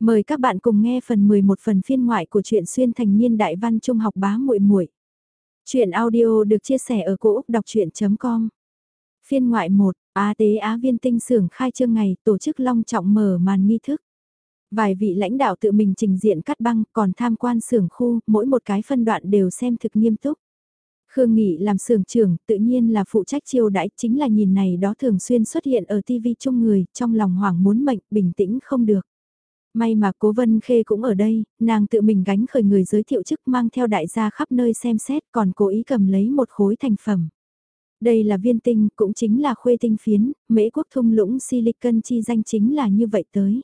Mời các bạn cùng nghe phần 11 phần phiên ngoại của truyện xuyên thành niên đại văn trung học bá muội muội. truyện audio được chia sẻ ở cỗ đọc chuyện.com Phiên ngoại 1, Á tế Á viên tinh xưởng khai trương ngày tổ chức long trọng mở màn nghi thức. Vài vị lãnh đạo tự mình trình diện cắt băng còn tham quan xưởng khu, mỗi một cái phân đoạn đều xem thực nghiêm túc. Khương Nghị làm xưởng trưởng, tự nhiên là phụ trách chiêu đãi, chính là nhìn này đó thường xuyên xuất hiện ở TV chung người, trong lòng hoảng muốn mệnh, bình tĩnh không được. May mà cố vân khê cũng ở đây, nàng tự mình gánh khởi người giới thiệu chức mang theo đại gia khắp nơi xem xét còn cố ý cầm lấy một khối thành phẩm. Đây là viên tinh, cũng chính là khuê tinh phiến, mễ quốc thung lũng silicon chi danh chính là như vậy tới.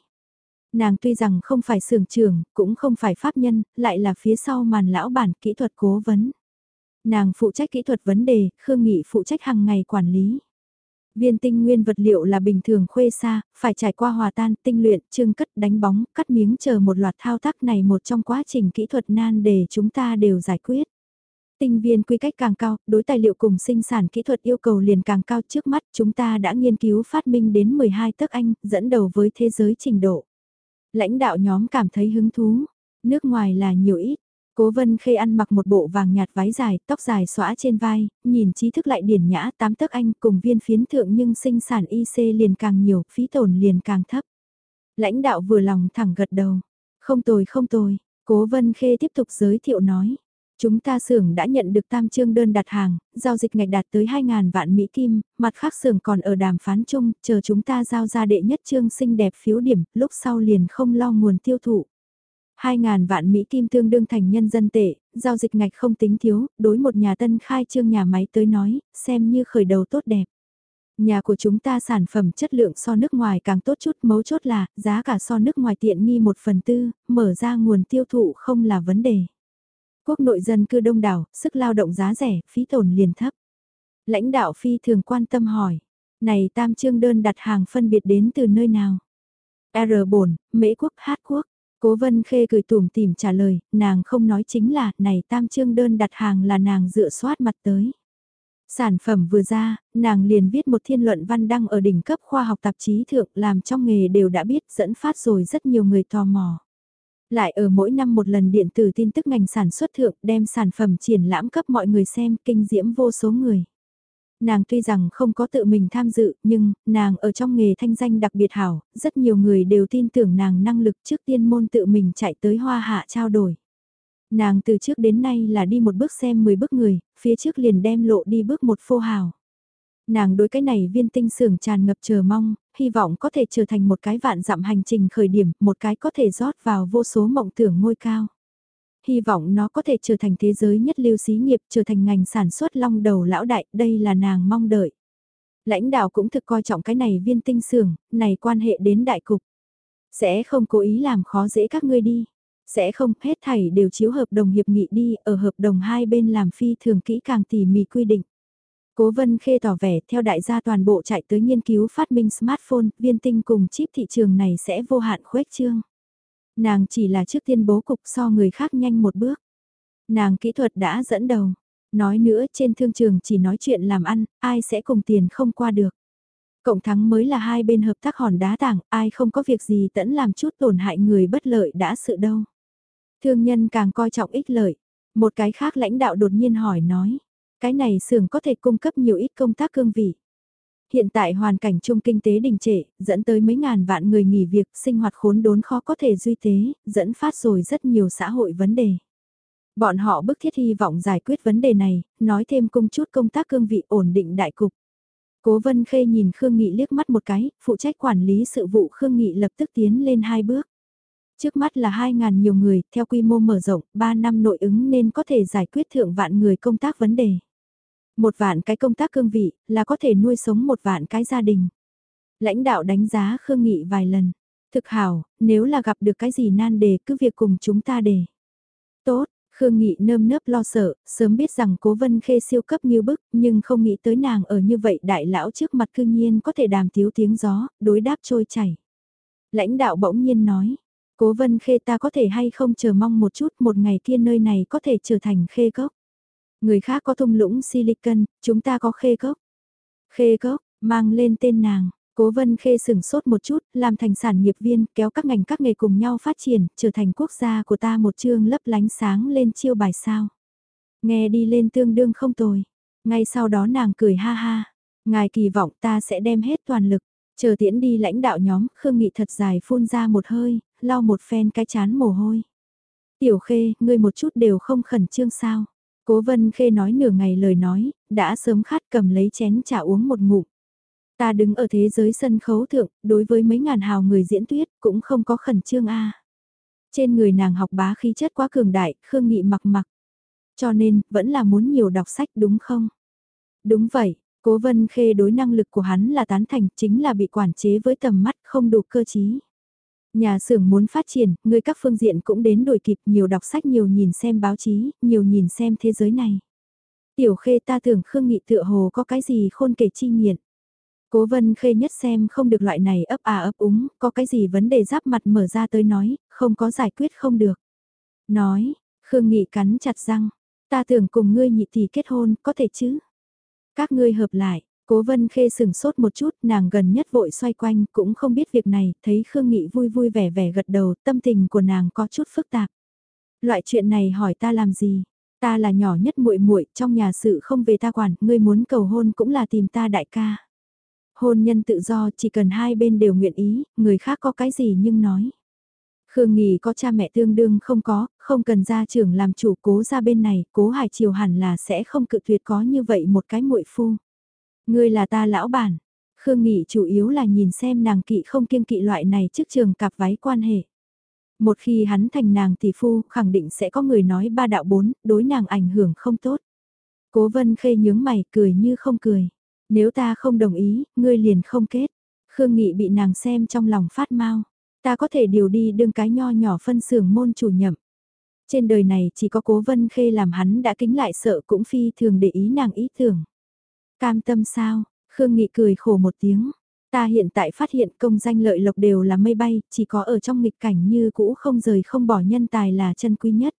Nàng tuy rằng không phải sưởng trưởng, cũng không phải pháp nhân, lại là phía sau màn lão bản kỹ thuật cố vấn. Nàng phụ trách kỹ thuật vấn đề, Khương Nghị phụ trách hàng ngày quản lý. Viên tinh nguyên vật liệu là bình thường khuê xa, phải trải qua hòa tan, tinh luyện, trương cất, đánh bóng, cắt miếng chờ một loạt thao tác này một trong quá trình kỹ thuật nan để chúng ta đều giải quyết. Tinh viên quy cách càng cao, đối tài liệu cùng sinh sản kỹ thuật yêu cầu liền càng cao trước mắt chúng ta đã nghiên cứu phát minh đến 12 tấc Anh, dẫn đầu với thế giới trình độ. Lãnh đạo nhóm cảm thấy hứng thú, nước ngoài là nhiều ít, Cố vân khê ăn mặc một bộ vàng nhạt váy dài, tóc dài xõa trên vai, nhìn trí thức lại điển nhã tám tấc anh cùng viên phiến thượng nhưng sinh sản IC liền càng nhiều, phí tổn liền càng thấp. Lãnh đạo vừa lòng thẳng gật đầu. Không tồi không tồi, cố vân khê tiếp tục giới thiệu nói. Chúng ta xưởng đã nhận được tam trương đơn đặt hàng, giao dịch ngạch đạt tới 2.000 vạn Mỹ Kim, mặt khác xưởng còn ở đàm phán chung, chờ chúng ta giao ra đệ nhất trương xinh đẹp phiếu điểm, lúc sau liền không lo nguồn tiêu thụ. 2.000 vạn Mỹ Kim tương đương thành nhân dân tệ, giao dịch ngạch không tính thiếu, đối một nhà tân khai trương nhà máy tới nói, xem như khởi đầu tốt đẹp. Nhà của chúng ta sản phẩm chất lượng so nước ngoài càng tốt chút mấu chốt là giá cả so nước ngoài tiện nghi một phần tư, mở ra nguồn tiêu thụ không là vấn đề. Quốc nội dân cư đông đảo, sức lao động giá rẻ, phí tổn liền thấp. Lãnh đạo phi thường quan tâm hỏi, này tam trương đơn đặt hàng phân biệt đến từ nơi nào? R bổn, Mễ quốc, Hát quốc. Cố Vân Khê cười tủm tìm trả lời, nàng không nói chính là, này tam trương đơn đặt hàng là nàng dựa soát mặt tới. Sản phẩm vừa ra, nàng liền viết một thiên luận văn đăng ở đỉnh cấp khoa học tạp chí thượng làm trong nghề đều đã biết dẫn phát rồi rất nhiều người tò mò. Lại ở mỗi năm một lần điện tử tin tức ngành sản xuất thượng đem sản phẩm triển lãm cấp mọi người xem kinh diễm vô số người. Nàng tuy rằng không có tự mình tham dự, nhưng, nàng ở trong nghề thanh danh đặc biệt hảo, rất nhiều người đều tin tưởng nàng năng lực trước tiên môn tự mình chạy tới hoa hạ trao đổi. Nàng từ trước đến nay là đi một bước xem 10 bước người, phía trước liền đem lộ đi bước một phô hào. Nàng đối cái này viên tinh sưởng tràn ngập chờ mong, hy vọng có thể trở thành một cái vạn dặm hành trình khởi điểm, một cái có thể rót vào vô số mộng tưởng ngôi cao hy vọng nó có thể trở thành thế giới nhất lưu xí nghiệp, trở thành ngành sản xuất long đầu lão đại, đây là nàng mong đợi. Lãnh đạo cũng thực coi trọng cái này viên tinh xưởng, này quan hệ đến đại cục. Sẽ không cố ý làm khó dễ các ngươi đi. Sẽ không hết thảy đều chiếu hợp đồng hiệp nghị đi, ở hợp đồng hai bên làm phi thường kỹ càng tỉ mỉ quy định. Cố Vân Khê tỏ vẻ theo đại gia toàn bộ chạy tới nghiên cứu phát minh smartphone, viên tinh cùng chip thị trường này sẽ vô hạn khuếch trương. Nàng chỉ là trước tiên bố cục so người khác nhanh một bước. Nàng kỹ thuật đã dẫn đầu. Nói nữa trên thương trường chỉ nói chuyện làm ăn, ai sẽ cùng tiền không qua được. Cộng thắng mới là hai bên hợp tác hòn đá tảng, ai không có việc gì tẫn làm chút tổn hại người bất lợi đã sự đâu. Thương nhân càng coi trọng ích lợi. Một cái khác lãnh đạo đột nhiên hỏi nói, cái này xưởng có thể cung cấp nhiều ít công tác cương vị. Hiện tại hoàn cảnh chung kinh tế đình trệ, dẫn tới mấy ngàn vạn người nghỉ việc, sinh hoạt khốn đốn khó có thể duy tế, dẫn phát rồi rất nhiều xã hội vấn đề. Bọn họ bức thiết hy vọng giải quyết vấn đề này, nói thêm công chút công tác cương vị ổn định đại cục. Cố Vân Khê nhìn Khương Nghị liếc mắt một cái, phụ trách quản lý sự vụ Khương Nghị lập tức tiến lên hai bước. Trước mắt là 2.000 nhiều người, theo quy mô mở rộng, 3 năm nội ứng nên có thể giải quyết thượng vạn người công tác vấn đề. Một vạn cái công tác cương vị, là có thể nuôi sống một vạn cái gia đình. Lãnh đạo đánh giá Khương Nghị vài lần. Thực hảo, nếu là gặp được cái gì nan đề cứ việc cùng chúng ta đề. Tốt, Khương Nghị nơm nớp lo sợ, sớm biết rằng cố vân khê siêu cấp như bức, nhưng không nghĩ tới nàng ở như vậy đại lão trước mặt cương nhiên có thể đàm tiếu tiếng gió, đối đáp trôi chảy. Lãnh đạo bỗng nhiên nói, cố vân khê ta có thể hay không chờ mong một chút một ngày kia nơi này có thể trở thành khê gốc. Người khác có thung lũng silicon, chúng ta có khê cốc. Khê cốc, mang lên tên nàng, Cố Vân Khê sừng sốt một chút, làm thành sản nghiệp viên, kéo các ngành các nghề cùng nhau phát triển, trở thành quốc gia của ta một chương lấp lánh sáng lên chiêu bài sao. Nghe đi lên tương đương không tồi. Ngay sau đó nàng cười ha ha. Ngài kỳ vọng ta sẽ đem hết toàn lực. Chờ tiễn đi lãnh đạo nhóm, Khương Nghị thật dài phun ra một hơi, lau một phen cái chán mồ hôi. Tiểu Khê, ngươi một chút đều không khẩn trương sao. Cố Vân Khê nói nửa ngày lời nói, đã sớm khát cầm lấy chén trà uống một ngụm. Ta đứng ở thế giới sân khấu thượng, đối với mấy ngàn hào người diễn tuyết, cũng không có khẩn trương a. Trên người nàng học bá khí chất quá cường đại, Khương Nghị mặc mặc. Cho nên, vẫn là muốn nhiều đọc sách đúng không? Đúng vậy, Cố Vân Khê đối năng lực của hắn là tán thành, chính là bị quản chế với tầm mắt không đủ cơ trí. Nhà xưởng muốn phát triển, người các phương diện cũng đến đổi kịp nhiều đọc sách nhiều nhìn xem báo chí, nhiều nhìn xem thế giới này. Tiểu Khê ta tưởng Khương Nghị tựa hồ có cái gì khôn kể chi nghiện. Cố vân khê nhất xem không được loại này ấp à ấp úng, có cái gì vấn đề giáp mặt mở ra tới nói, không có giải quyết không được. Nói, Khương Nghị cắn chặt răng, ta tưởng cùng ngươi nhị tỷ kết hôn, có thể chứ? Các ngươi hợp lại, cố vân khê sừng sốt một chút, nàng gần nhất vội xoay quanh, cũng không biết việc này, thấy Khương Nghị vui vui vẻ vẻ gật đầu, tâm tình của nàng có chút phức tạp. Loại chuyện này hỏi ta làm gì? Ta là nhỏ nhất muội muội trong nhà sự không về ta quản, ngươi muốn cầu hôn cũng là tìm ta đại ca. Hôn nhân tự do chỉ cần hai bên đều nguyện ý, người khác có cái gì nhưng nói. Khương Nghị có cha mẹ tương đương không có, không cần gia trưởng làm chủ cố ra bên này, cố hải chiều hẳn là sẽ không cự tuyệt có như vậy một cái muội phu. Ngươi là ta lão bản. Khương Nghị chủ yếu là nhìn xem nàng kỵ không kiêng kỵ loại này trước trường cặp váy quan hệ. Một khi hắn thành nàng tỷ phu, khẳng định sẽ có người nói ba đạo bốn, đối nàng ảnh hưởng không tốt. Cố vân khê nhướng mày, cười như không cười. Nếu ta không đồng ý, ngươi liền không kết. Khương Nghị bị nàng xem trong lòng phát mau. Ta có thể điều đi đương cái nho nhỏ phân xưởng môn chủ nhậm. Trên đời này chỉ có cố vân khê làm hắn đã kính lại sợ cũng phi thường để ý nàng ý tưởng. Cam tâm sao, Khương Nghị cười khổ một tiếng. Ta hiện tại phát hiện công danh lợi lộc đều là mây bay, chỉ có ở trong nghịch cảnh như cũ không rời không bỏ nhân tài là chân quý nhất.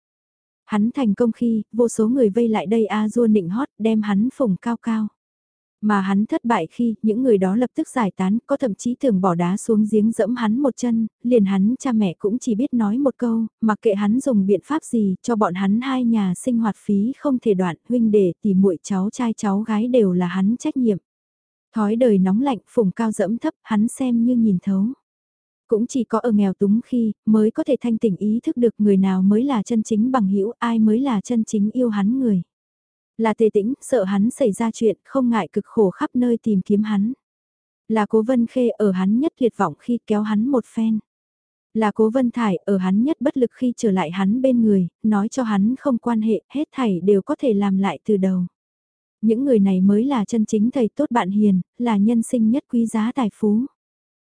Hắn thành công khi, vô số người vây lại đây a dua nịnh hót, đem hắn phủng cao cao. Mà hắn thất bại khi những người đó lập tức giải tán, có thậm chí tưởng bỏ đá xuống giếng dẫm hắn một chân, liền hắn cha mẹ cũng chỉ biết nói một câu, mặc kệ hắn dùng biện pháp gì cho bọn hắn hai nhà sinh hoạt phí không thể đoạn, huynh đệ tỷ muội cháu trai cháu gái đều là hắn trách nhiệm. Thói đời nóng lạnh phùng cao dẫm thấp hắn xem như nhìn thấu. Cũng chỉ có ở nghèo túng khi mới có thể thanh tỉnh ý thức được người nào mới là chân chính bằng hữu ai mới là chân chính yêu hắn người. Là tề tĩnh, sợ hắn xảy ra chuyện, không ngại cực khổ khắp nơi tìm kiếm hắn. Là cố vân khê ở hắn nhất tuyệt vọng khi kéo hắn một phen. Là cố vân thải ở hắn nhất bất lực khi trở lại hắn bên người, nói cho hắn không quan hệ, hết thảy đều có thể làm lại từ đầu. Những người này mới là chân chính thầy tốt bạn hiền, là nhân sinh nhất quý giá tài phú.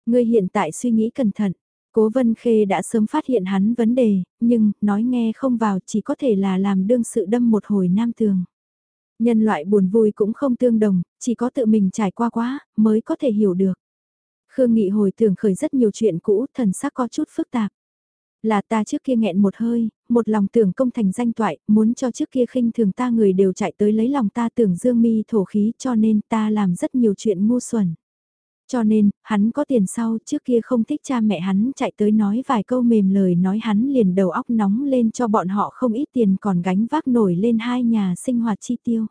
Ngươi hiện tại suy nghĩ cẩn thận, Cố Vân Khê đã sớm phát hiện hắn vấn đề, nhưng, nói nghe không vào chỉ có thể là làm đương sự đâm một hồi nam tường. Nhân loại buồn vui cũng không tương đồng, chỉ có tự mình trải qua quá, mới có thể hiểu được. Khương Nghị hồi tưởng khởi rất nhiều chuyện cũ, thần sắc có chút phức tạp. Là ta trước kia nghẹn một hơi, một lòng tưởng công thành danh toại, muốn cho trước kia khinh thường ta người đều chạy tới lấy lòng ta tưởng dương mi thổ khí cho nên ta làm rất nhiều chuyện ngu xuẩn. Cho nên, hắn có tiền sau trước kia không thích cha mẹ hắn chạy tới nói vài câu mềm lời nói hắn liền đầu óc nóng lên cho bọn họ không ít tiền còn gánh vác nổi lên hai nhà sinh hoạt chi tiêu.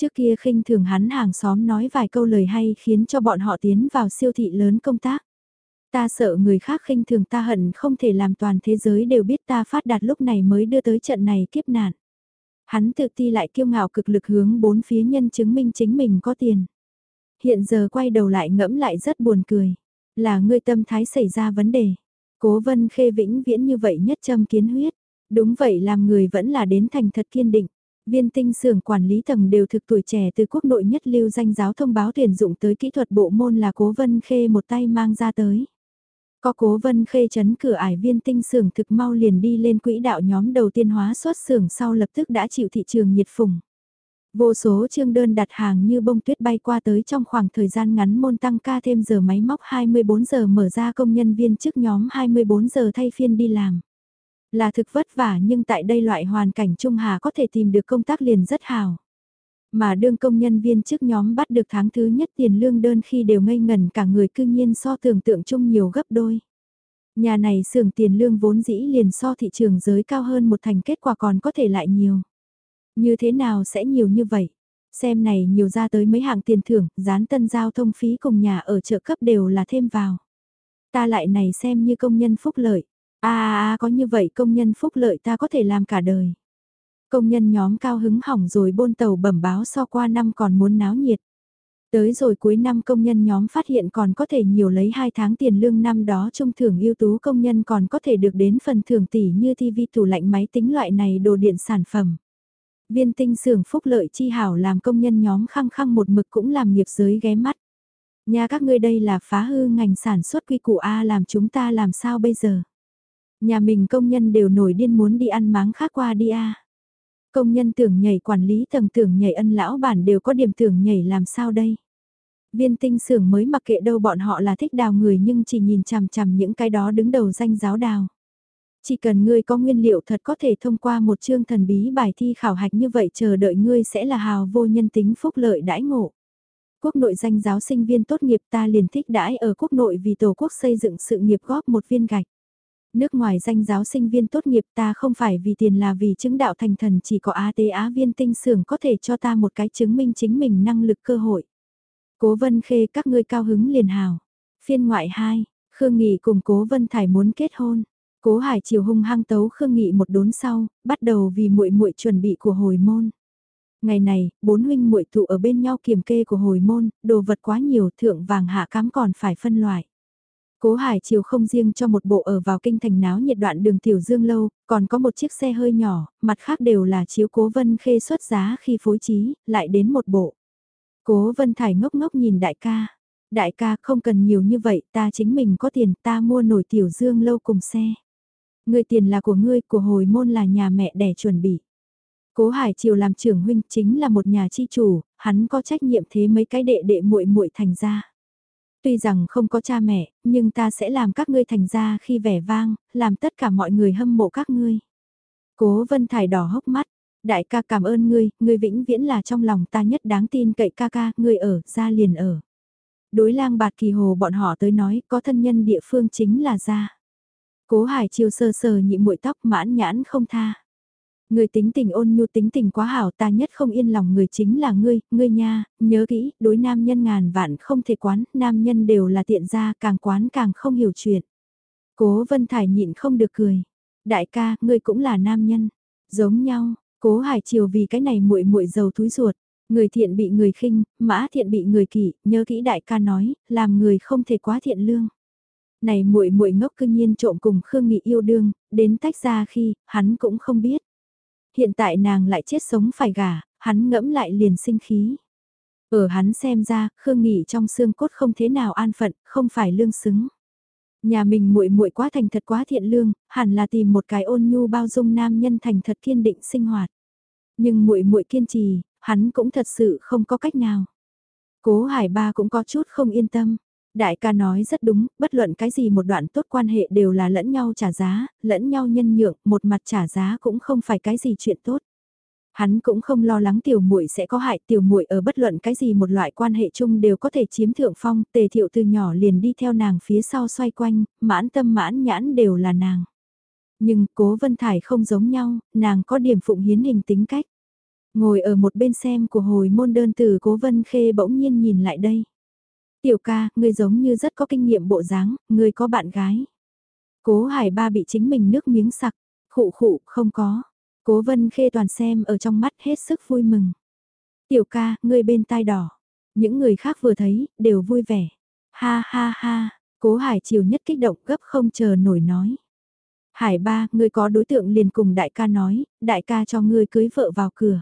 Trước kia khinh thường hắn hàng xóm nói vài câu lời hay khiến cho bọn họ tiến vào siêu thị lớn công tác. Ta sợ người khác khinh thường ta hận không thể làm toàn thế giới đều biết ta phát đạt lúc này mới đưa tới trận này kiếp nạn. Hắn tự ti lại kiêu ngạo cực lực hướng bốn phía nhân chứng minh chính mình có tiền hiện giờ quay đầu lại ngẫm lại rất buồn cười. Là ngươi tâm thái xảy ra vấn đề. Cố vân khê vĩnh viễn như vậy nhất châm kiến huyết. Đúng vậy, làm người vẫn là đến thành thật kiên định. Viên tinh xưởng quản lý tầng đều thực tuổi trẻ từ quốc nội nhất lưu danh giáo thông báo tuyển dụng tới kỹ thuật bộ môn là cố vân khê một tay mang ra tới. Có cố vân khê chấn cửa ải viên tinh xưởng thực mau liền đi lên quỹ đạo nhóm đầu tiên hóa xuất xưởng sau lập tức đã chịu thị trường nhiệt phùng. Vô số chương đơn đặt hàng như bông tuyết bay qua tới trong khoảng thời gian ngắn môn tăng ca thêm giờ máy móc 24 giờ mở ra công nhân viên chức nhóm 24 giờ thay phiên đi làm. Là thực vất vả nhưng tại đây loại hoàn cảnh Trung Hà có thể tìm được công tác liền rất hào. Mà đương công nhân viên trước nhóm bắt được tháng thứ nhất tiền lương đơn khi đều ngây ngần cả người cư nhiên so tưởng tượng chung nhiều gấp đôi. Nhà này xưởng tiền lương vốn dĩ liền so thị trường giới cao hơn một thành kết quả còn có thể lại nhiều. Như thế nào sẽ nhiều như vậy? Xem này nhiều ra tới mấy hạng tiền thưởng, dán tân giao thông phí cùng nhà ở trợ cấp đều là thêm vào. Ta lại này xem như công nhân phúc lợi. À, à, à có như vậy công nhân phúc lợi ta có thể làm cả đời. Công nhân nhóm cao hứng hỏng rồi bôn tàu bẩm báo so qua năm còn muốn náo nhiệt. Tới rồi cuối năm công nhân nhóm phát hiện còn có thể nhiều lấy 2 tháng tiền lương năm đó trung thưởng ưu tú công nhân còn có thể được đến phần thưởng tỷ như TV tủ lạnh máy tính loại này đồ điện sản phẩm. Viên tinh xưởng phúc lợi chi hảo làm công nhân nhóm khăng khăng một mực cũng làm nghiệp giới ghé mắt. Nhà các ngươi đây là phá hư ngành sản xuất quy củ A làm chúng ta làm sao bây giờ? Nhà mình công nhân đều nổi điên muốn đi ăn máng khác qua đi A. Công nhân tưởng nhảy quản lý tầng tưởng nhảy ân lão bản đều có điểm tưởng nhảy làm sao đây? Viên tinh xưởng mới mặc kệ đâu bọn họ là thích đào người nhưng chỉ nhìn chằm chằm những cái đó đứng đầu danh giáo đào. Chỉ cần ngươi có nguyên liệu thật có thể thông qua một chương thần bí bài thi khảo hạch như vậy chờ đợi ngươi sẽ là hào vô nhân tính phúc lợi đãi ngộ. Quốc nội danh giáo sinh viên tốt nghiệp ta liền thích đãi ở quốc nội vì tổ quốc xây dựng sự nghiệp góp một viên gạch. Nước ngoài danh giáo sinh viên tốt nghiệp ta không phải vì tiền là vì chứng đạo thành thần chỉ có Á tế Á viên tinh xưởng có thể cho ta một cái chứng minh chính mình năng lực cơ hội. Cố vân khê các ngươi cao hứng liền hào. Phiên ngoại 2, Khương Nghị cùng Cố Vân Thải muốn kết hôn. Cố Hải chiều hung hăng tấu Khương Nghị một đốn sau, bắt đầu vì muội muội chuẩn bị của hồi môn. Ngày này, bốn huynh muội tụ ở bên nhau kiểm kê của hồi môn, đồ vật quá nhiều, thượng vàng hạ cám còn phải phân loại. Cố Hải Triều không riêng cho một bộ ở vào kinh thành náo nhiệt đoạn đường Tiểu Dương Lâu, còn có một chiếc xe hơi nhỏ, mặt khác đều là chiếu cố vân khê xuất giá khi phối trí, lại đến một bộ. Cố vân thải ngốc ngốc nhìn đại ca. Đại ca không cần nhiều như vậy, ta chính mình có tiền, ta mua nổi Tiểu Dương Lâu cùng xe. Người tiền là của ngươi, của hồi môn là nhà mẹ đẻ chuẩn bị. Cố Hải Triều làm trưởng huynh chính là một nhà chi chủ, hắn có trách nhiệm thế mấy cái đệ đệ muội muội thành ra. Tuy rằng không có cha mẹ, nhưng ta sẽ làm các ngươi thành ra khi vẻ vang, làm tất cả mọi người hâm mộ các ngươi. Cố Vân Thải đỏ hốc mắt, đại ca cảm ơn ngươi, ngươi vĩnh viễn là trong lòng ta nhất đáng tin cậy ca ca, ngươi ở, ra liền ở. Đối lang bạt kỳ hồ bọn họ tới nói, có thân nhân địa phương chính là ra. Cố Hải Chiêu sơ sờ nhị muội tóc mãn nhãn không tha. Người tính tình ôn nhu tính tình quá hảo ta nhất không yên lòng người chính là ngươi, ngươi nha, nhớ kỹ, đối nam nhân ngàn vạn không thể quán, nam nhân đều là tiện gia càng quán càng không hiểu chuyện. Cố Vân Thải nhịn không được cười. Đại ca, ngươi cũng là nam nhân. Giống nhau, Cố Hải Triều vì cái này muội muội giàu túi ruột. Người thiện bị người khinh, mã thiện bị người kỷ, nhớ kỹ đại ca nói, làm người không thể quá thiện lương. Này muội muội ngốc cư nhiên trộm cùng Khương Nghị yêu đương, đến tách ra khi, hắn cũng không biết. Hiện tại nàng lại chết sống phải gả, hắn ngẫm lại liền sinh khí. Ở hắn xem ra, Khương Nghị trong xương cốt không thế nào an phận, không phải lương xứng. Nhà mình muội muội quá thành thật quá thiện lương, hẳn là tìm một cái ôn nhu bao dung nam nhân thành thật kiên định sinh hoạt. Nhưng muội muội kiên trì, hắn cũng thật sự không có cách nào. Cố Hải Ba cũng có chút không yên tâm. Đại ca nói rất đúng, bất luận cái gì một đoạn tốt quan hệ đều là lẫn nhau trả giá, lẫn nhau nhân nhượng, một mặt trả giá cũng không phải cái gì chuyện tốt. Hắn cũng không lo lắng tiểu muội sẽ có hại tiểu muội ở bất luận cái gì một loại quan hệ chung đều có thể chiếm thượng phong, tề thiệu từ nhỏ liền đi theo nàng phía sau xoay quanh, mãn tâm mãn nhãn đều là nàng. Nhưng cố Vân Thải không giống nhau, nàng có điểm phụng hiến hình tính cách. Ngồi ở một bên xem của hồi môn đơn từ cố Vân Khê bỗng nhiên nhìn lại đây. Tiểu ca, ngươi giống như rất có kinh nghiệm bộ dáng, ngươi có bạn gái. Cố hải ba bị chính mình nước miếng sặc, khụ khụ, không có. Cố vân khê toàn xem ở trong mắt hết sức vui mừng. Tiểu ca, ngươi bên tai đỏ. Những người khác vừa thấy, đều vui vẻ. Ha ha ha, cố hải chiều nhất kích động gấp không chờ nổi nói. Hải ba, ngươi có đối tượng liền cùng đại ca nói, đại ca cho ngươi cưới vợ vào cửa.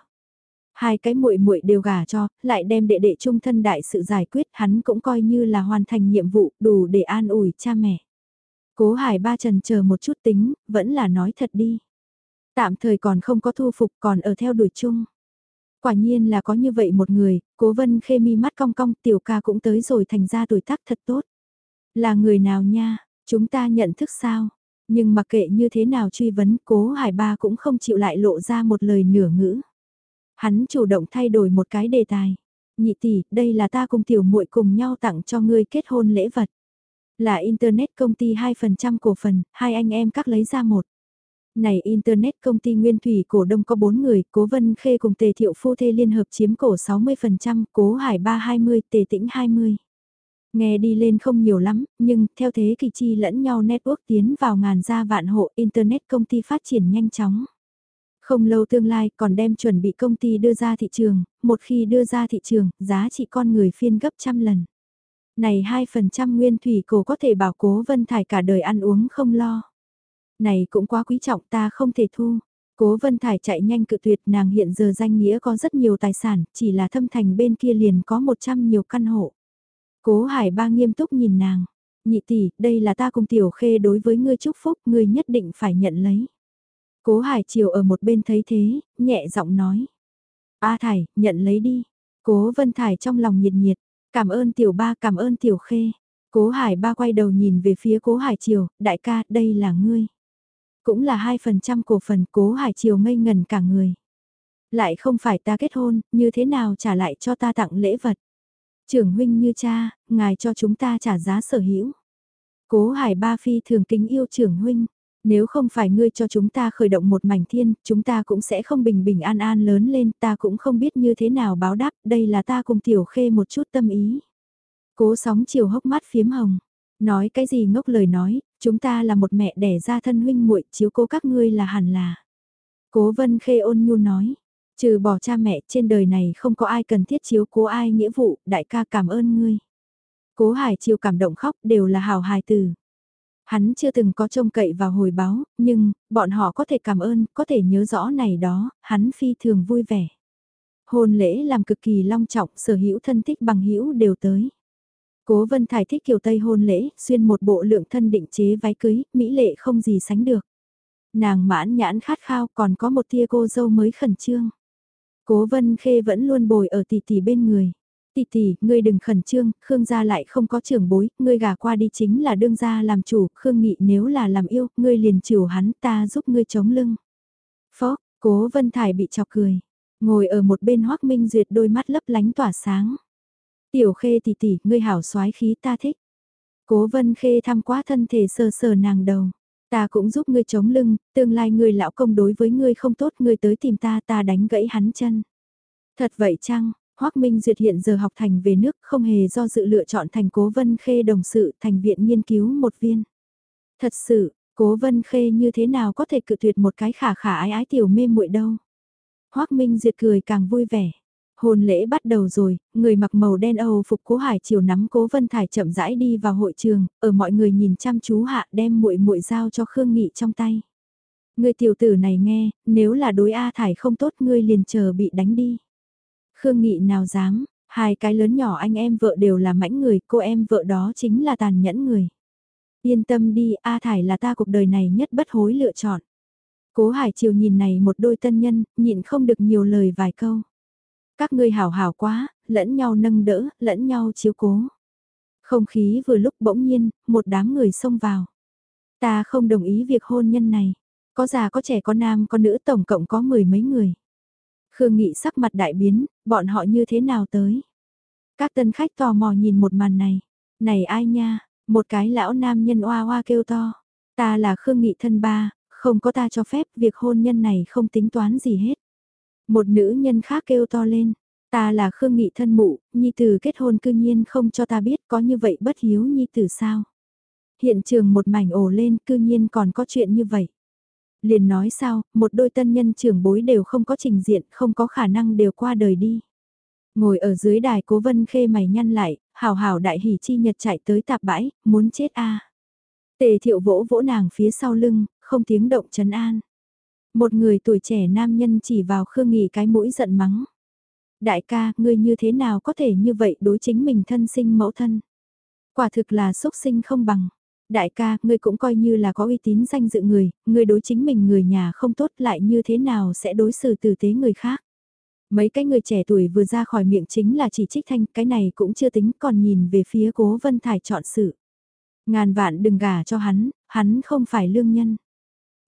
Hai cái muội muội đều gả cho, lại đem đệ đệ trung thân đại sự giải quyết, hắn cũng coi như là hoàn thành nhiệm vụ, đủ để an ủi cha mẹ. Cố Hải ba trần chờ một chút tính, vẫn là nói thật đi. Tạm thời còn không có thu phục còn ở theo đuổi chung. Quả nhiên là có như vậy một người, cố vân khê mi mắt cong cong tiểu ca cũng tới rồi thành ra tuổi tác thật tốt. Là người nào nha, chúng ta nhận thức sao? Nhưng mặc kệ như thế nào truy vấn cố hải ba cũng không chịu lại lộ ra một lời nửa ngữ. Hắn chủ động thay đổi một cái đề tài. Nhị tỷ, đây là ta cùng tiểu muội cùng nhau tặng cho ngươi kết hôn lễ vật. Là Internet công ty 2% cổ phần, hai anh em các lấy ra một. Này Internet công ty Nguyên Thủy cổ đông có 4 người, Cố Vân Khê cùng Tề Thiệu Phu Thê liên hợp chiếm cổ 60%, Cố Hải 320, Tề Tĩnh 20. Nghe đi lên không nhiều lắm, nhưng theo thế kỳ chi lẫn nhau network tiến vào ngàn gia vạn hộ Internet công ty phát triển nhanh chóng. Không lâu tương lai còn đem chuẩn bị công ty đưa ra thị trường, một khi đưa ra thị trường, giá trị con người phiên gấp trăm lần. Này 2% nguyên thủy cổ có thể bảo cố Vân Thải cả đời ăn uống không lo. Này cũng quá quý trọng ta không thể thu. Cố Vân Thải chạy nhanh cự tuyệt nàng hiện giờ danh nghĩa có rất nhiều tài sản, chỉ là thâm thành bên kia liền có 100 nhiều căn hộ. Cố Hải ba nghiêm túc nhìn nàng. Nhị tỷ, đây là ta cùng tiểu khê đối với ngươi chúc phúc, ngươi nhất định phải nhận lấy. Cố Hải Triều ở một bên thấy thế, nhẹ giọng nói. A Thải, nhận lấy đi. Cố Vân Thải trong lòng nhiệt nhiệt, cảm ơn tiểu ba cảm ơn tiểu khê. Cố Hải ba quay đầu nhìn về phía Cố Hải Triều, đại ca, đây là ngươi. Cũng là 2% cổ phần Cố Hải Triều ngây ngần cả người. Lại không phải ta kết hôn, như thế nào trả lại cho ta tặng lễ vật. Trưởng huynh như cha, ngài cho chúng ta trả giá sở hữu. Cố Hải Ba Phi thường kính yêu trưởng huynh. Nếu không phải ngươi cho chúng ta khởi động một mảnh thiên, chúng ta cũng sẽ không bình bình an an lớn lên, ta cũng không biết như thế nào báo đáp, đây là ta cùng tiểu khê một chút tâm ý. Cố sóng chiều hốc mắt phiếm hồng, nói cái gì ngốc lời nói, chúng ta là một mẹ đẻ ra thân huynh muội chiếu cố các ngươi là hẳn là. Cố vân khê ôn nhu nói, trừ bỏ cha mẹ trên đời này không có ai cần thiết chiếu cố ai nghĩa vụ, đại ca cảm ơn ngươi. Cố hải chiều cảm động khóc đều là hào hài từ. Hắn chưa từng có trông cậy vào hồi báo, nhưng, bọn họ có thể cảm ơn, có thể nhớ rõ này đó, hắn phi thường vui vẻ. Hôn lễ làm cực kỳ long trọng, sở hữu thân thích bằng hữu đều tới. Cố Vân Thải thích kiểu Tây hôn lễ, xuyên một bộ lượng thân định chế váy cưới, mỹ lệ không gì sánh được. Nàng mãn nhãn khát khao còn có một tia cô dâu mới khẩn trương. Cố Vân Khê vẫn luôn bồi ở tỷ tỷ bên người tỷ tỷ, ngươi đừng khẩn trương, Khương gia lại không có trưởng bối, ngươi gả qua đi chính là đương gia làm chủ, Khương Nghị nếu là làm yêu, ngươi liền chiều hắn ta giúp ngươi chống lưng. Phó, cố Vân Thải bị chọc cười, ngồi ở một bên Hoác Minh Duyệt đôi mắt lấp lánh tỏa sáng. Tiểu khê tỷ tỷ, ngươi hảo soái khí ta thích. Cố Vân Khê thăm quá thân thể sờ sờ nàng đầu. Ta cũng giúp ngươi chống lưng, tương lai ngươi lão công đối với ngươi không tốt ngươi tới tìm ta ta đánh gãy hắn chân. Thật vậy chăng, Hoác Minh Duyệt hiện giờ học thành về nước không hề do dự lựa chọn thành cố vân khê đồng sự thành viện nghiên cứu một viên. Thật sự, cố vân khê như thế nào có thể cự tuyệt một cái khả khả ái ái tiểu mê muội đâu. Hoác Minh Duyệt cười càng vui vẻ. Hôn lễ bắt đầu rồi, người mặc màu đen Âu phục cố hải chiều nắm cố vân thải chậm rãi đi vào hội trường, ở mọi người nhìn chăm chú hạ đem muội muội giao cho Khương Nghị trong tay. Người tiểu tử này nghe, nếu là đối A thải không tốt ngươi liền chờ bị đánh đi. Khương Nghị nào dám, hai cái lớn nhỏ anh em vợ đều là mãnh người, cô em vợ đó chính là tàn nhẫn người. Yên tâm đi, A Thải là ta cuộc đời này nhất bất hối lựa chọn. Cố Hải Triều nhìn này một đôi tân nhân, nhịn không được nhiều lời vài câu. Các ngươi hảo hảo quá, lẫn nhau nâng đỡ, lẫn nhau chiếu cố. Không khí vừa lúc bỗng nhiên, một đám người xông vào. Ta không đồng ý việc hôn nhân này. Có già có trẻ có nam có nữ tổng cộng có mười mấy người. Khương Nghị sắc mặt đại biến, bọn họ như thế nào tới? Các tân khách tò mò nhìn một màn này. Này ai nha, một cái lão nam nhân oa oa kêu to. Ta là Khương Nghị thân ba, không có ta cho phép việc hôn nhân này không tính toán gì hết. Một nữ nhân khác kêu to lên. Ta là Khương Nghị thân mụ, nhi tử kết hôn cư nhiên không cho ta biết có như vậy bất hiếu nhi tử sao. Hiện trường một mảnh ổ lên cư nhiên còn có chuyện như vậy. Liền nói sao, một đôi tân nhân trưởng bối đều không có trình diện, không có khả năng đều qua đời đi. Ngồi ở dưới đài cố vân khê mày nhăn lại, hào hào đại hỉ chi nhật chạy tới tạp bãi, muốn chết a Tề thiệu vỗ vỗ nàng phía sau lưng, không tiếng động trấn an. Một người tuổi trẻ nam nhân chỉ vào Khương Nghị cái mũi giận mắng. Đại ca, ngươi như thế nào có thể như vậy đối chính mình thân sinh mẫu thân? Quả thực là xúc sinh không bằng. Đại ca, ngươi cũng coi như là có uy tín danh dự người, ngươi đối chính mình người nhà không tốt lại như thế nào sẽ đối xử tử tế người khác. Mấy cái người trẻ tuổi vừa ra khỏi miệng chính là chỉ trích thanh, cái này cũng chưa tính còn nhìn về phía cố vân thải chọn sự. Ngàn vạn đừng gả cho hắn, hắn không phải lương nhân.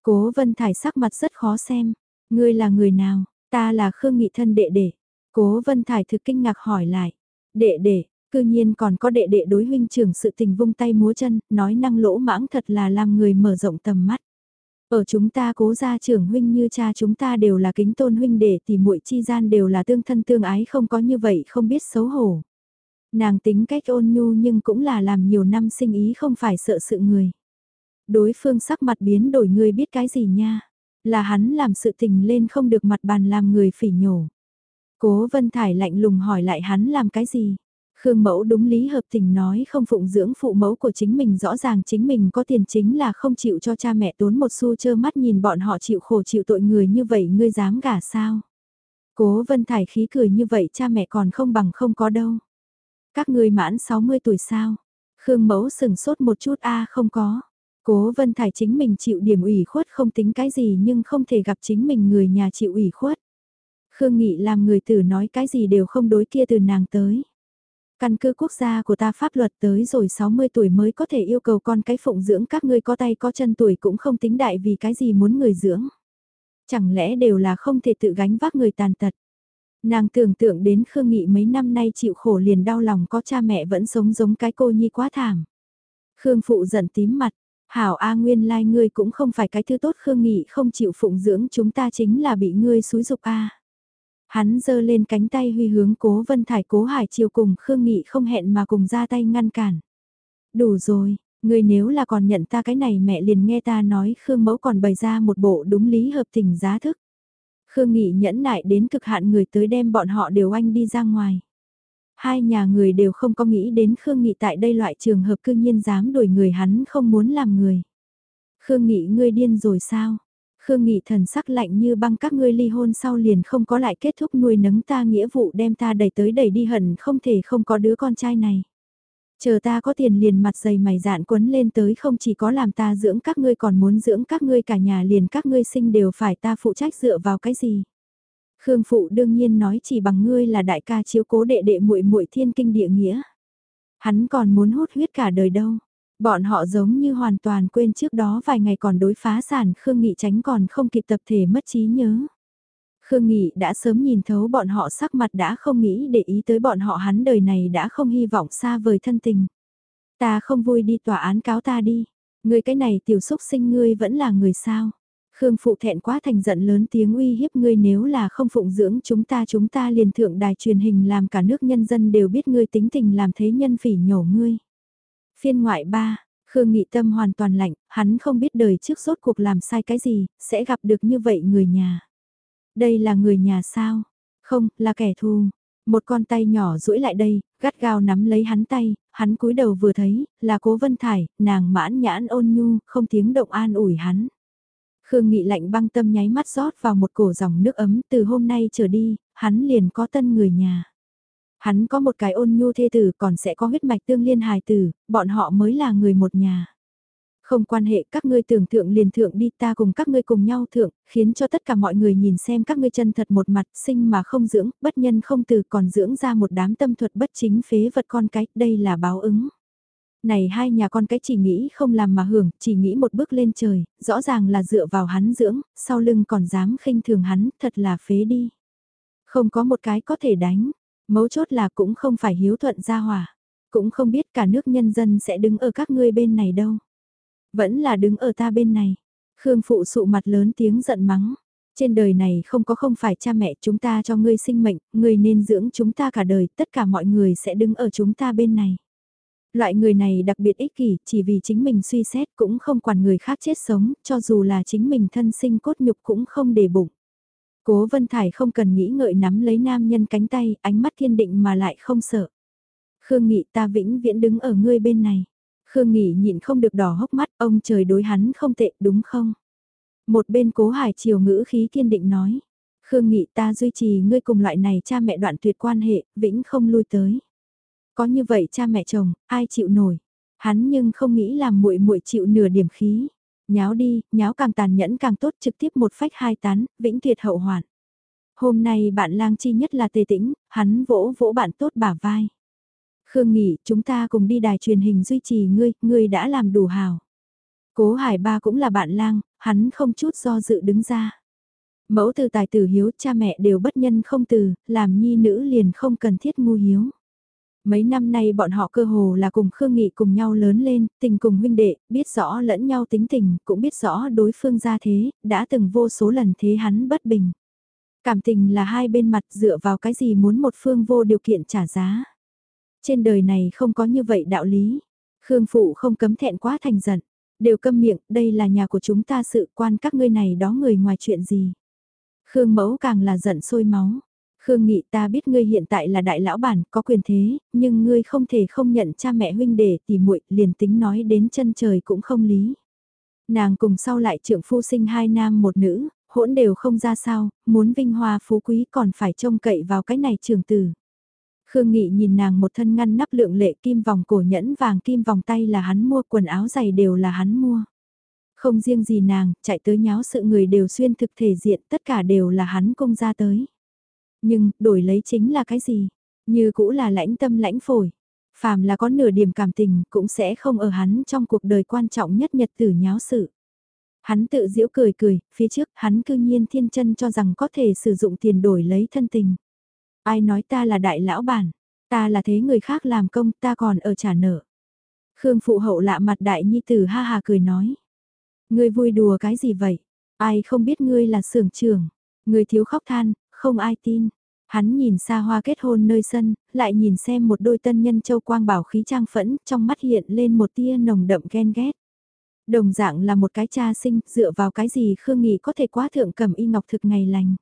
Cố vân thải sắc mặt rất khó xem, ngươi là người nào, Ta là Khương Nghị thân đệ đệ. Cố Vân Thải thực kinh ngạc hỏi lại. Đệ đệ, cư nhiên còn có đệ đệ đối huynh trưởng sự tình vung tay múa chân, nói năng lỗ mãng thật là làm người mở rộng tầm mắt. Ở chúng ta cố gia trưởng huynh như cha chúng ta đều là kính tôn huynh đệ thì muội chi gian đều là tương thân tương ái không có như vậy không biết xấu hổ. Nàng tính cách ôn nhu nhưng cũng là làm nhiều năm sinh ý không phải sợ sự người. Đối phương sắc mặt biến đổi người biết cái gì nha. Là hắn làm sự tình lên không được mặt bàn làm người phỉ nhổ. Cố Vân Thải lạnh lùng hỏi lại hắn làm cái gì. Khương mẫu đúng lý hợp tình nói không phụng dưỡng phụ mẫu của chính mình, rõ ràng chính mình có tiền chính là không chịu cho cha mẹ tốn một xu chơ mắt nhìn bọn họ chịu khổ chịu tội người như vậy, ngươi dám gả sao. Cố vân thải khí cười như vậy, cha mẹ còn không bằng không có đâu. Các ngươi mãn 60 tuổi sao? Khương mẫu sừng sốt một chút, a, không có. Cố vân thải chính mình chịu điểm ủy khuất không tính cái gì nhưng không thể gặp chính mình người nhà chịu ủy khuất. Khương Nghị làm người tử nói cái gì đều không đối kia từ nàng tới. Căn cứ quốc gia của ta pháp luật tới rồi 60 tuổi mới có thể yêu cầu con cái phụng dưỡng các ngươi có tay có chân tuổi cũng không tính đại vì cái gì muốn người dưỡng. Chẳng lẽ đều là không thể tự gánh vác người tàn tật. Nàng tưởng tượng đến Khương Nghị mấy năm nay chịu khổ liền đau lòng có cha mẹ vẫn sống giống cái cô nhi quá thảm. Khương Phụ giận tím mặt, Hảo A nguyên lai like ngươi cũng không phải cái thứ tốt Khương Nghị không chịu phụng dưỡng chúng ta chính là bị ngươi xúi dục A. Hắn giơ lên cánh tay huy hướng cố vân thải cố hải chiều cùng Khương Nghị không hẹn mà cùng ra tay ngăn cản. Đủ rồi, ngươi nếu là còn nhận ta cái này mẹ liền nghe ta nói Khương mẫu còn bày ra một bộ đúng lý hợp tình giá thức. Khương Nghị nhẫn nại đến cực hạn người tới đem bọn họ đều anh đi ra ngoài. Hai nhà người đều không có nghĩ đến Khương Nghị tại đây loại trường hợp cương nhiên dám đuổi người hắn không muốn làm người. Khương Nghị ngươi điên rồi sao? Khương Nghị thần sắc lạnh như băng, các ngươi ly hôn sau liền không có lại kết thúc nuôi nấng ta nghĩa vụ, đem ta đẩy tới đẩy đi hận, không thể không có đứa con trai này. Chờ ta có tiền liền mặt dày mày dạn quấn lên tới, không chỉ có làm ta dưỡng các ngươi còn muốn dưỡng các ngươi cả nhà liền các ngươi sinh đều phải ta phụ trách dựa vào cái gì. Khương phụ đương nhiên nói chỉ bằng ngươi là đại ca chiếu cố đệ đệ muội muội thiên kinh địa nghĩa. Hắn còn muốn hút huyết cả đời đâu. Bọn họ giống như hoàn toàn quên trước đó vài ngày còn đối phá sản Khương Nghị tránh còn không kịp tập thể mất trí nhớ. Khương Nghị đã sớm nhìn thấu bọn họ sắc mặt đã không nghĩ để ý tới bọn họ hắn đời này đã không hy vọng xa vời thân tình. Ta không vui đi tòa án cáo ta đi. Người cái này tiểu xúc sinh ngươi vẫn là người sao. Khương phụ thẹn quá thành giận lớn tiếng uy hiếp ngươi nếu là không phụng dưỡng chúng ta chúng ta liền thượng đài truyền hình làm cả nước nhân dân đều biết ngươi tính tình làm thế nhân phỉ nhổ ngươi. Phiên ngoại ba Khương Nghị Tâm hoàn toàn lạnh, hắn không biết đời trước rốt cuộc làm sai cái gì, sẽ gặp được như vậy người nhà. Đây là người nhà sao? Không, là kẻ thù. Một con tay nhỏ duỗi lại đây, gắt gao nắm lấy hắn tay, hắn cúi đầu vừa thấy, là cố vân thải, nàng mãn nhãn ôn nhu, không tiếng động an ủi hắn. Khương Nghị lạnh băng tâm nháy mắt rót vào một cổ dòng nước ấm từ hôm nay trở đi, hắn liền có tân người nhà. Hắn có một cái ôn nhu thê tử còn sẽ có huyết mạch tương liên hài tử, bọn họ mới là người một nhà. Không quan hệ các ngươi tưởng thượng liền thượng đi ta cùng các ngươi cùng nhau thượng, khiến cho tất cả mọi người nhìn xem các ngươi chân thật một mặt sinh mà không dưỡng, bất nhân không từ còn dưỡng ra một đám tâm thuật bất chính phế vật con cái, đây là báo ứng. Này hai nhà con cái chỉ nghĩ không làm mà hưởng, chỉ nghĩ một bước lên trời, rõ ràng là dựa vào hắn dưỡng, sau lưng còn dám khinh thường hắn, thật là phế đi. Không có một cái có thể đánh, Mấu chốt là cũng không phải hiếu thuận gia hòa. Cũng không biết cả nước nhân dân sẽ đứng ở các ngươi bên này đâu. Vẫn là đứng ở ta bên này. Khương phụ sụ mặt lớn tiếng giận mắng. Trên đời này không có không phải cha mẹ chúng ta cho ngươi sinh mệnh, ngươi nên dưỡng chúng ta cả đời, tất cả mọi người sẽ đứng ở chúng ta bên này. Loại người này đặc biệt ích kỷ, chỉ vì chính mình suy xét cũng không quản người khác chết sống, cho dù là chính mình thân sinh cốt nhục cũng không để bụng. Cố Vân Thải không cần nghĩ ngợi nắm lấy nam nhân cánh tay, ánh mắt kiên định mà lại không sợ. Khương Nghị ta vĩnh viễn đứng ở ngươi bên này. Khương Nghị nhịn không được đỏ hốc mắt, ông trời đối hắn không tệ đúng không? Một bên cố hải chiều ngữ khí kiên định nói. Khương Nghị ta duy trì ngươi cùng loại này cha mẹ đoạn tuyệt quan hệ, vĩnh không lui tới. Có như vậy cha mẹ chồng, ai chịu nổi? Hắn nhưng không nghĩ làm muội muội chịu nửa điểm khí. Nháo đi, nháo càng tàn nhẫn càng tốt trực tiếp một phách hai tán, vĩnh tuyệt hậu hoạn. Hôm nay bạn lang chi nhất là tề tĩnh, hắn vỗ vỗ bạn tốt bả vai. Khương nghỉ, chúng ta cùng đi đài truyền hình duy trì ngươi, ngươi đã làm đủ hào. Cố hải ba cũng là bạn lang, hắn không chút do dự đứng ra. Mẫu từ tài tử hiếu, cha mẹ đều bất nhân không từ, làm nhi nữ liền không cần thiết ngu hiếu. Mấy năm nay bọn họ cơ hồ là cùng Khương Nghị cùng nhau lớn lên, tình cùng huynh đệ, biết rõ lẫn nhau tính tình, cũng biết rõ đối phương ra thế, đã từng vô số lần thế hắn bất bình. Cảm tình là hai bên mặt dựa vào cái gì muốn một phương vô điều kiện trả giá. Trên đời này không có như vậy đạo lý. Khương Phụ không cấm thẹn quá thành giận. Đều câm miệng, đây là nhà của chúng ta sự quan các ngươi này đó người ngoài chuyện gì. Khương Mẫu càng là giận sôi máu. Khương Nghị ta biết ngươi hiện tại là đại lão bản, có quyền thế, nhưng ngươi không thể không nhận cha mẹ huynh đệ tỉ muội liền tính nói đến chân trời cũng không lý. Nàng cùng sau lại trưởng phu sinh hai nam một nữ, hỗn đều không ra sao, muốn vinh hoa phú quý còn phải trông cậy vào cái này trường tử. Khương Nghị nhìn nàng một thân ngăn nắp lượng lệ kim vòng cổ nhẫn vàng kim vòng tay là hắn mua quần áo giày đều là hắn mua. Không riêng gì nàng, chạy tới nháo sự người đều xuyên thực thể diện tất cả đều là hắn công ra tới. Nhưng, đổi lấy chính là cái gì? Như cũ là lãnh tâm lãnh phổi. Phàm là có nửa điểm cảm tình cũng sẽ không ở hắn trong cuộc đời quan trọng nhất nhật tử nháo sự. Hắn tự giễu cười cười, phía trước hắn cư nhiên thiên chân cho rằng có thể sử dụng tiền đổi lấy thân tình. Ai nói ta là đại lão bản, ta là thế người khác làm công ta còn ở trả nợ. Khương phụ hậu lạ mặt đại nhi tử ha hà cười nói. Ngươi vui đùa cái gì vậy? Ai không biết ngươi là sưởng trưởng? Ngươi thiếu khóc than, không ai tin. Hắn nhìn xa hoa kết hôn nơi sân, lại nhìn xem một đôi tân nhân châu quang bảo khí trang phẫn, trong mắt hiện lên một tia nồng đậm ghen ghét. Đồng dạng là một cái cha sinh, dựa vào cái gì Khương Nghị có thể quá thượng cầm y ngọc thực ngày lành.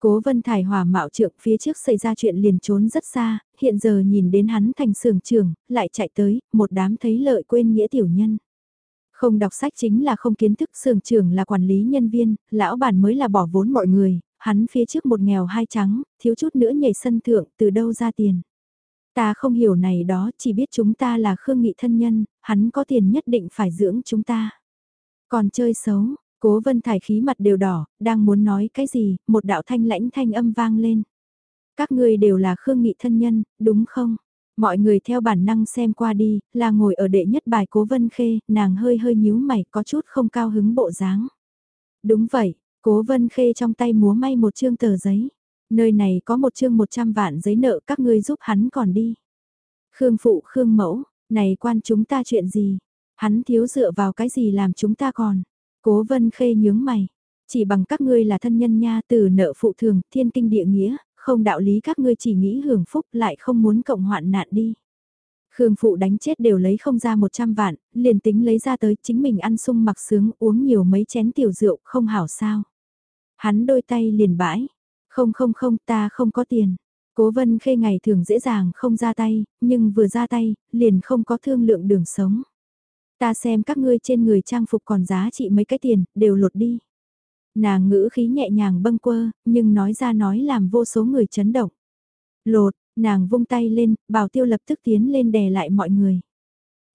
Cố vân thải hòa mạo trượng phía trước xảy ra chuyện liền trốn rất xa, hiện giờ nhìn đến hắn thành sưởng trường, lại chạy tới, một đám thấy lợi quên nghĩa tiểu nhân. Không đọc sách chính là không kiến thức sưởng trường là quản lý nhân viên, lão bản mới là bỏ vốn mọi người, hắn phía trước một nghèo hai trắng, thiếu chút nữa nhảy sân thượng, từ đâu ra tiền. Ta không hiểu này đó, chỉ biết chúng ta là Khương Nghị thân nhân, hắn có tiền nhất định phải dưỡng chúng ta. Còn chơi xấu, cố vân thải khí mặt đều đỏ, đang muốn nói cái gì, một đạo thanh lãnh thanh âm vang lên. Các người đều là Khương Nghị thân nhân, đúng không? Mọi người theo bản năng xem qua đi, là ngồi ở đệ nhất bài cố vân khê, nàng hơi hơi nhíu mày có chút không cao hứng bộ dáng. Đúng vậy, Cố vân khê trong tay múa may một chương tờ giấy. Nơi này có một chương 100 vạn giấy nợ các ngươi giúp hắn còn đi. Khương phụ Khương mẫu, này quan chúng ta chuyện gì? Hắn thiếu dựa vào cái gì làm chúng ta còn? Cố vân khê nhướng mày. Chỉ bằng các ngươi là thân nhân nha từ nợ phụ thường, thiên kinh địa nghĩa, không đạo lý các ngươi chỉ nghĩ hưởng phúc lại không muốn cộng hoạn nạn đi. Khương phụ đánh chết đều lấy không ra 100 vạn, liền tính lấy ra tới chính mình ăn sung mặc sướng uống nhiều mấy chén tiểu rượu không hảo sao. Hắn đôi tay liền bãi. Không không không ta không có tiền. Cố vân khê ngày thường dễ dàng không ra tay, nhưng vừa ra tay, liền không có thương lượng đường sống. Ta xem các ngươi trên người trang phục còn giá trị mấy cái tiền, đều lột đi. Nàng ngữ khí nhẹ nhàng bâng quơ, nhưng nói ra nói làm vô số người chấn động. Lột, nàng vung tay lên, bảo tiêu lập tức tiến lên đè lại mọi người.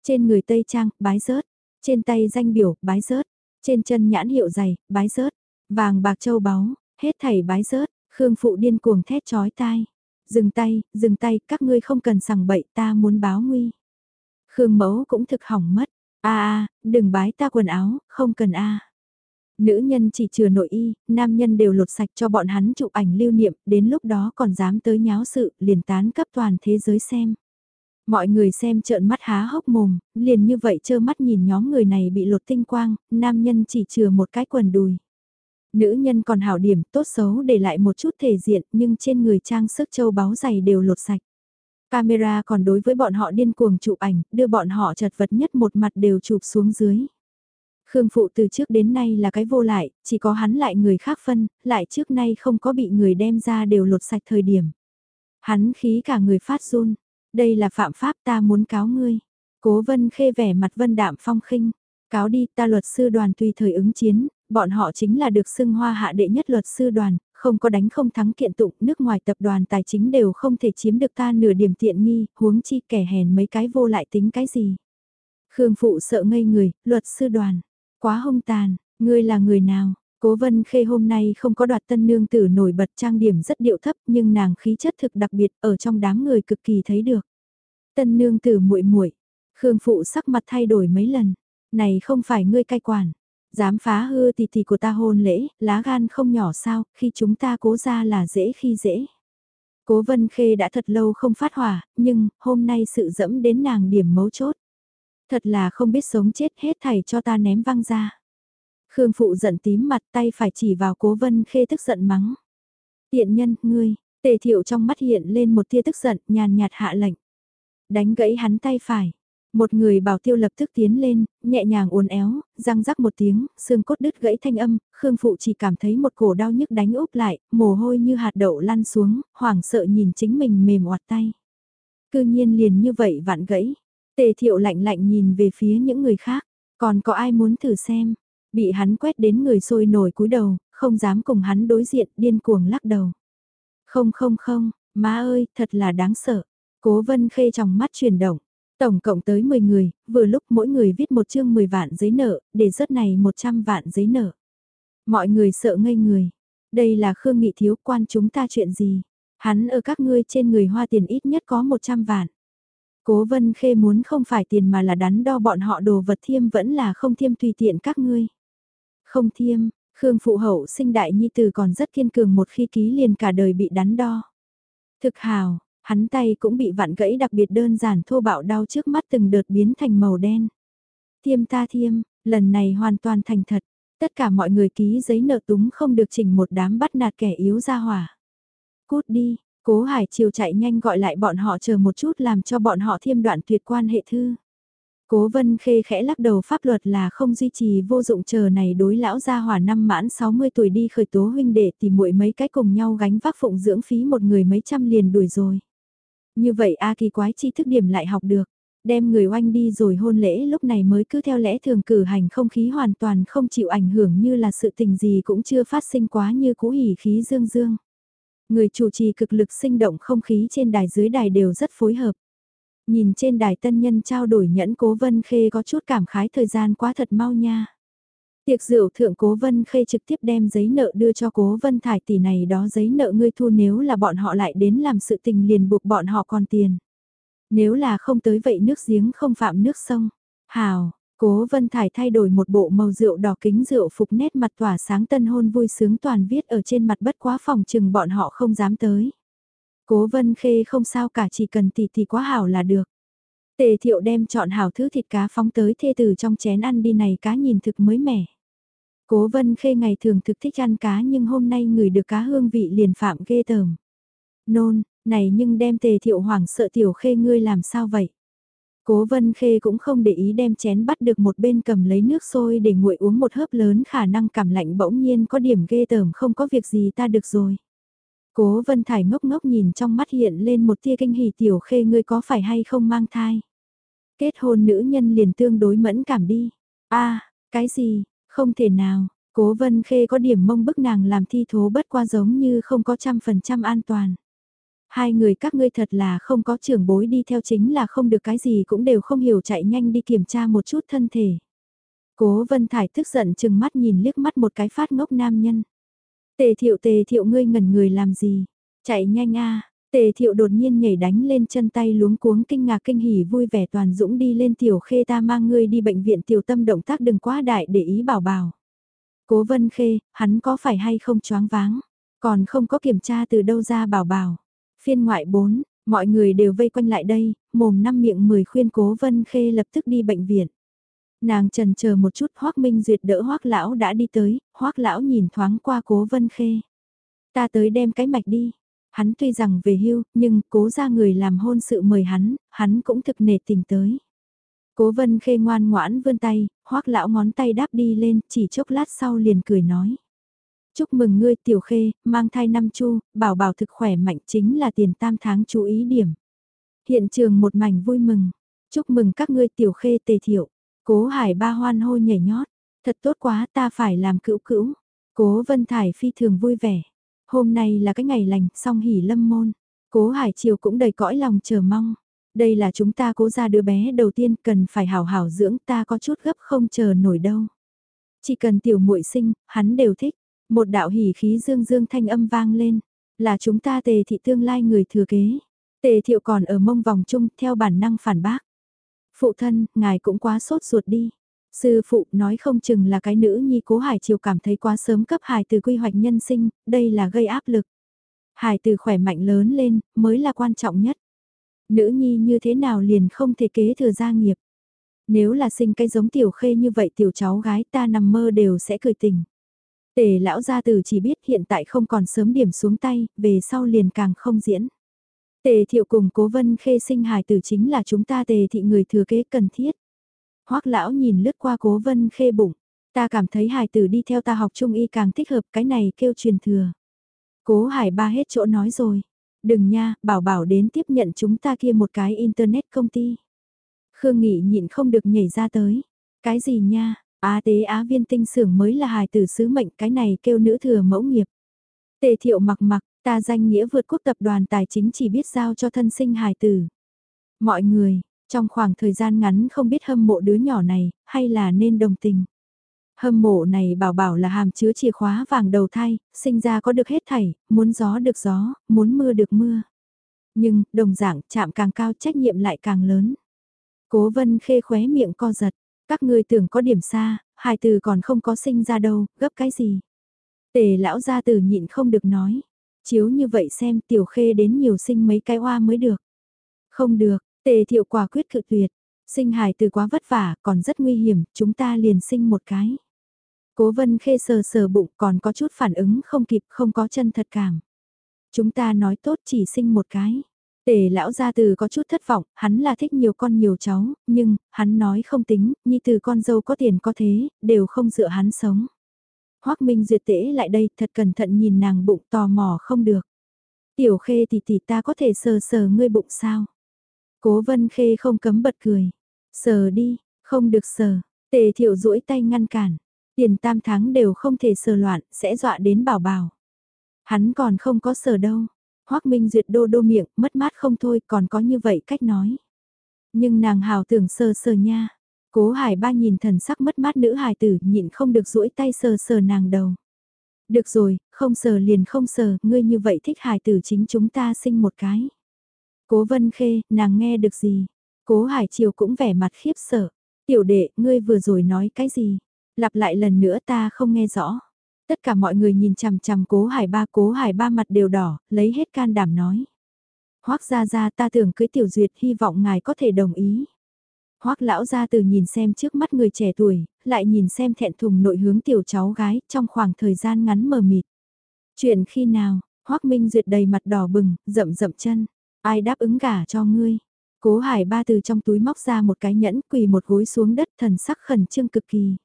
Trên người Tây Trang, bái rớt. Trên tay danh biểu, bái rớt. Trên chân nhãn hiệu giày, bái rớt. Vàng bạc châu báu, hết thảy bái rớt, Khương Phụ điên cuồng thét chói tai. Dừng tay, dừng tay, các ngươi không cần sằng bậy ta muốn báo nguy. Khương Mẫu cũng thực hỏng mất. a a đừng bái ta quần áo, không cần a Nữ nhân chỉ chừa nội y, nam nhân đều lột sạch cho bọn hắn chụp ảnh lưu niệm, đến lúc đó còn dám tới nháo sự, liền tán cấp toàn thế giới xem. Mọi người xem trợn mắt há hốc mồm, liền như vậy trơ mắt nhìn nhóm người này bị lột tinh quang, nam nhân chỉ chừa một cái quần đùi. Nữ nhân còn hảo điểm tốt xấu để lại một chút thể diện nhưng trên người trang sức châu báu dày đều lột sạch. Camera còn đối với bọn họ điên cuồng chụp ảnh, đưa bọn họ chật vật nhất một mặt đều chụp xuống dưới. Khương Phụ từ trước đến nay là cái vô lại, chỉ có hắn lại người khác phân, lại trước nay không có bị người đem ra đều lột sạch thời điểm. Hắn khí cả người phát run, đây là phạm pháp ta muốn cáo ngươi. Cố vân khê vẻ mặt vân đạm phong khinh, cáo đi ta luật sư đoàn tùy thời ứng chiến, bọn họ chính là được xưng hoa hạ đệ nhất luật sư đoàn, không có đánh không thắng kiện tụng, nước ngoài tập đoàn tài chính đều không thể chiếm được ta nửa điểm tiện nghi, huống chi kẻ hèn mấy cái vô lại tính cái gì. Khương Phụ sợ ngây người, luật sư đoàn, quá hung tàn, ngươi là người nào? Cố Vân Khê hôm nay không có đoạt tân nương tử nổi bật trang điểm rất điệu thấp nhưng nàng khí chất thực đặc biệt ở trong đám người cực kỳ thấy được. Tân nương tử muội muội, Khương Phụ sắc mặt thay đổi mấy lần, này không phải ngươi cai quản, Dám phá hư tỷ tỷ của ta hôn lễ, lá gan không nhỏ sao, khi chúng ta cố ra là dễ khi dễ. Cố Vân Khê đã thật lâu không phát hỏa, nhưng hôm nay sự dẫm đến nàng điểm mấu chốt. Thật là không biết sống chết hết thảy cho ta ném văng ra. Khương Phụ giận tím mặt tay phải chỉ vào Cố Vân Khê tức giận mắng. Tiện nhân, ngươi, tề thiệu trong mắt hiện lên một tia tức giận, nhàn nhạt hạ lệnh. Đánh gãy hắn tay phải. Một người bảo tiêu lập tức tiến lên, nhẹ nhàng uốn éo, răng rắc một tiếng, xương cốt đứt gãy thanh âm, Khương Phụ chỉ cảm thấy một cổ đau nhức đánh úp lại, mồ hôi như hạt đậu lăn xuống, hoảng sợ nhìn chính mình mềm oặt tay. Cư nhiên liền như vậy vạn gãy. Tề thiệu lạnh lạnh nhìn về phía những người khác, còn có ai muốn thử xem. Bị hắn quét đến người sôi nổi cúi đầu, không dám cùng hắn đối diện, điên cuồng lắc đầu. Không không không, má ơi, thật là đáng sợ. Cố vân khê trong mắt chuyển động. Tổng cộng tới 10 người, vừa lúc mỗi người viết một chương 10 vạn giấy nợ, để rớt này 100 vạn giấy nợ. Mọi người sợ ngây người. Đây là Khương Nghị thiếu quan chúng ta chuyện gì? Hắn ở các ngươi trên người hoa tiền ít nhất có 100 vạn. Cố vân khê muốn không phải tiền mà là đắn đo bọn họ đồ vật thiêm vẫn là không thiêm tùy tiện các ngươi. Không thiêm, Khương phụ hậu sinh đại nhi tử còn rất kiên cường một khi ký liền cả đời bị đắn đo. Thực hào, hắn tay cũng bị vặn gãy đặc biệt đơn giản thô bạo đau trước mắt từng đợt biến thành màu đen. Thiêm ta thiêm, lần này hoàn toàn thành thật, tất cả mọi người ký giấy nợ túng không được chỉnh một đám bắt nạt kẻ yếu ra hỏa. Cút đi, cố hải triều chạy nhanh gọi lại bọn họ chờ một chút làm cho bọn họ thêm đoạn tuyệt quan hệ thư. Cố vân khê khẽ lắc đầu pháp luật là không duy trì vô dụng chờ này đối lão gia hỏa năm mãn 60 tuổi đi khởi tố huynh đệ tìm muội mấy cái cùng nhau gánh vác phụng dưỡng phí một người mấy trăm liền đuổi rồi. Như vậy A kỳ quái chi thức điểm lại học được, đem người oanh đi rồi hôn lễ lúc này mới cứ theo lẽ thường cử hành không khí hoàn toàn không chịu ảnh hưởng như là sự tình gì cũng chưa phát sinh quá như cũ hỉ khí dương dương. Người chủ trì cực lực sinh động không khí trên đài dưới đài đều rất phối hợp. Nhìn trên đài tân nhân trao đổi nhẫn cố vân khê có chút cảm khái thời gian quá thật mau nha. Tiệc rượu thượng cố vân khê trực tiếp đem giấy nợ đưa cho cố vân thải tỷ này đó giấy nợ ngươi thu nếu là bọn họ lại đến làm sự tình liền buộc bọn họ còn tiền. Nếu là không tới vậy nước giếng không phạm nước sông. Hào, cố vân thải thay đổi một bộ màu rượu đỏ kính rượu phục nét mặt tỏa sáng tân hôn vui sướng toàn viết ở trên mặt bất quá phòng chừng bọn họ không dám tới. Cố vân khê không sao cả chỉ cần tỷ tỷ quá hảo là được. Tề thiệu đem chọn hảo thứ thịt cá phóng tới thê tử trong chén ăn đi này cá nhìn thực mới mẻ. Cố vân khê ngày thường thực thích ăn cá nhưng hôm nay người được cá hương vị liền phạm ghê tởm. Nôn, này nhưng đem tề thiệu hoảng sợ tiểu khê ngươi làm sao vậy? Cố vân khê cũng không để ý đem chén bắt được một bên cầm lấy nước sôi để nguội uống một hớp lớn khả năng cảm lạnh bỗng nhiên có điểm ghê tởm không có việc gì ta được rồi. Cố Vân Thải ngốc ngốc nhìn trong mắt hiện lên một tia kinh hỉ tiểu khê ngươi có phải hay không mang thai. Kết hôn nữ nhân liền tương đối mẫn cảm đi. a cái gì, không thể nào, cố Vân Khê có điểm mông bức nàng làm thi thố bất qua giống như không có trăm phần trăm an toàn. Hai người các ngươi thật là không có trưởng bối đi theo chính là không được cái gì cũng đều không hiểu chạy nhanh đi kiểm tra một chút thân thể. Cố Vân Thải tức giận chừng mắt nhìn liếc mắt một cái phát ngốc nam nhân. Tề thiệu tề thiệu ngươi ngẩn người làm gì? Chạy nhanh a Tề thiệu đột nhiên nhảy đánh lên chân tay luống cuống kinh ngạc kinh hỉ vui vẻ toàn dũng đi lên tiểu khê ta mang ngươi đi bệnh viện tiểu tâm động tác đừng quá đại để ý bảo bảo. Cố vân khê, hắn có phải hay không choáng váng? Còn không có kiểm tra từ đâu ra bảo bảo. Phiên ngoại 4, mọi người đều vây quanh lại đây, mồm năm miệng 10 khuyên cố vân khê lập tức đi bệnh viện. Nàng trần chờ một chút Hoác Minh Duyệt đỡ Hoác Lão đã đi tới, Hoác Lão nhìn thoáng qua cố vân khê. Ta tới đem cái mạch đi. Hắn tuy rằng về hưu, nhưng cố ra người làm hôn sự mời hắn, hắn cũng thực nề tình tới. Cố vân khê ngoan ngoãn vươn tay, Hoác Lão ngón tay đáp đi lên, chỉ chốc lát sau liền cười nói. Chúc mừng ngươi tiểu khê, mang thai năm chu, bảo bảo thực khỏe mạnh chính là tiền tam tháng chú ý điểm. Hiện trường một mảnh vui mừng. Chúc mừng các ngươi tiểu khê tề thiệu. Cố hải ba hoan hô nhảy nhót, thật tốt quá ta phải làm cữu cữu. Cố vân thải phi thường vui vẻ. Hôm nay là cái ngày lành, song hỉ lâm môn. Cố hải chiều cũng đầy cõi lòng chờ mong. Đây là chúng ta cố ra đứa bé đầu tiên cần phải hảo hảo dưỡng ta có chút gấp không chờ nổi đâu. Chỉ cần tiểu muội sinh, hắn đều thích. Một đạo hỉ khí dương dương thanh âm vang lên. Là chúng ta tề thị tương lai người thừa kế. Tề thiệu còn ở mông vòng chung theo bản năng phản bác. Phụ thân, ngài cũng quá sốt ruột đi. Sư phụ nói không chừng là cái nữ nhi cố Hải chiều cảm thấy quá sớm cấp Hải từ quy hoạch nhân sinh, đây là gây áp lực. Hải từ khỏe mạnh lớn lên, mới là quan trọng nhất. Nữ nhi như thế nào liền không thể kế thừa gia nghiệp. Nếu là sinh cái giống tiểu khê như vậy tiểu cháu gái ta nằm mơ đều sẽ cười tình. Tề lão gia tử chỉ biết hiện tại không còn sớm điểm xuống tay, về sau liền càng không diễn. Tề thiệu cùng cố vân khê sinh hài tử chính là chúng ta tề thị người thừa kế cần thiết. Hoắc lão nhìn lướt qua cố vân khê bụng, ta cảm thấy hài tử đi theo ta học trung y càng thích hợp cái này kêu truyền thừa. Cố hải ba hết chỗ nói rồi, đừng nha, bảo bảo đến tiếp nhận chúng ta kia một cái internet công ty. Khương Nghị nhịn không được nhảy ra tới, cái gì nha, Á tế Á viên tinh xưởng mới là hài tử sứ mệnh cái này kêu nữ thừa mẫu nghiệp. Tề thiệu mặc mặc, ta danh nghĩa vượt quốc tập đoàn tài chính chỉ biết giao cho thân sinh hài tử. Mọi người, trong khoảng thời gian ngắn không biết hâm mộ đứa nhỏ này, hay là nên đồng tình. Hâm mộ này bảo bảo là hàm chứa chìa khóa vàng đầu thai, sinh ra có được hết thảy, muốn gió được gió, muốn mưa được mưa. Nhưng, đồng dạng, chạm càng cao trách nhiệm lại càng lớn. Cố vân khê khóe miệng co giật, các ngươi tưởng có điểm xa, hài từ còn không có sinh ra đâu, gấp cái gì. Tề lão gia tử nhịn không được nói, chiếu như vậy xem tiểu khê đến nhiều sinh mấy cái hoa mới được. Không được, tề thiệu quả quyết cự tuyệt, sinh hài từ quá vất vả, còn rất nguy hiểm, chúng ta liền sinh một cái. Cố vân khê sờ sờ bụng còn có chút phản ứng không kịp không có chân thật cảm. Chúng ta nói tốt chỉ sinh một cái. Tề lão gia từ có chút thất vọng, hắn là thích nhiều con nhiều cháu, nhưng, hắn nói không tính, nhi từ con dâu có tiền có thế, đều không dựa hắn sống. Hoác Minh duyệt tễ lại đây, thật cẩn thận nhìn nàng bụng tò mò không được. Tiểu khê thì tỷ ta có thể sờ sờ ngươi bụng sao? Cố vân khê không cấm bật cười. Sờ đi, không được sờ. Tề thiệu duỗi tay ngăn cản. Tiền tam tháng đều không thể sờ loạn, sẽ dọa đến bảo bảo. Hắn còn không có sờ đâu. Hoác Minh Duyệt đô đô miệng, mất mát không thôi, còn có như vậy cách nói. Nhưng nàng hào tưởng sờ sờ nha. Cố hải ba nhìn thần sắc mất mát nữ hài tử nhịn không được duỗi tay sờ sờ nàng đầu. Được rồi, không sờ liền không sờ, ngươi như vậy thích hài tử chính chúng ta sinh một cái. Cố vân khê, nàng nghe được gì? Cố hải triều cũng vẻ mặt khiếp sợ. Tiểu đệ, ngươi vừa rồi nói cái gì? Lặp lại lần nữa ta không nghe rõ. Tất cả mọi người nhìn chằm chằm cố hải ba cố hải ba mặt đều đỏ, lấy hết can đảm nói. Hoác ra ra ta tưởng cưới tiểu duyệt hy vọng ngài có thể đồng ý. Hoác lão ra từ nhìn xem trước mắt người trẻ tuổi, lại nhìn xem thẹn thùng nội hướng tiểu cháu gái trong khoảng thời gian ngắn mờ mịt. Chuyện khi nào, Hoác Minh Duyệt đầy mặt đỏ bừng, rậm rậm chân, ai đáp ứng gả cho ngươi. Cố hải ba từ trong túi móc ra một cái nhẫn quỳ một gối xuống đất thần sắc khẩn trương cực kỳ.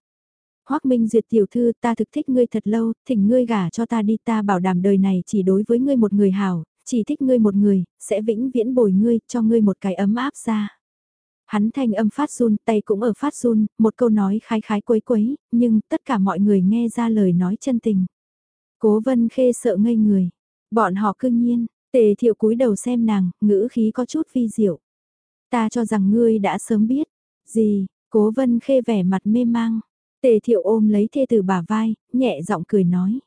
Hoác Minh Duyệt tiểu thư ta thực thích ngươi thật lâu, thỉnh ngươi gả cho ta đi ta bảo đảm đời này chỉ đối với ngươi một người hảo, chỉ thích ngươi một người, sẽ vĩnh viễn bồi ngươi, cho ngươi một cái ấm áp ra. Hắn thanh âm phát run, tay cũng ở phát run, một câu nói khái khái quấy quấy, nhưng tất cả mọi người nghe ra lời nói chân tình. Cố vân khê sợ ngây người. Bọn họ cương nhiên, tề thiệu cúi đầu xem nàng, ngữ khí có chút vi diệu. Ta cho rằng ngươi đã sớm biết. Gì, cố vân khê vẻ mặt mê mang. Tề thiệu ôm lấy thê tử bà vai, nhẹ giọng cười nói.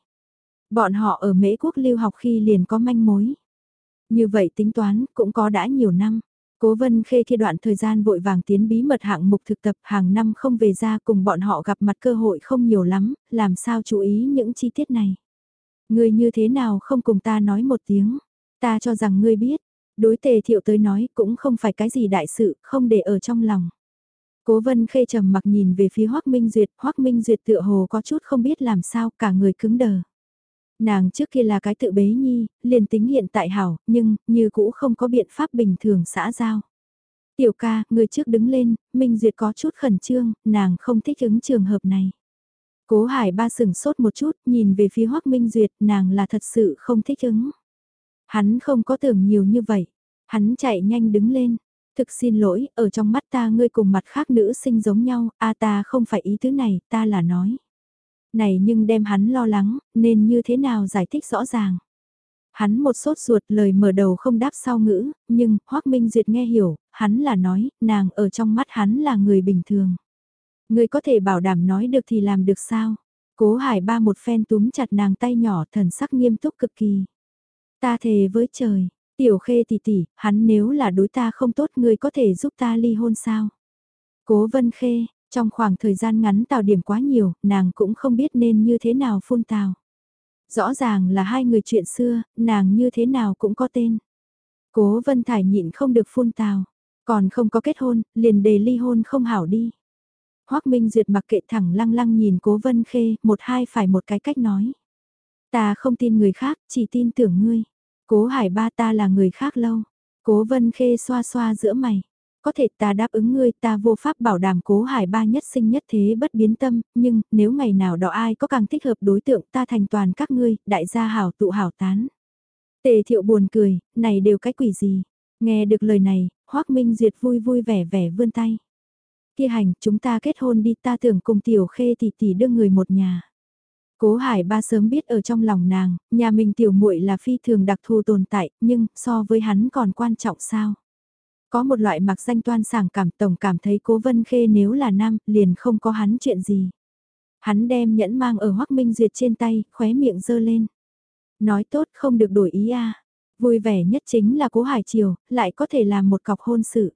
Bọn họ ở Mễ quốc lưu học khi liền có manh mối. Như vậy tính toán cũng có đã nhiều năm. Cố vân khê khi đoạn thời gian vội vàng tiến bí mật hạng mục thực tập hàng năm không về ra cùng bọn họ gặp mặt cơ hội không nhiều lắm, làm sao chú ý những chi tiết này. Ngươi như thế nào không cùng ta nói một tiếng, ta cho rằng ngươi biết, đối tề thiệu tới nói cũng không phải cái gì đại sự, không để ở trong lòng. Cố vân khê trầm mặc nhìn về phía Hoác Minh Duyệt, Hoác Minh Duyệt tựa hồ có chút không biết làm sao, cả người cứng đờ. Nàng trước kia là cái tự bế nhi, liền tính hiện tại hảo, nhưng, như cũ không có biện pháp bình thường xã giao. Tiểu ca, người trước đứng lên, Minh Duyệt có chút khẩn trương, nàng không thích ứng trường hợp này. Cố hải ba sừng sốt một chút, nhìn về phía Hoác Minh Duyệt, nàng là thật sự không thích ứng. Hắn không có tưởng nhiều như vậy. Hắn chạy nhanh đứng lên, Thực xin lỗi, ở trong mắt ta ngươi cùng mặt khác nữ sinh giống nhau, a ta không phải ý thứ này, ta là nói. Này nhưng đem hắn lo lắng, nên như thế nào giải thích rõ ràng. Hắn một sốt ruột lời mở đầu không đáp sau ngữ, nhưng Hoác Minh Duyệt nghe hiểu, hắn là nói, nàng ở trong mắt hắn là người bình thường. Ngươi có thể bảo đảm nói được thì làm được sao? Cố hải ba một phen túm chặt nàng tay nhỏ thần sắc nghiêm túc cực kỳ. Ta thề với trời, Tiểu khê tỷ tỷ, hắn nếu là đối ta không tốt ngươi có thể giúp ta ly hôn sao? Cố vân khê, Trong khoảng thời gian ngắn tào điểm quá nhiều, nàng cũng không biết nên như thế nào phun tào. Rõ ràng là hai người chuyện xưa, nàng như thế nào cũng có tên. Cố Vân Thải nhịn không được phun tào, còn không có kết hôn, liền đề ly hôn không hảo đi. Hoác Minh Duyệt mặc kệ thẳng lăng lăng nhìn Cố Vân Khê, một hai phải một cái cách nói. Ta không tin người khác, chỉ tin tưởng ngươi. Cố Hải ba ta là người khác lâu. Cố Vân Khê xoa xoa giữa mày. Có thể ta đáp ứng ngươi ta vô pháp bảo đảm cố hải ba nhất sinh nhất thế bất biến tâm, nhưng nếu ngày nào đó ai có càng thích hợp đối tượng ta thành toàn các ngươi, đại gia hảo tụ hảo tán. Tề thiệu buồn cười, này đều cái quỷ gì. Nghe được lời này, Hoắc Minh Duyệt vui vui vẻ vẻ vươn tay. Kia hành, chúng ta kết hôn đi ta tưởng cùng tiểu khê tỷ tỷ đưa người một nhà. Cố Hải ba sớm biết ở trong lòng nàng, nhà mình tiểu muội là phi thường đặc thù tồn tại, nhưng so với hắn còn quan trọng sao? Có một loại mặc danh toan sảng cảm tổng cảm thấy cố vân khê nếu là nam, liền không có hắn chuyện gì. Hắn đem nhẫn mang ở Hoắc Minh Duyệt trên tay, khóe miệng dơ lên. Nói tốt không được đổi ý a Vui vẻ nhất chính là cố Hải Triều, lại có thể làm một cọc hôn sự.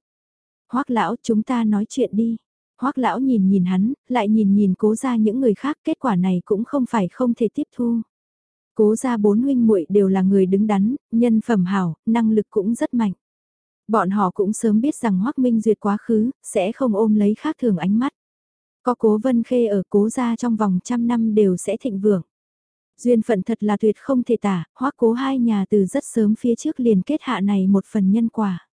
Hoắc lão chúng ta nói chuyện đi. Hoắc lão nhìn nhìn hắn, lại nhìn nhìn cố ra những người khác, kết quả này cũng không phải không thể tiếp thu. Cố ra bốn huynh muội đều là người đứng đắn, nhân phẩm hảo, năng lực cũng rất mạnh. Bọn họ cũng sớm biết rằng Hoắc Minh Duyệt quá khứ, sẽ không ôm lấy khác thường ánh mắt. Có cố vân khê ở cố gia trong vòng trăm năm đều sẽ thịnh vượng. Duyên phận thật là tuyệt không thể tả, Hoắc cố hai nhà từ rất sớm phía trước liền kết hạ này một phần nhân quả.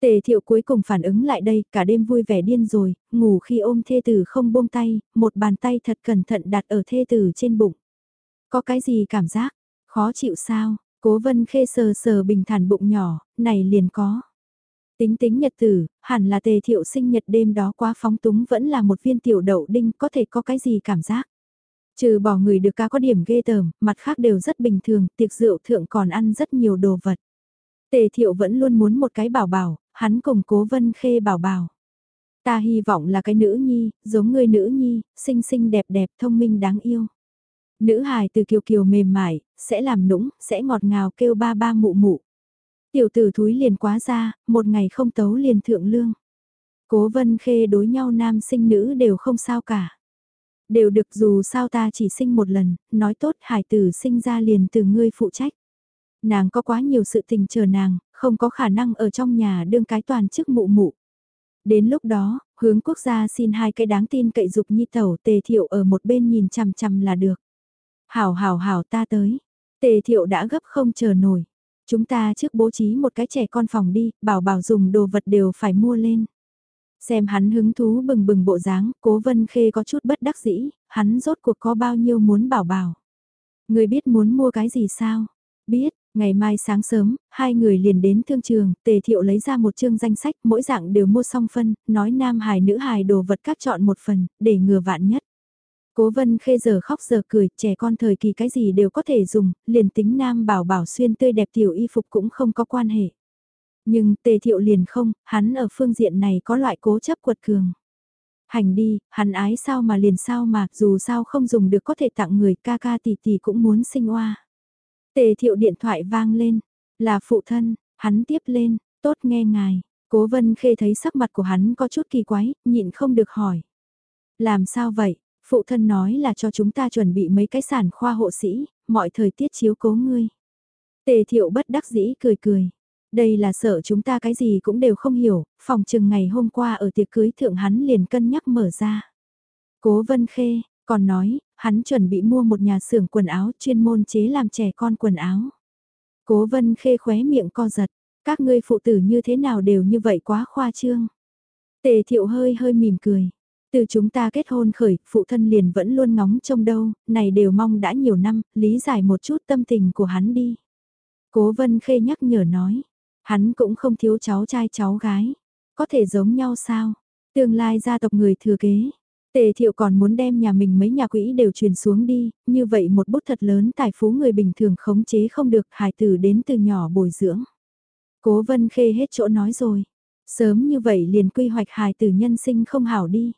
Tề thiệu cuối cùng phản ứng lại đây, cả đêm vui vẻ điên rồi, ngủ khi ôm thê tử không buông tay, một bàn tay thật cẩn thận đặt ở thê tử trên bụng. Có cái gì cảm giác? Khó chịu sao? Cố vân khê sờ sờ bình thản bụng nhỏ, này liền có. Tính tính nhật tử, hẳn là tề thiệu sinh nhật đêm đó quá phóng túng vẫn là một viên tiểu đậu đinh có thể có cái gì cảm giác. Trừ bỏ người được ca có điểm ghê tởm, mặt khác đều rất bình thường, tiệc rượu thượng còn ăn rất nhiều đồ vật. Tề thiệu vẫn luôn muốn một cái bảo bảo, hắn cùng cố vân khê bảo bảo. Ta hy vọng là cái nữ nhi, giống người nữ nhi, xinh xinh đẹp đẹp thông minh đáng yêu. Nữ hài từ kiều kiều mềm mại, sẽ làm nũng, sẽ ngọt ngào kêu ba ba mụ mụ. Tiểu tử thúi liền quá ra, một ngày không tấu liền thượng lương. Cố vân khê đối nhau nam sinh nữ đều không sao cả. Đều được dù sao ta chỉ sinh một lần, nói tốt hải tử sinh ra liền từ ngươi phụ trách. Nàng có quá nhiều sự tình chờ nàng, không có khả năng ở trong nhà đương cái toàn chức mụ mụ. Đến lúc đó, hướng quốc gia xin hai cái đáng tin cậy dục nhi tẩu tề thiệu ở một bên nhìn chằm chằm là được. Hảo hảo hảo ta tới. Tề thiệu đã gấp không chờ nổi. Chúng ta trước bố trí một cái trẻ con phòng đi, bảo bảo dùng đồ vật đều phải mua lên. Xem hắn hứng thú bừng bừng bộ dáng, cố vân khê có chút bất đắc dĩ, hắn rốt cuộc có bao nhiêu muốn bảo bảo. Người biết muốn mua cái gì sao? Biết, ngày mai sáng sớm, hai người liền đến thương trường, tề thiệu lấy ra một chương danh sách, mỗi dạng đều mua xong phân, nói nam hài nữ hài đồ vật các chọn một phần, để ngừa vạn nhất. Cố vân khê giờ khóc giờ cười, trẻ con thời kỳ cái gì đều có thể dùng, liền tính nam bảo bảo xuyên tươi đẹp tiểu y phục cũng không có quan hệ. Nhưng tề thiệu liền không, hắn ở phương diện này có loại cố chấp quật cường. Hành đi, hắn ái sao mà liền sao mà, dù sao không dùng được có thể tặng người ca ca tỷ tỷ cũng muốn sinh oa. Tề thiệu điện thoại vang lên, là phụ thân, hắn tiếp lên, tốt nghe ngài, cố vân khê thấy sắc mặt của hắn có chút kỳ quái, nhịn không được hỏi. Làm sao vậy, Phụ thân nói là cho chúng ta chuẩn bị mấy cái sản khoa hộ sĩ, mọi thời tiết chiếu cố ngươi. Tề thiệu bất đắc dĩ cười cười. Đây là sợ chúng ta cái gì cũng đều không hiểu, phòng trừng ngày hôm qua ở tiệc cưới thượng hắn liền cân nhắc mở ra. Cố vân khê, còn nói, hắn chuẩn bị mua một nhà xưởng quần áo chuyên môn chế làm trẻ con quần áo. Cố vân khê khóe miệng co giật, các ngươi phụ tử như thế nào đều như vậy quá khoa trương. Tề thiệu hơi hơi mỉm cười. Từ chúng ta kết hôn khởi, phụ thân liền vẫn luôn ngóng trông đâu, này đều mong đã nhiều năm, lý giải một chút tâm tình của hắn đi. Cố vân khê nhắc nhở nói, hắn cũng không thiếu cháu trai cháu gái, có thể giống nhau sao, tương lai gia tộc người thừa kế. Tề thiệu còn muốn đem nhà mình mấy nhà quỹ đều truyền xuống đi, như vậy một bút thật lớn tài phú người bình thường khống chế không được hài tử đến từ nhỏ bồi dưỡng. Cố vân khê hết chỗ nói rồi, sớm như vậy liền quy hoạch hài tử nhân sinh không hảo đi.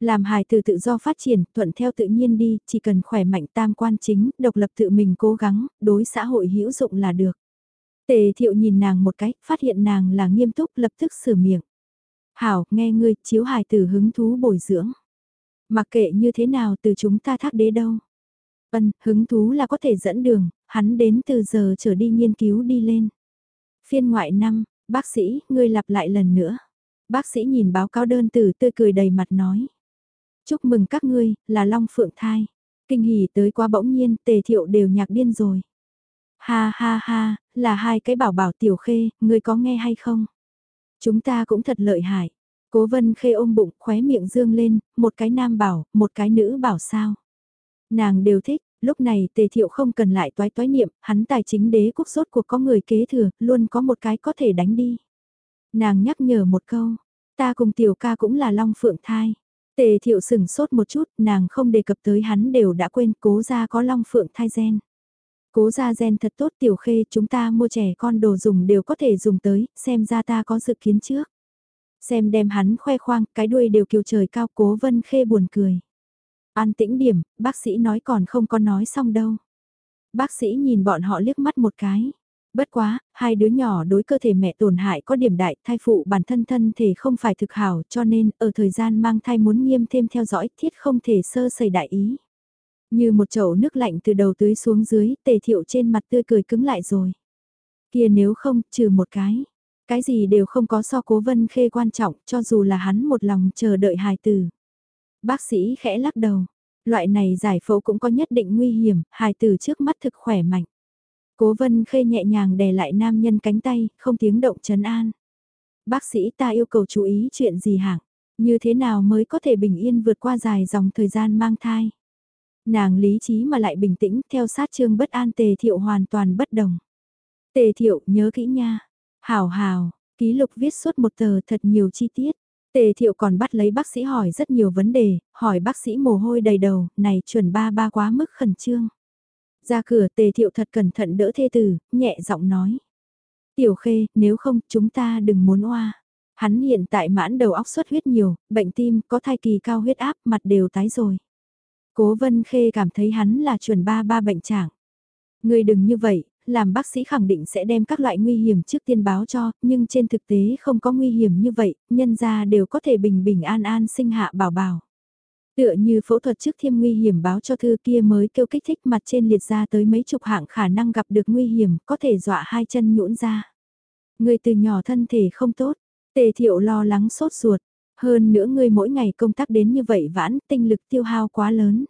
Làm hài từ tự do phát triển, thuận theo tự nhiên đi, chỉ cần khỏe mạnh tam quan chính, độc lập tự mình cố gắng, đối xã hội hữu dụng là được. Tề thiệu nhìn nàng một cái, phát hiện nàng là nghiêm túc lập tức sửa miệng. Hảo, nghe ngươi, chiếu hài tử hứng thú bồi dưỡng. Mặc kệ như thế nào từ chúng ta thác đế đâu. Vân, hứng thú là có thể dẫn đường, hắn đến từ giờ trở đi nghiên cứu đi lên. Phiên ngoại năm, bác sĩ, ngươi lặp lại lần nữa. Bác sĩ nhìn báo cáo đơn từ tươi cười đầy mặt nói. Chúc mừng các ngươi, là Long Phượng Thai. Kinh hỉ tới quá bỗng nhiên, tề thiệu đều nhạc điên rồi. Ha ha ha, là hai cái bảo bảo tiểu khê, ngươi có nghe hay không? Chúng ta cũng thật lợi hại. Cố vân khê ôm bụng, khóe miệng dương lên, một cái nam bảo, một cái nữ bảo sao. Nàng đều thích, lúc này tề thiệu không cần lại toái toái niệm, hắn tài chính đế quốc rốt cuộc có người kế thừa, luôn có một cái có thể đánh đi. Nàng nhắc nhở một câu, ta cùng tiểu ca cũng là long phượng thai. Tề thiệu sừng sốt một chút, nàng không đề cập tới hắn đều đã quên cố ra có long phượng thai gen. Cố ra gen thật tốt tiểu khê chúng ta mua trẻ con đồ dùng đều có thể dùng tới, xem ra ta có dự kiến trước. Xem đem hắn khoe khoang, cái đuôi đều kiều trời cao cố vân khê buồn cười. An tĩnh điểm, bác sĩ nói còn không có nói xong đâu. Bác sĩ nhìn bọn họ liếc mắt một cái. Bất quá, hai đứa nhỏ đối cơ thể mẹ tổn hại có điểm đại, thai phụ bản thân thân thể không phải thực hảo cho nên ở thời gian mang thai muốn nghiêm thêm theo dõi thiết không thể sơ sẩy đại ý. Như một chậu nước lạnh từ đầu tưới xuống dưới, tề thiệu trên mặt tươi cười cứng lại rồi. Kia nếu không, trừ một cái. Cái gì đều không có so cố vân khê quan trọng, cho dù là hắn một lòng chờ đợi hài tử. Bác sĩ khẽ lắc đầu. Loại này giải phẫu cũng có nhất định nguy hiểm, hài tử trước mắt thực khỏe mạnh. Cố vân khê nhẹ nhàng đè lại nam nhân cánh tay, không tiếng động chấn an. Bác sĩ ta yêu cầu chú ý chuyện gì hạng, như thế nào mới có thể bình yên vượt qua dài dòng thời gian mang thai. Nàng lý trí mà lại bình tĩnh theo sát trương bất an tề thiệu hoàn toàn bất đồng. Tề thiệu nhớ kỹ nha. Hào hào, ký lục viết suốt một tờ thật nhiều chi tiết. Tề thiệu còn bắt lấy bác sĩ hỏi rất nhiều vấn đề, hỏi bác sĩ mồ hôi đầy đầu, này chuẩn ba ba quá mức khẩn trương. Ra cửa tề thiệu thật cẩn thận đỡ thê tử, nhẹ giọng nói. Tiểu khê, nếu không chúng ta đừng muốn oa. Hắn hiện tại mãn đầu óc xuất huyết nhiều, bệnh tim, có thai kỳ cao huyết áp, mặt đều tái rồi. Cố vân khê cảm thấy hắn là chuẩn ba ba bệnh trạng. Người đừng như vậy, làm bác sĩ khẳng định sẽ đem các loại nguy hiểm trước tiên báo cho, nhưng trên thực tế không có nguy hiểm như vậy, nhân ra đều có thể bình bình an an sinh hạ bảo bảo. Tựa như phẫu thuật trước thêm nguy hiểm báo cho thư kia mới kêu kích thích mặt trên liệt ra tới mấy chục hạng khả năng gặp được nguy hiểm, có thể dọa hai chân nhũn ra. Người từ nhỏ thân thể không tốt, tề thiệu lo lắng sốt ruột, hơn nữa ngươi mỗi ngày công tác đến như vậy vãn, tinh lực tiêu hao quá lớn.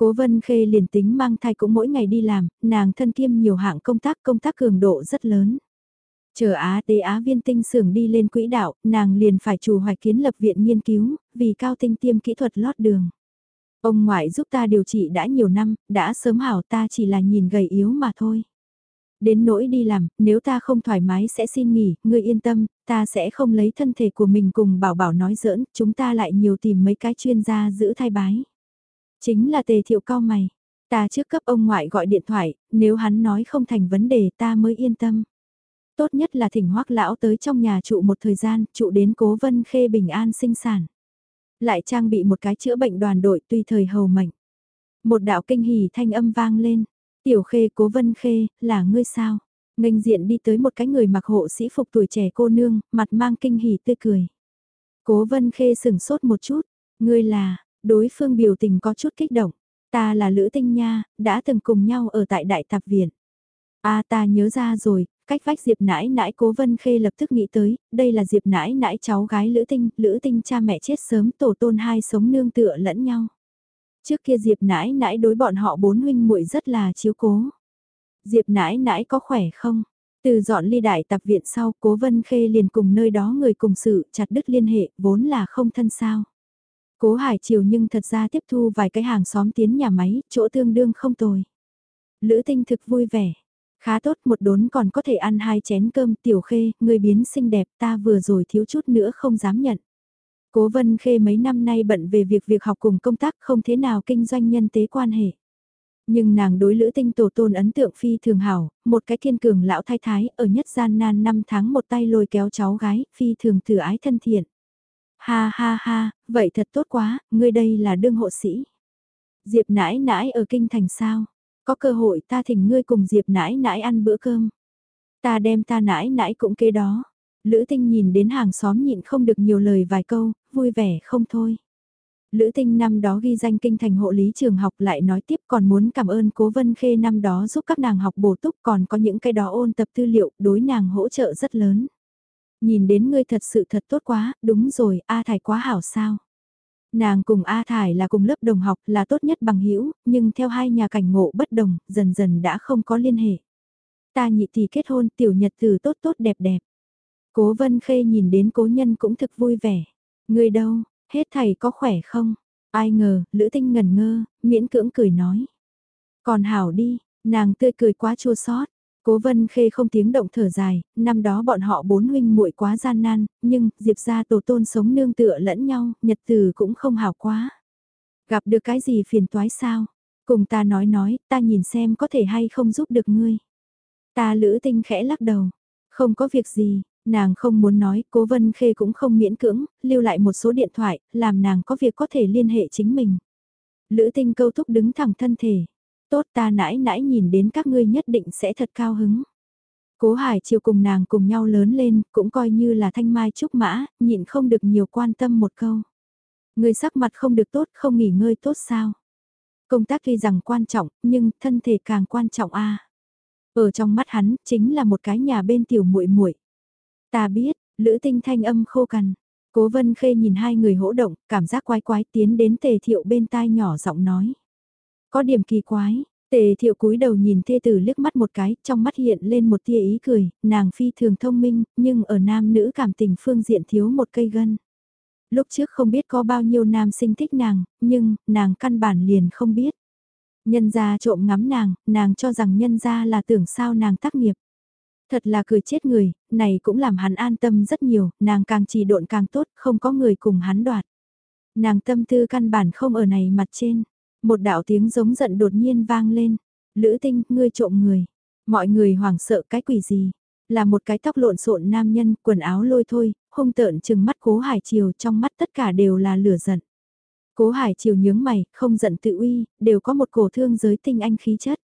Cố Vân Khê liền tính mang thai cũng mỗi ngày đi làm, nàng thân kiêm nhiều hạng công tác công tác cường độ rất lớn. Chờ Á tế Á viên tinh xưởng đi lên quỹ đạo, nàng liền phải chủ hoạch kiến lập viện nghiên cứu, vì cao tinh tiêm kỹ thuật lót đường. Ông ngoại giúp ta điều trị đã nhiều năm, đã sớm hảo ta chỉ là nhìn gầy yếu mà thôi. Đến nỗi đi làm, nếu ta không thoải mái sẽ xin nghỉ, ngươi yên tâm, ta sẽ không lấy thân thể của mình cùng bảo bảo nói giỡn, chúng ta lại nhiều tìm mấy cái chuyên gia giữ thai bái. Chính là tề thiệu cao mày. Ta trước cấp ông ngoại gọi điện thoại, nếu hắn nói không thành vấn đề ta mới yên tâm. Tốt nhất là thỉnh hoắc lão tới trong nhà trụ một thời gian, trụ đến cố vân khê bình an sinh sản. Lại trang bị một cái chữa bệnh đoàn đội tùy thời hầu mệnh. Một đạo kinh hỉ thanh âm vang lên. Tiểu khê cố vân khê, là ngươi sao? Ngành diện đi tới một cái người mặc hộ sĩ phục tuổi trẻ cô nương, mặt mang kinh hỉ tươi cười. Cố vân khê sừng sốt một chút, ngươi là, đối phương biểu tình có chút kích động. Ta là Lữ Tinh Nha, đã từng cùng nhau ở tại Đại Tạp Viện. a ta nhớ ra rồi, cách vách Diệp nãi nãi cố Vân Khê lập tức nghĩ tới, đây là Diệp nãi nãi cháu gái Lữ Tinh, Lữ Tinh cha mẹ chết sớm tổ tôn hai sống nương tựa lẫn nhau. Trước kia Diệp nãi nãi đối bọn họ bốn huynh muội rất là chiếu cố. Diệp nãi nãi có khỏe không? Từ dọn ly đại tập viện sau, cố Vân Khê liền cùng nơi đó người cùng sự chặt đứt liên hệ, vốn là không thân sao. Cố Hải Triều nhưng thật ra tiếp thu vài cái hàng xóm tiến nhà máy, chỗ tương đương không tồi. Lữ tinh thực vui vẻ. Khá tốt một đốn còn có thể ăn hai chén cơm tiểu khê, người biến xinh đẹp ta vừa rồi thiếu chút nữa không dám nhận. Cố Vân Khê mấy năm nay bận về việc việc học cùng công tác không thế nào kinh doanh nhân tế quan hệ. Nhưng nàng đối lữ tinh tổ tôn ấn tượng phi thường hảo, một cái kiên cường lão thái thái ở nhất gian nan năm tháng một tay lôi kéo cháu gái, phi thường tử ái thân thiện. Ha ha ha, vậy thật tốt quá, ngươi đây là đương hộ sĩ. Diệp nãi nãi ở kinh thành sao? Có cơ hội ta thỉnh ngươi cùng Diệp nãi nãi ăn bữa cơm. Ta đem ta nãi nãi cũng kế đó. Lữ Tinh nhìn đến hàng xóm nhịn không được nhiều lời vài câu, vui vẻ không thôi. Lữ Tinh năm đó ghi danh kinh thành hộ lý trường học lại nói tiếp còn muốn cảm ơn cố Vân Khê năm đó giúp các nàng học bổ túc còn có những cái đó ôn tập tư liệu đối nàng hỗ trợ rất lớn. Nhìn đến ngươi thật sự thật tốt quá, đúng rồi, A Thải quá hảo sao. Nàng cùng A Thải là cùng lớp đồng học là tốt nhất bằng hữu nhưng theo hai nhà cảnh ngộ bất đồng, dần dần đã không có liên hệ. Ta nhị thì kết hôn tiểu nhật từ tốt tốt đẹp đẹp. Cố Vân Khê nhìn đến cố nhân cũng thực vui vẻ. Người đâu, hết thầy có khỏe không? Ai ngờ, Lữ Tinh ngần ngơ, miễn cưỡng cười nói. Còn hảo đi, nàng tươi cười quá chua xót. Cố Vân Khê không tiếng động thở dài, năm đó bọn họ bốn huynh muội quá gian nan, nhưng Diệp gia tổ tôn sống nương tựa lẫn nhau, nhật từ cũng không hảo quá. Gặp được cái gì phiền toái sao? Cùng ta nói nói, ta nhìn xem có thể hay không giúp được ngươi. Ta Lữ Tinh khẽ lắc đầu, không có việc gì, Nàng không muốn nói, cố vân khê cũng không miễn cưỡng, lưu lại một số điện thoại, làm nàng có việc có thể liên hệ chính mình. Lữ tinh câu thúc đứng thẳng thân thể. Tốt ta nãi nãi nhìn đến các ngươi nhất định sẽ thật cao hứng. Cố Hải chiều cùng nàng cùng nhau lớn lên, cũng coi như là thanh mai trúc mã, nhịn không được nhiều quan tâm một câu. Người sắc mặt không được tốt, không nghỉ ngơi tốt sao? Công tác tuy rằng quan trọng, nhưng thân thể càng quan trọng a. Ở trong mắt hắn, chính là một cái nhà bên tiểu muội muội. Ta biết, Lữ Tinh thanh âm khô cằn. Cố Vân Khê nhìn hai người hỗ động, cảm giác quái quái tiến đến Tề Thiệu bên tai nhỏ giọng nói. Có điểm kỳ quái, Tề Thiệu cúi đầu nhìn thê tử liếc mắt một cái, trong mắt hiện lên một tia ý cười, nàng phi thường thông minh, nhưng ở nam nữ cảm tình phương diện thiếu một cây gân. Lúc trước không biết có bao nhiêu nam sinh thích nàng, nhưng, nàng căn bản liền không biết. Nhân gia trộm ngắm nàng, nàng cho rằng nhân gia là tưởng sao nàng tác nghiệp. Thật là cười chết người, này cũng làm hắn an tâm rất nhiều, nàng càng trì độn càng tốt, không có người cùng hắn đoạt. Nàng tâm tư căn bản không ở này mặt trên. Một đạo tiếng giống giận đột nhiên vang lên. Lữ tinh, ngươi trộm người. Mọi người hoảng sợ cái quỷ gì. Là một cái tóc lộn xộn nam nhân, quần áo lôi thôi, hung tợn chừng mắt cố hải chiều trong mắt tất cả đều là lửa giận. Cố hải chiều nhướng mày, không giận tự uy, đều có một cổ thương giới tinh anh khí chất.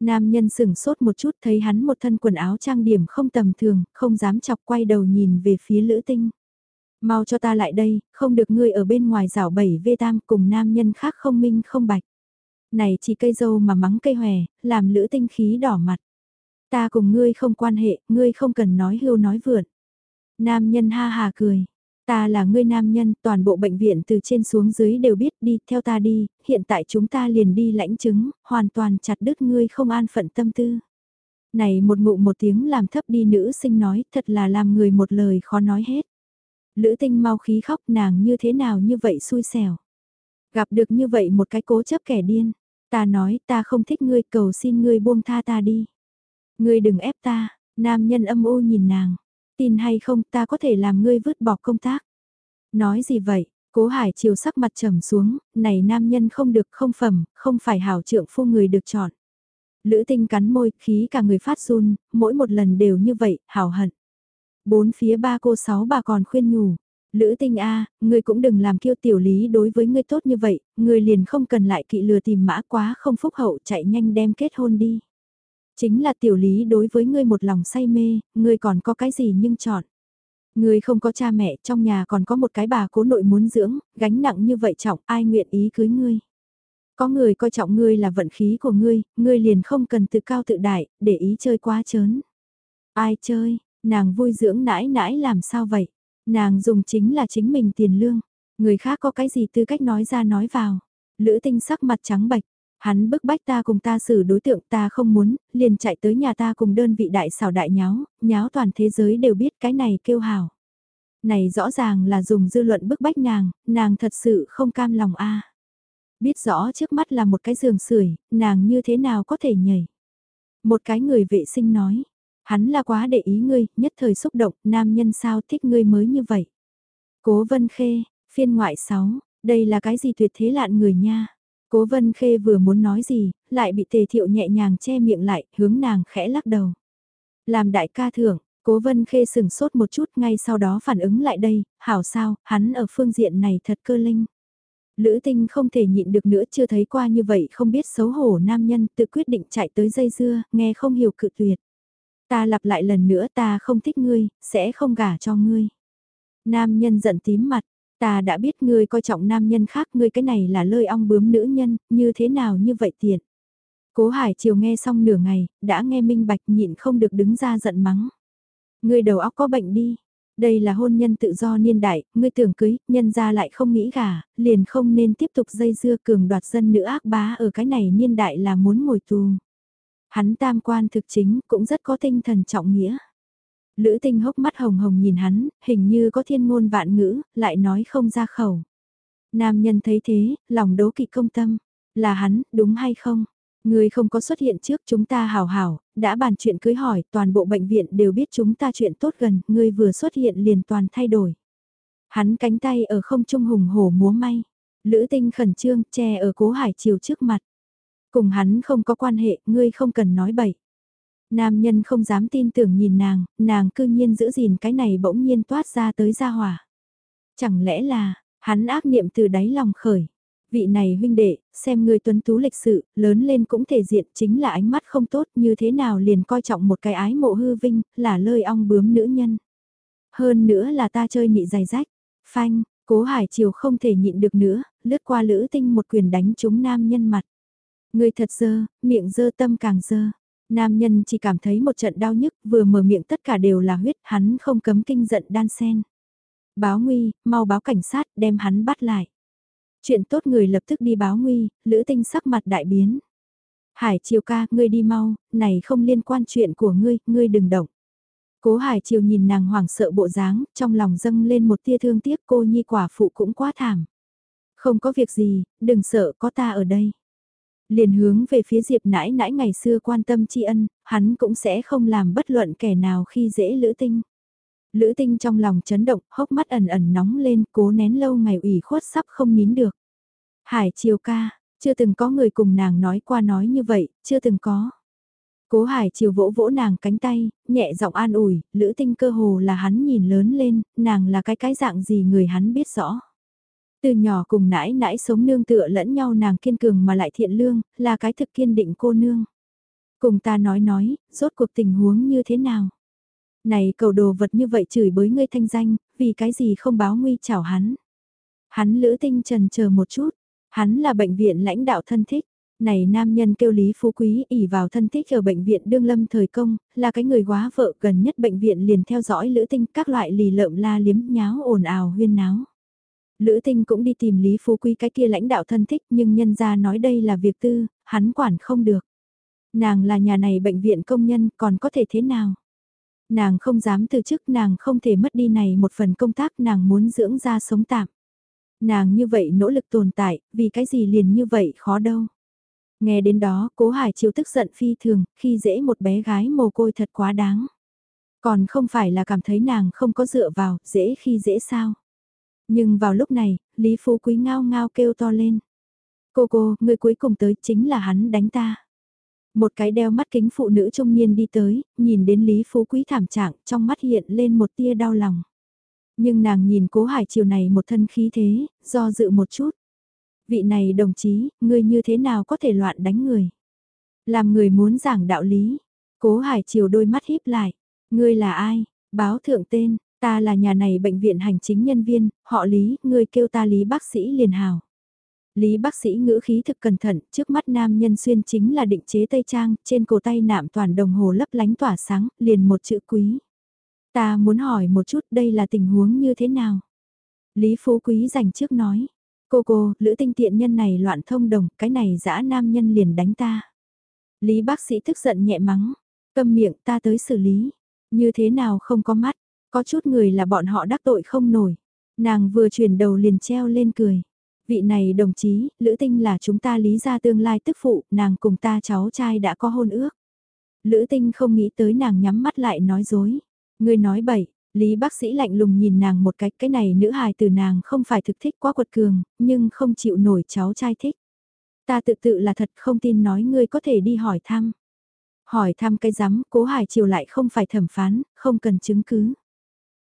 Nam nhân sừng sốt một chút thấy hắn một thân quần áo trang điểm không tầm thường, không dám chọc quay đầu nhìn về phía lữ tinh. Mau cho ta lại đây, không được ngươi ở bên ngoài rảo bảy vê tam cùng nam nhân khác không minh không bạch. Này chỉ cây dâu mà mắng cây hòe, làm lữ tinh khí đỏ mặt. Ta cùng ngươi không quan hệ, ngươi không cần nói hưu nói vượn. Nam nhân ha hà cười, Ta là ngươi nam nhân, toàn bộ bệnh viện từ trên xuống dưới đều biết đi, theo ta đi, hiện tại chúng ta liền đi lãnh chứng, hoàn toàn chặt đứt ngươi không an phận tâm tư. Này một ngụ một tiếng làm thấp đi nữ sinh nói, thật là làm người một lời khó nói hết. Lữ tinh mau khí khóc nàng như thế nào như vậy xui xẻo. Gặp được như vậy một cái cố chấp kẻ điên. Ta nói ta không thích ngươi cầu xin ngươi buông tha ta đi. Ngươi đừng ép ta, nam nhân âm u nhìn nàng tin hay không ta có thể làm ngươi vứt bỏ công tác. Nói gì vậy, cố hải chiều sắc mặt trầm xuống, này nam nhân không được không phẩm, không phải hảo trượng phu người được chọn. Lữ tinh cắn môi, khí cả người phát run, mỗi một lần đều như vậy, hảo hận. Bốn phía ba cô sáu bà còn khuyên nhủ. Lữ tinh A, ngươi cũng đừng làm kiêu tiểu lý đối với ngươi tốt như vậy, ngươi liền không cần lại kỵ lừa tìm mã quá không phúc hậu chạy nhanh đem kết hôn đi. Chính là tiểu lý đối với ngươi một lòng say mê, ngươi còn có cái gì nhưng chọn. Ngươi không có cha mẹ, trong nhà còn có một cái bà cố nội muốn dưỡng, gánh nặng như vậy trọng, ai nguyện ý cưới ngươi. Có người coi trọng ngươi là vận khí của ngươi, ngươi liền không cần tự cao tự đại, để ý chơi quá chớn. Ai chơi, nàng vui dưỡng nãi nãi làm sao vậy? Nàng dùng chính là chính mình tiền lương, người khác có cái gì tư cách nói ra nói vào. Lữ tinh sắc mặt trắng bạch, Hắn bức bách ta cùng ta xử đối tượng ta không muốn, liền chạy tới nhà ta cùng đơn vị đại xảo đại nháo, nháo toàn thế giới đều biết cái này kêu hào. Này rõ ràng là dùng dư luận bức bách nàng, nàng thật sự không cam lòng a. Biết rõ trước mắt là một cái giường sưởi, nàng như thế nào có thể nhảy. Một cái người vệ sinh nói, hắn là quá để ý ngươi, nhất thời xúc động, nam nhân sao thích ngươi mới như vậy. Cố Vân Khê, phiên ngoại 6, đây là cái gì tuyệt thế lạn người nha. Cố Vân Khê vừa muốn nói gì, lại bị Tề Thiệu nhẹ nhàng che miệng lại, hướng nàng khẽ lắc đầu. Làm đại ca thưởng, Cố Vân Khê sừng sốt một chút ngay sau đó phản ứng lại đây, hảo sao, hắn ở phương diện này thật cơ linh. Lữ tinh không thể nhịn được nữa chưa thấy qua như vậy không biết xấu hổ nam nhân tự quyết định chạy tới dây dưa, nghe không hiểu cự tuyệt. Ta lặp lại lần nữa ta không thích ngươi, sẽ không gả cho ngươi. Nam nhân giận tím mặt, ta đã biết ngươi coi trọng nam nhân khác ngươi cái này là lơi ong bướm nữ nhân, như thế nào như vậy tiện. Cố Hải Triều nghe xong nửa ngày, đã nghe minh bạch nhịn không được đứng ra giận mắng. Ngươi đầu óc có bệnh đi, đây là hôn nhân tự do niên đại, ngươi tưởng cưới, nhân ra lại không nghĩ gả, liền không nên tiếp tục dây dưa cường đoạt dân nữ ác bá ở cái này niên đại là muốn ngồi tù. Hắn tam quan thực chính cũng rất có tinh thần trọng nghĩa. Lữ tinh hốc mắt hồng hồng nhìn hắn, hình như có thiên ngôn vạn ngữ, lại nói không ra khẩu. Nam nhân thấy thế, lòng đố kỵ công tâm, là hắn, đúng hay không? Người không có xuất hiện trước chúng ta hào hào, đã bàn chuyện cưới hỏi, toàn bộ bệnh viện đều biết chúng ta chuyện tốt gần, người vừa xuất hiện liền toàn thay đổi. Hắn cánh tay ở không trung hùng hổ múa may. Lữ tinh khẩn trương, che ở cố hải chiều trước mặt. Cùng hắn không có quan hệ, ngươi không cần nói bậy. Nam nhân không dám tin tưởng nhìn nàng, nàng cư nhiên giữ gìn cái này bỗng nhiên toát ra tới gia hỏa. Chẳng lẽ là, hắn ác niệm từ đáy lòng khởi. Vị này huynh đệ, xem người tuấn tú lịch sự, lớn lên cũng thể diện chính là ánh mắt không tốt như thế nào liền coi trọng một cái ái mộ hư vinh, là lơi ong bướm nữ nhân. Hơn nữa là ta chơi nị dài rách, phanh, cố hải chiều không thể nhịn được nữa, lướt qua lữ tinh một quyền đánh trúng nam nhân mặt. Người thật dơ, miệng dơ tâm càng dơ. Nam nhân chỉ cảm thấy một trận đau nhức, vừa mở miệng tất cả đều là huyết, hắn không cấm kinh giận đan sen. Báo nguy, mau báo cảnh sát, đem hắn bắt lại. Chuyện tốt người lập tức đi báo nguy, lữ tinh sắc mặt đại biến. Hải triều ca, ngươi đi mau, này không liên quan chuyện của ngươi, ngươi đừng động. Cố Hải Triều nhìn nàng hoảng sợ bộ dáng, trong lòng dâng lên một tia thương tiếc cô nhi quả phụ cũng quá thảm. Không có việc gì, đừng sợ có ta ở đây liền hướng về phía Diệp nãi nãi ngày xưa quan tâm tri ân, hắn cũng sẽ không làm bất luận kẻ nào khi dễ lữ tinh. Lữ tinh trong lòng chấn động, hốc mắt ẩn ẩn nóng lên, cố nén lâu ngày ủy khuất sắp không nín được. Hải chiều ca, chưa từng có người cùng nàng nói qua nói như vậy, chưa từng có. Cố hải chiều vỗ vỗ nàng cánh tay, nhẹ giọng an ủi, lữ tinh cơ hồ là hắn nhìn lớn lên, nàng là cái cái dạng gì người hắn biết rõ. Từ nhỏ cùng nãi nãi sống nương tựa lẫn nhau nàng kiên cường mà lại thiện lương, là cái thực kiên định cô nương. Cùng ta nói nói, rốt cuộc tình huống như thế nào? Này cầu đồ vật như vậy chửi bới ngươi thanh danh, vì cái gì không báo nguy chảo hắn? Hắn lữ tinh trần chờ một chút, hắn là bệnh viện lãnh đạo thân thích. Này nam nhân kêu Lý Phú Quý ỉ vào thân thích ở bệnh viện đương lâm thời công, là cái người quá vợ gần nhất bệnh viện liền theo dõi lữ tinh các loại lì lợm la liếm nháo ồn ào huyên náo. Lữ Tinh cũng đi tìm Lý Phú Quý cái kia lãnh đạo thân thích nhưng nhân ra nói đây là việc tư, hắn quản không được. Nàng là nhà này bệnh viện công nhân còn có thể thế nào? Nàng không dám từ chức nàng không thể mất đi này một phần công tác nàng muốn dưỡng ra sống tạm. Nàng như vậy nỗ lực tồn tại, vì cái gì liền như vậy khó đâu. Nghe đến đó, cố hải chiếu tức giận phi thường, khi dễ một bé gái mồ côi thật quá đáng. Còn không phải là cảm thấy nàng không có dựa vào, dễ khi dễ sao. Nhưng vào lúc này, Lý Phú Quý ngao ngao kêu to lên. Cô cô, người cuối cùng tới chính là hắn đánh ta. Một cái đeo mắt kính phụ nữ trung niên đi tới, nhìn đến Lý Phú Quý thảm trạng, trong mắt hiện lên một tia đau lòng. Nhưng nàng nhìn cố hải chiều này một thân khí thế, do dự một chút. Vị này đồng chí, ngươi như thế nào có thể loạn đánh người? Làm người muốn giảng đạo lý. Cố hải chiều đôi mắt híp lại. Ngươi là ai? Báo thượng tên, Ta là nhà này bệnh viện hành chính nhân viên, họ Lý, người kêu ta Lý bác sĩ liền hào. Lý bác sĩ ngữ khí thực cẩn thận, trước mắt nam nhân xuyên chính là định chế tây trang, trên cổ tay nạm toàn đồng hồ lấp lánh tỏa sáng, liền một chữ quý. Ta muốn hỏi một chút đây là tình huống như thế nào? Lý Phú Quý dành trước nói, cô cô, lữ tinh tiện nhân này loạn thông đồng, cái này dã nam nhân liền đánh ta. Lý bác sĩ tức giận nhẹ mắng, câm miệng ta tới xử lý, như thế nào không có mắt, có chút người là bọn họ đắc tội không nổi. Nàng vừa chuyển đầu liền treo lên cười. Vị này đồng chí, Lữ Tinh là chúng ta lý ra tương lai tức phụ, nàng cùng ta cháu trai đã có hôn ước. Lữ Tinh không nghĩ tới nàng nhắm mắt lại nói dối. Người nói bậy, Lý bác sĩ lạnh lùng nhìn nàng một cách cái này nữ hài từ nàng không phải thực thích quá quật cường, nhưng không chịu nổi cháu trai thích. Ta tự tự là thật không tin nói ngươi có thể đi hỏi thăm. Hỏi thăm cái rắm cố hải chiều lại không phải thẩm phán, không cần chứng cứ.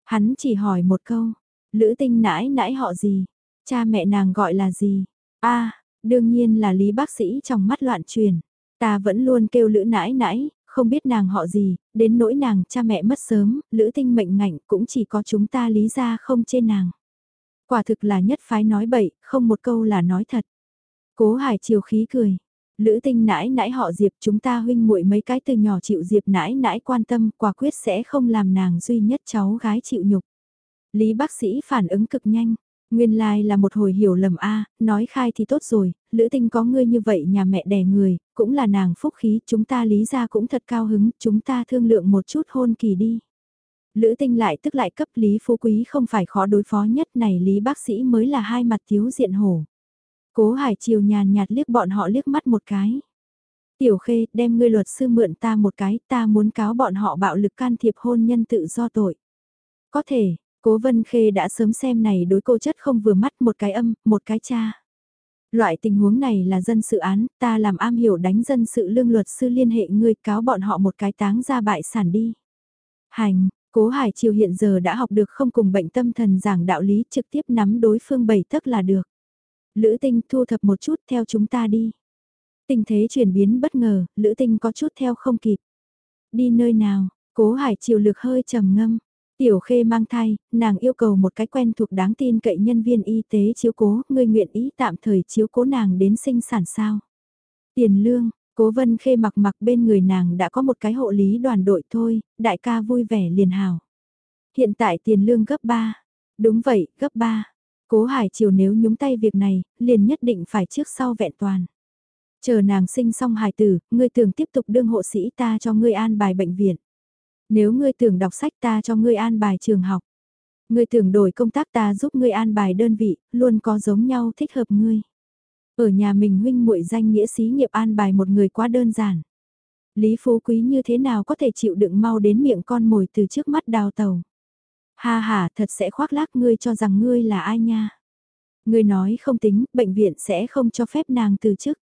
Hắn chỉ hỏi một câu, Lữ tinh nãi nãi họ gì, cha mẹ nàng gọi là gì, a đương nhiên là lý bác sĩ trong mắt loạn truyền, ta vẫn luôn kêu Lữ nãi nãi, không biết nàng họ gì, đến nỗi nàng cha mẹ mất sớm, lữ tinh mệnh ngạnh cũng chỉ có chúng ta lý ra không trên nàng. Quả thực là nhất phái nói bậy, không một câu là nói thật. Cố hải chiều khí cười. Lữ tinh nãi nãi họ Diệp chúng ta huynh muội mấy cái từ nhỏ chịu Diệp nãi nãi quan tâm quả quyết sẽ không làm nàng duy nhất cháu gái chịu nhục. Lý bác sĩ phản ứng cực nhanh. Nguyên lai là một hồi hiểu lầm a nói khai thì tốt rồi, Lữ Tinh có ngươi như vậy nhà mẹ đẻ người, cũng là nàng phúc khí, chúng ta lý ra cũng thật cao hứng, chúng ta thương lượng một chút hôn kỳ đi. Lữ Tinh lại tức lại cấp Lý Phú Quý không phải khó đối phó nhất này Lý bác sĩ mới là hai mặt thiếu diện hổ. Cố Hải Chiều nhàn nhạt liếc bọn họ liếc mắt một cái. Tiểu Khê, đem ngươi luật sư mượn ta một cái, ta muốn cáo bọn họ bạo lực can thiệp hôn nhân tự do tội. Có thể, Cố Vân Khê đã sớm xem này đối cô chất không vừa mắt một cái âm, một cái cha. Loại tình huống này là dân sự án, ta làm am hiểu đánh dân sự lương luật sư liên hệ ngươi cáo bọn họ một cái táng ra bại sản đi. Hành, Cố Hải Triều hiện giờ đã học được không cùng bệnh tâm thần giảng đạo lý trực tiếp nắm đối phương bảy tức là được. Lữ Tinh thu thập một chút theo chúng ta đi. Tình thế chuyển biến bất ngờ, Lữ Tinh có chút theo không kịp. Đi nơi nào, Cố Hải chịu lực hơi trầm ngâm. Tiểu Khê mang thai, nàng yêu cầu một cái quen thuộc đáng tin cậy nhân viên y tế chiếu cố, ngươi nguyện ý tạm thời chiếu cố nàng đến sinh sản sao. Tiền lương, Cố Vân Khê mặc mặc bên người nàng đã có một cái hộ lý đoàn đội thôi, đại ca vui vẻ liền hào. Hiện tại tiền lương gấp 3. Đúng vậy, gấp 3. Cố Hải Triều nếu nhúng tay việc này, liền nhất định phải trước sau vẹn toàn. Chờ nàng sinh xong hài tử, ngươi tưởng tiếp tục đương hộ sĩ ta cho ngươi an bài bệnh viện. Nếu ngươi tưởng đọc sách ta cho ngươi an bài trường học. Ngươi tưởng đổi công tác ta giúp ngươi an bài đơn vị, luôn có giống nhau thích hợp ngươi. Ở nhà mình huynh muội danh nghĩa xí nghiệp an bài một người quá đơn giản. Lý Phú Quý như thế nào có thể chịu đựng mau đến miệng con mồi từ trước mắt đào tàu. Ha ha, thật sẽ khoác lác ngươi cho rằng ngươi là ai nha. Ngươi nói không tính, bệnh viện sẽ không cho phép nàng từ chức.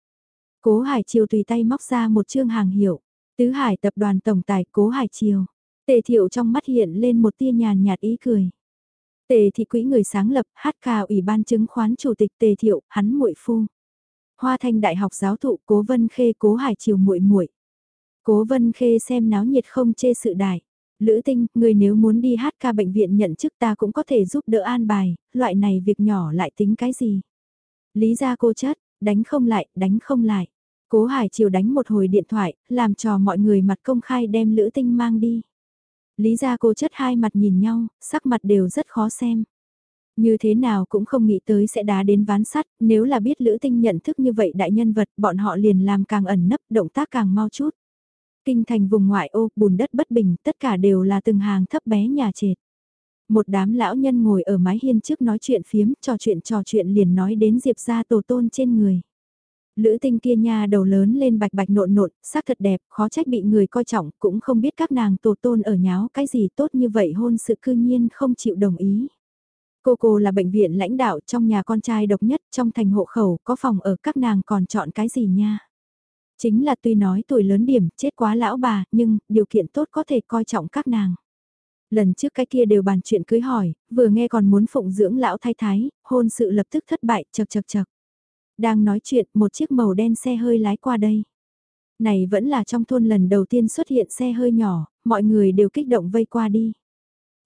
Cố Hải Triều tùy tay móc ra một chương hàng hiệu. Tứ Hải tập đoàn tổng tài Cố Hải Triều. Tề thiệu trong mắt hiện lên một tia nhàn nhạt ý cười. Tề thị quỹ người sáng lập, hát ca ủy ban chứng khoán chủ tịch Tề thiệu, hắn muội phu. Hoa Thanh Đại học giáo thụ Cố Vân Khê Cố Hải Triều muội muội. Cố Vân Khê xem náo nhiệt không chê sự đại. Lữ Tinh, người nếu muốn đi hát ca bệnh viện nhận chức ta cũng có thể giúp đỡ an bài, loại này việc nhỏ lại tính cái gì. Lý ra cô chất, đánh không lại, đánh không lại. Cố Hải Triều đánh một hồi điện thoại, làm cho mọi người mặt công khai đem Lữ Tinh mang đi. Lý ra cô chất hai mặt nhìn nhau, sắc mặt đều rất khó xem. Như thế nào cũng không nghĩ tới sẽ đá đến ván sắt, nếu là biết Lữ Tinh nhận thức như vậy đại nhân vật, bọn họ liền làm càng ẩn nấp, động tác càng mau chút. Kinh thành vùng ngoại ô, bùn đất bất bình, tất cả đều là từng hàng thấp bé nhà trệt. Một đám lão nhân ngồi ở mái hiên trước nói chuyện phiếm, trò chuyện trò chuyện liền nói đến Diệp gia tổ tôn trên người. Lữ tinh kia nha đầu lớn lên bạch bạch nộn nộn, sắc thật đẹp, khó trách bị người coi trọng, cũng không biết các nàng tổ tôn ở nháo cái gì tốt như vậy hôn sự cư nhiên không chịu đồng ý. Cô cô là bệnh viện lãnh đạo trong nhà con trai độc nhất trong thành hộ khẩu, có phòng ở các nàng còn chọn cái gì nha. Chính là tuy nói tuổi lớn điểm, chết quá lão bà, nhưng điều kiện tốt có thể coi trọng các nàng. Lần trước cái kia đều bàn chuyện cưới hỏi, vừa nghe còn muốn phụng dưỡng lão thái thái, hôn sự lập tức thất bại, chật chật chật. Đang nói chuyện, một chiếc màu đen xe hơi lái qua đây. Này vẫn là trong thôn lần đầu tiên xuất hiện xe hơi nhỏ, mọi người đều kích động vây qua đi.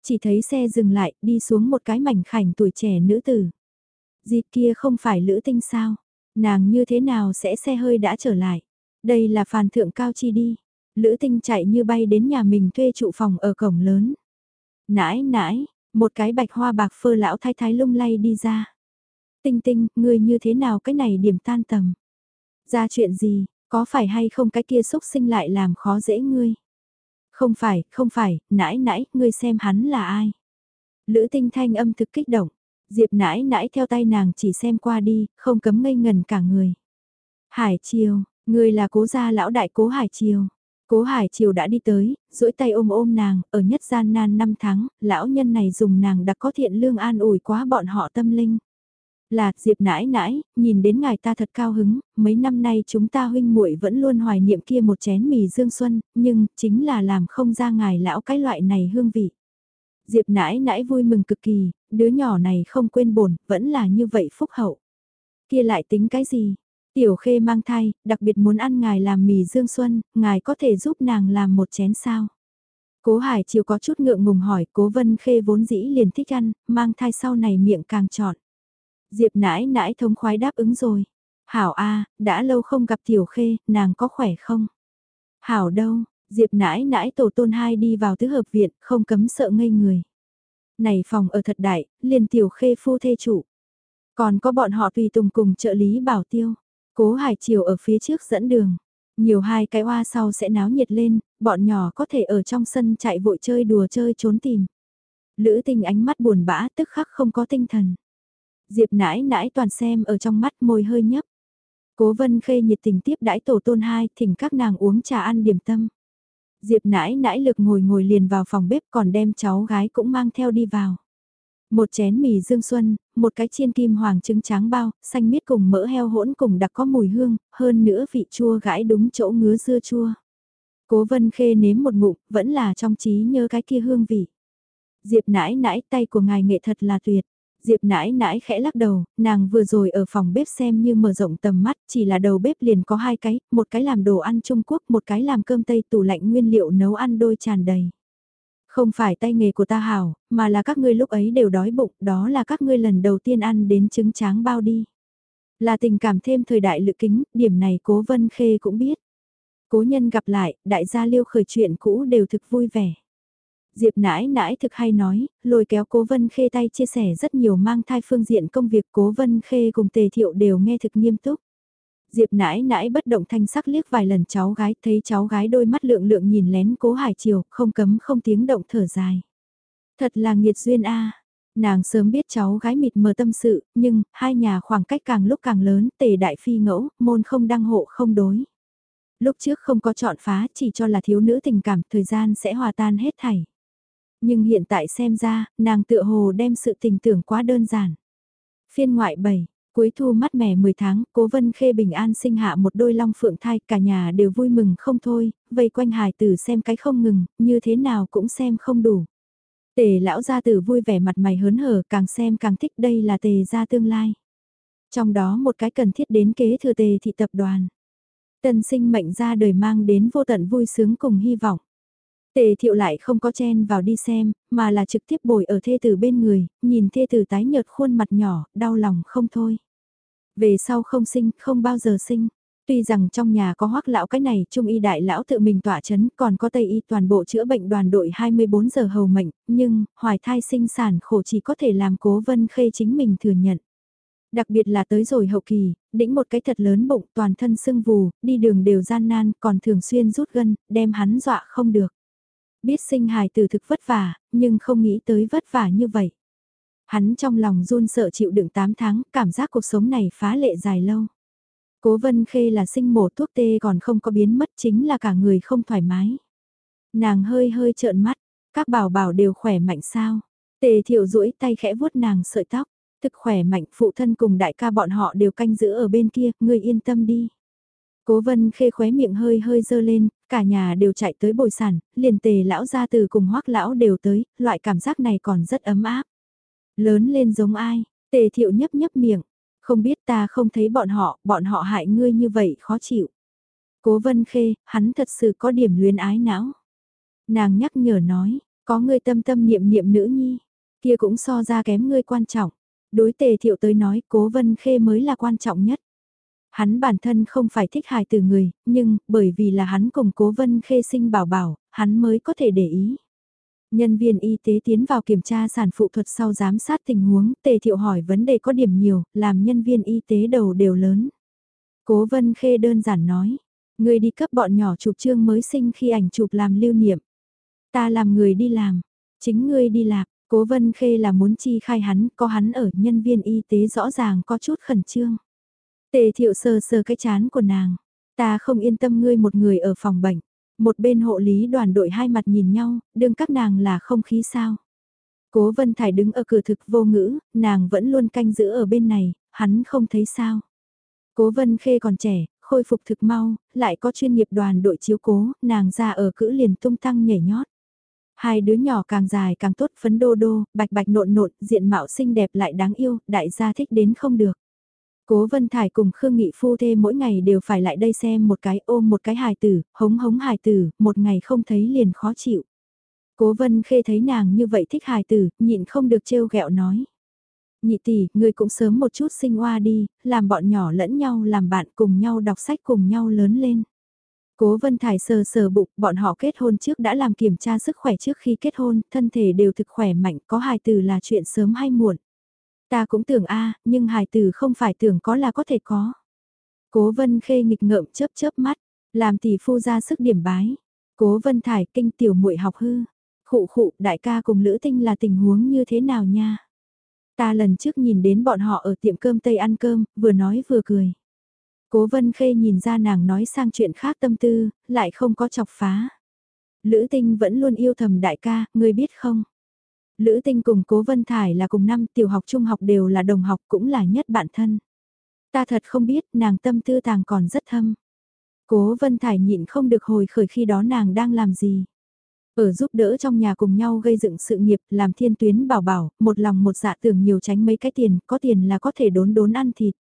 Chỉ thấy xe dừng lại, đi xuống một cái mảnh khảnh tuổi trẻ nữ tử. Dịp kia không phải lữ tinh sao? Nàng như thế nào sẽ xe hơi đã trở lại? Đây là phàn thượng cao chi đi. Lữ tinh chạy như bay đến nhà mình thuê trụ phòng ở cổng lớn. Nãi nãi, một cái bạch hoa bạc phơ lão thái thái lung lay đi ra. Tinh tinh, ngươi như thế nào cái này điểm tan tầm? Ra chuyện gì, có phải hay không cái kia xúc sinh lại làm khó dễ ngươi? Không phải, không phải, nãi nãi, ngươi xem hắn là ai? Lữ tinh thanh âm thực kích động. Diệp nãi nãi theo tay nàng chỉ xem qua đi, không cấm ngây ngần cả người. Hải Triều, người là cố gia lão đại cố Hải Triều. Cố Hải Triều đã đi tới, duỗi tay ôm ôm nàng, ở nhất gian nan năm tháng, lão nhân này dùng nàng đã có thiện lương an ủi quá bọn họ tâm linh. Là, Diệp nãi nãi, nhìn đến ngài ta thật cao hứng, mấy năm nay chúng ta huynh muội vẫn luôn hoài niệm kia một chén mì dương xuân, nhưng chính là làm không ra ngài lão cái loại này hương vị. Diệp nãi nãi vui mừng cực kỳ, đứa nhỏ này không quên bổn, vẫn là như vậy phúc hậu. Kia lại tính cái gì? Tiểu Khê mang thai, đặc biệt muốn ăn ngài làm mì dương xuân, ngài có thể giúp nàng làm một chén sao? Cố Hải Chiều có chút ngượng ngùng hỏi, Cố Vân Khê vốn dĩ liền thích ăn, mang thai sau này miệng càng trọn. Diệp nãi nãi thống khoái đáp ứng rồi. Hảo A, đã lâu không gặp Tiểu Khê, nàng có khỏe không? Hảo đâu, Diệp nãi nãi tổ tôn hai đi vào tứ hợp viện, không cấm sợ ngây người. Này phòng ở thật đại, liền Tiểu Khê phu thê chủ. Còn có bọn họ tùy tùng cùng trợ lý bảo tiêu. Cố Hải Triều ở phía trước dẫn đường. Nhiều hai cái hoa sau sẽ náo nhiệt lên, bọn nhỏ có thể ở trong sân chạy vội chơi đùa chơi trốn tìm. Lữ tình ánh mắt buồn bã tức khắc không có tinh thần. Diệp nãi nãi toàn xem ở trong mắt môi hơi nhấp. Cố vân khê nhiệt tình tiếp đãi tổ tôn hai thỉnh các nàng uống trà ăn điểm tâm. Diệp nãi nãi lực ngồi ngồi liền vào phòng bếp còn đem cháu gái cũng mang theo đi vào. Một chén mì dương xuân, một cái chiên kim hoàng trứng tráng bao, xanh miết cùng mỡ heo hỗn cùng đặc có mùi hương, hơn nữa vị chua gãi đúng chỗ ngứa dưa chua. Cố vân khê nếm một ngụm, vẫn là trong trí nhớ cái kia hương vị. Diệp nãi nãi tay của ngài nghệ thật là tuyệt. Diệp nãi nãi khẽ lắc đầu, nàng vừa rồi ở phòng bếp xem như mở rộng tầm mắt, chỉ là đầu bếp liền có hai cái, một cái làm đồ ăn Trung Quốc, một cái làm cơm Tây tủ lạnh nguyên liệu nấu ăn đôi tràn đầy. Không phải tay nghề của ta hảo, mà là các ngươi lúc ấy đều đói bụng, đó là các ngươi lần đầu tiên ăn đến trứng tráng bao đi. Là tình cảm thêm thời đại lự kính, điểm này cố vân khê cũng biết. Cố nhân gặp lại, đại gia liêu khởi chuyện cũ đều thực vui vẻ. Diệp nãi nãi thực hay nói, lôi kéo cố vân khê tay chia sẻ rất nhiều mang thai phương diện công việc cố vân khê cùng tề thiệu đều nghe thực nghiêm túc. Diệp nãi nãi bất động thanh sắc liếc vài lần cháu gái, thấy cháu gái đôi mắt lượng lượng nhìn lén cố hải chiều, không cấm không tiếng động thở dài. Thật là nghiệt duyên a Nàng sớm biết cháu gái mịt mờ tâm sự, nhưng, hai nhà khoảng cách càng lúc càng lớn, tề đại phi ngẫu, môn không đăng hộ không đối. Lúc trước không có chọn phá, chỉ cho là thiếu nữ tình cảm, thời gian sẽ hòa tan hết thảy. Nhưng hiện tại xem ra, nàng tựa hồ đem sự tình tưởng quá đơn giản. Phiên ngoại 7, Cuối thu mắt mẻ 10 tháng, cố vân khê bình an sinh hạ một đôi long phượng thai, cả nhà đều vui mừng không thôi, vây quanh hài tử xem cái không ngừng, như thế nào cũng xem không đủ. Tề lão gia tử vui vẻ mặt mày hớn hở, càng xem càng thích đây là tề gia tương lai. Trong đó một cái cần thiết đến kế thừa tề thị tập đoàn. Tân sinh mệnh ra đời mang đến vô tận vui sướng cùng hy vọng. Tề thiệu lại không có chen vào đi xem, mà là trực tiếp bồi ở thê tử bên người, nhìn thê tử tái nhợt khuôn mặt nhỏ, đau lòng không thôi. Về sau không sinh, không bao giờ sinh. Tuy rằng trong nhà có hoắc lão cái này, trung y đại lão tự mình tỏa chấn, còn có tây y toàn bộ chữa bệnh đoàn đội 24 giờ hầu mệnh, nhưng, hoài thai sinh sản khổ chỉ có thể làm cố vân khê chính mình thừa nhận. Đặc biệt là tới rồi hậu kỳ, đĩnh một cái thật lớn bụng toàn thân sưng vù, đi đường đều gian nan, còn thường xuyên rút gân, đem hắn dọa không được. Biết sinh hài từ thực vất vả, nhưng không nghĩ tới vất vả như vậy. Hắn trong lòng run sợ chịu đựng 8 tháng, cảm giác cuộc sống này phá lệ dài lâu. Cố vân khê là sinh mổ thuốc tê còn không có biến mất chính là cả người không thoải mái. Nàng hơi hơi trợn mắt, các bảo bảo đều khỏe mạnh sao. Tề thiệu duỗi tay khẽ vuốt nàng sợi tóc, thực khỏe mạnh phụ thân cùng đại ca bọn họ đều canh giữ ở bên kia, ngươi yên tâm đi. Cố vân khê khóe miệng hơi hơi dơ lên, cả nhà đều chạy tới bồi sản, liền tề lão gia từ cùng hoắc lão đều tới, loại cảm giác này còn rất ấm áp. Lớn lên giống ai, tề thiệu nhấp nhấp miệng, không biết ta không thấy bọn họ, bọn họ hại ngươi như vậy khó chịu. Cố vân khê, hắn thật sự có điểm luyến ái não. Nàng nhắc nhở nói, có ngươi tâm tâm niệm niệm nữ nhi, kia cũng so ra kém ngươi quan trọng. Đối tề thiệu tới nói cố vân khê mới là quan trọng nhất. Hắn bản thân không phải thích hài từ người, nhưng bởi vì là hắn cùng cố vân khê sinh bảo bảo, hắn mới có thể để ý. Nhân viên y tế tiến vào kiểm tra sản phụ thuật sau giám sát tình huống, tề thiệu hỏi vấn đề có điểm nhiều, làm nhân viên y tế đầu đều lớn. Cố vân khê đơn giản nói, người đi cấp bọn nhỏ chụp trương mới sinh khi ảnh chụp làm lưu niệm. Ta làm người đi làm, chính ngươi đi làm, cố vân khê là muốn chi khai hắn, có hắn ở nhân viên y tế rõ ràng có chút khẩn trương. Tề thiệu sờ sờ cái chán của nàng, ta không yên tâm ngươi một người ở phòng bệnh. Một bên hộ lý đoàn đội hai mặt nhìn nhau, đương các nàng là không khí sao. Cố Vân Thải đứng ở cửa thực vô ngữ, nàng vẫn luôn canh giữ ở bên này, hắn không thấy sao. Cố Vân Khê còn trẻ, khôi phục thực mau, lại có chuyên nghiệp đoàn đội chiếu cố, nàng ra ở cữ liền tung tăng nhảy nhót. Hai đứa nhỏ càng dài càng tốt phấn đô đô, bạch bạch nộn nộn, diện mạo xinh đẹp lại đáng yêu, đại gia thích đến không được. Cố Vân Thải cùng Khương Nghị phu thê mỗi ngày đều phải lại đây xem một cái ôm một cái hài tử, hống hống hài tử, một ngày không thấy liền khó chịu. Cố Vân Khê thấy nàng như vậy thích hài tử, nhịn không được trêu ghẹo nói. Nhị tỷ, ngươi cũng sớm một chút sinh hoa đi, làm bọn nhỏ lẫn nhau làm bạn cùng nhau đọc sách cùng nhau lớn lên. Cố Vân Thải sờ sờ bụng, bọn họ kết hôn trước đã làm kiểm tra sức khỏe trước khi kết hôn, thân thể đều thực khỏe mạnh, có hài tử là chuyện sớm hay muộn. Ta cũng tưởng a, nhưng hài tử không phải tưởng có là có thể có. Cố Vân Khê nghịch ngợm chớp chớp mắt, làm tỷ phu ra sức điểm bái. Cố Vân Thải kinh tiểu muội học hư. Khụ khụ, đại ca cùng Lữ Tinh là tình huống như thế nào nha? Ta lần trước nhìn đến bọn họ ở tiệm cơm Tây ăn cơm, vừa nói vừa cười. Cố Vân Khê nhìn ra nàng nói sang chuyện khác tâm tư, lại không có chọc phá. Lữ Tinh vẫn luôn yêu thầm đại ca, ngươi biết không? Lữ Tinh cùng Cố Vân Thải là cùng năm tiểu học trung học đều là đồng học cũng là nhất bạn thân. Ta thật không biết nàng tâm tư tàng còn rất thâm. Cố Vân Thải nhịn không được hồi khởi khi đó nàng đang làm gì. Ở giúp đỡ trong nhà cùng nhau gây dựng sự nghiệp, làm thiên tuyến bảo bảo, một lòng một dạ tưởng nhiều tránh mấy cái tiền, có tiền là có thể đốn đốn ăn thịt.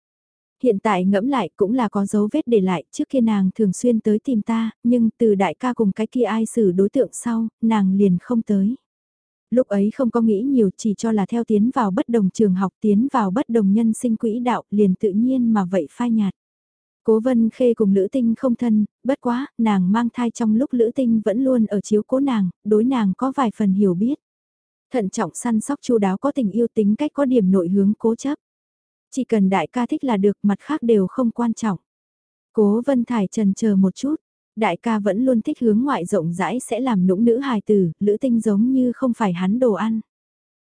Hiện tại ngẫm lại cũng là có dấu vết để lại, trước kia nàng thường xuyên tới tìm ta, nhưng từ đại ca cùng cái kia ai xử đối tượng sau, nàng liền không tới. Lúc ấy không có nghĩ nhiều chỉ cho là theo tiến vào bất đồng trường học tiến vào bất đồng nhân sinh quỹ đạo liền tự nhiên mà vậy phai nhạt. Cố Vân Khê cùng Lữ Tinh không thân, bất quá, nàng mang thai trong lúc Lữ Tinh vẫn luôn ở chiếu cố nàng, đối nàng có vài phần hiểu biết. Thận trọng săn sóc chu đáo có tình yêu tính cách có điểm nội hướng cố chấp. Chỉ cần đại ca thích là được mặt khác đều không quan trọng. Cố Vân Thải trần chờ một chút, đại ca vẫn luôn thích hướng ngoại rộng rãi sẽ làm nũng nữ hài tử, Lữ Tinh giống như không phải hắn đồ ăn.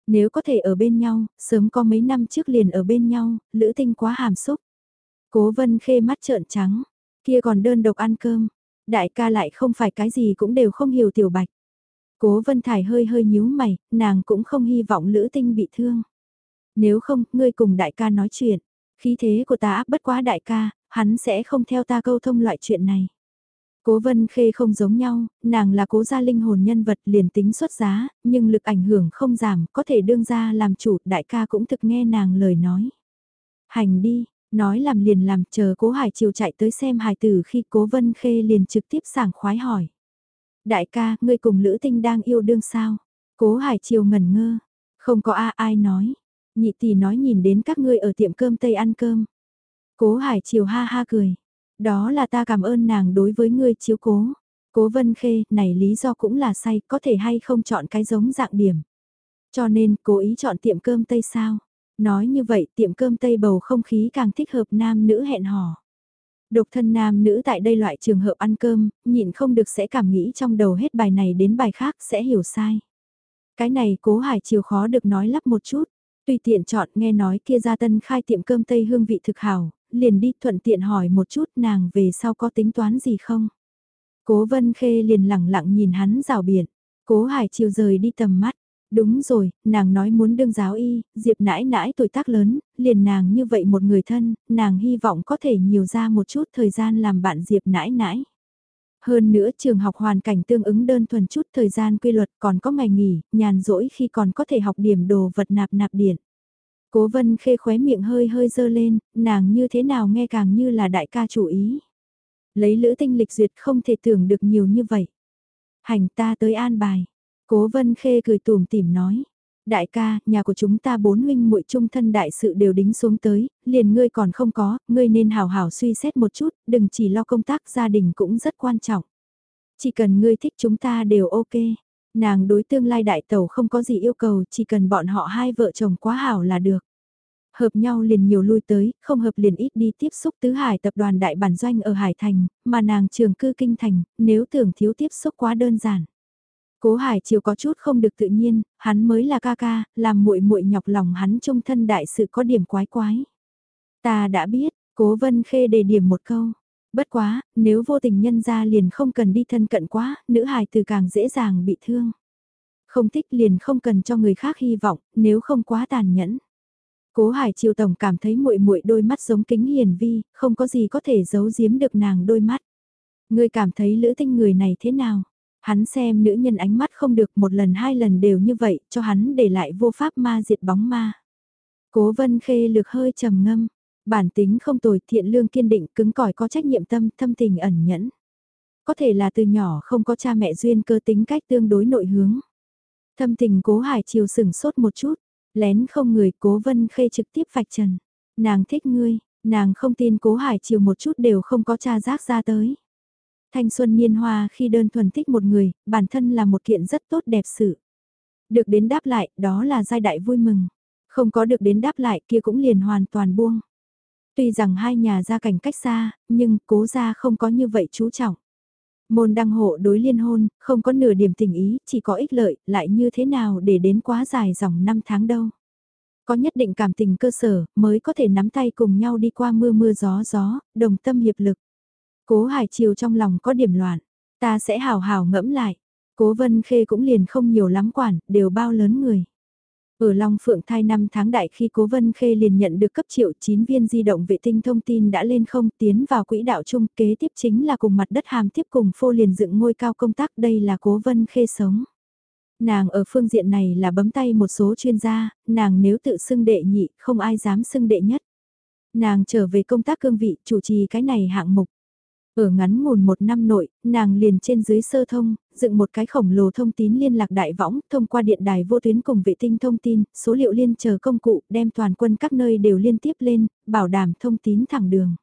Nếu có thể ở bên nhau, sớm có mấy năm trước liền ở bên nhau, Lữ Tinh quá hàm xúc. Cố vân khê mắt trợn trắng, kia còn đơn độc ăn cơm, đại ca lại không phải cái gì cũng đều không hiểu tiểu bạch. Cố vân thải hơi hơi nhíu mày, nàng cũng không hy vọng lữ tinh bị thương. Nếu không, ngươi cùng đại ca nói chuyện, khí thế của ta áp bất quá đại ca, hắn sẽ không theo ta câu thông loại chuyện này. Cố vân khê không giống nhau, nàng là cố gia linh hồn nhân vật liền tính xuất giá, nhưng lực ảnh hưởng không giảm, có thể đương ra làm chủ, đại ca cũng thực nghe nàng lời nói. Hành đi, Nói làm liền làm chờ cố hải chiều chạy tới xem hải tử khi cố vân khê liền trực tiếp sảng khoái hỏi. Đại ca, ngươi cùng Lữ Tinh đang yêu đương sao? Cố hải chiều ngẩn ngơ. Không có a ai nói. Nhị tỷ nói nhìn đến các ngươi ở tiệm cơm Tây ăn cơm. Cố hải chiều ha ha cười. Đó là ta cảm ơn nàng đối với ngươi chiếu cố. Cố vân khê, này lý do cũng là say, có thể hay không chọn cái giống dạng điểm. Cho nên, cố ý chọn tiệm cơm Tây sao? Nói như vậy tiệm cơm Tây bầu không khí càng thích hợp nam nữ hẹn hò. Độc thân nam nữ tại đây loại trường hợp ăn cơm, nhịn không được sẽ cảm nghĩ trong đầu hết bài này đến bài khác sẽ hiểu sai. Cái này cố hải chiều khó được nói lắp một chút, tùy tiện chọn nghe nói kia ra tân khai tiệm cơm Tây hương vị thực hảo, liền đi thuận tiện hỏi một chút nàng về sau có tính toán gì không. Cố vân khê liền lẳng lặng nhìn hắn rào biển, cố hải chiều rời đi tầm mắt, Đúng rồi, nàng nói muốn đương giáo y, Diệp nãi nãi tuổi tác lớn, liền nàng như vậy một người thân, nàng hy vọng có thể nhiều ra một chút thời gian làm bạn Diệp nãi nãi. Hơn nữa trường học hoàn cảnh tương ứng đơn thuần chút thời gian quy luật còn có ngày nghỉ, nhàn rỗi khi còn có thể học điểm đồ vật nạp nạp điện. Cố vân khê khóe miệng hơi hơi dơ lên, nàng như thế nào nghe càng như là đại ca chủ ý. Lấy lữ tinh lịch duyệt không thể tưởng được nhiều như vậy. Hành ta tới an bài. Cố Vân Khê cười tùm tìm nói. Đại ca, nhà của chúng ta bốn huynh muội trung thân đại sự đều đính xuống tới, liền ngươi còn không có, ngươi nên hào hào suy xét một chút, đừng chỉ lo công tác gia đình cũng rất quan trọng. Chỉ cần ngươi thích chúng ta đều ok. Nàng đối tương lai đại tẩu không có gì yêu cầu, chỉ cần bọn họ hai vợ chồng quá hảo là được. Hợp nhau liền nhiều lui tới, không hợp liền ít đi tiếp xúc tứ hải tập đoàn đại bản doanh ở Hải Thành, mà nàng trường cư kinh thành, nếu tưởng thiếu tiếp xúc quá đơn giản. Cố Hải Chiều có chút không được tự nhiên, hắn mới là ca ca, làm muội muội nhọc lòng hắn trong thân đại sự có điểm quái quái. Ta đã biết, Cố Vân Khê đề điểm một câu. Bất quá, nếu vô tình nhân ra liền không cần đi thân cận quá, nữ hài từ càng dễ dàng bị thương. Không thích liền không cần cho người khác hy vọng, nếu không quá tàn nhẫn. Cố Hải Triều tổng cảm thấy muội muội đôi mắt giống kính hiền vi, không có gì có thể giấu giếm được nàng đôi mắt. Ngươi cảm thấy lữ tinh người này thế nào? Hắn xem nữ nhân ánh mắt không được một lần hai lần đều như vậy, cho hắn để lại vô pháp ma diệt bóng ma. Cố vân khê lược hơi trầm ngâm, Bản tính không tồi, thiện lương kiên định, cứng cỏi có trách nhiệm tâm, thâm tình ẩn nhẫn. Có thể là từ nhỏ không có cha mẹ duyên cơ tính cách tương đối nội hướng. Thâm tình cố hải chiều sừng sốt một chút, lén không người cố vân khê trực tiếp vạch trần. Nàng thích ngươi, nàng không tin cố hải chiều một chút đều không có cha giác ra tới. Thanh xuân niên hoa khi đơn thuần thích một người, bản thân là một kiện rất tốt đẹp sự. Được đến đáp lại, đó là giai đại vui mừng. Không có được đến đáp lại kia cũng liền hoàn toàn buông. Tuy rằng hai nhà gia cảnh cách xa, nhưng cố gia không có như vậy chú trọng. Môn đăng hộ đối liên hôn, không có nửa điểm tình ý, chỉ có ích lợi, lại như thế nào để đến quá dài dòng năm tháng đâu. Có nhất định cảm tình cơ sở, mới có thể nắm tay cùng nhau đi qua mưa mưa gió gió, đồng tâm hiệp lực. Cố Hải Chiều trong lòng có điểm loạn, ta sẽ hào hào ngẫm lại. Cố Vân Khê cũng liền không nhiều lắm quản, đều bao lớn người. Ở Long Phượng thai năm tháng đại khi Cố Vân Khê liền nhận được cấp triệu 9 viên di động vệ tinh thông tin đã lên không tiến vào quỹ đạo chung kế tiếp chính là cùng mặt đất hàm tiếp cùng phô liền dựng ngôi cao công tác đây là Cố Vân Khê sống. Nàng ở phương diện này là bấm tay một số chuyên gia, nàng nếu tự xưng đệ nhị không ai dám xưng đệ nhất. Nàng trở về công tác cương vị chủ trì cái này hạng mục. Ở ngắn ngủn một năm nội, nàng liền trên dưới sơ thông, dựng một cái khổng lồ thông tín liên lạc đại võng, thông qua điện đài vô tuyến cùng vệ tinh thông tin, số liệu liên chờ công cụ, đem toàn quân các nơi đều liên tiếp lên, bảo đảm thông tín thẳng đường.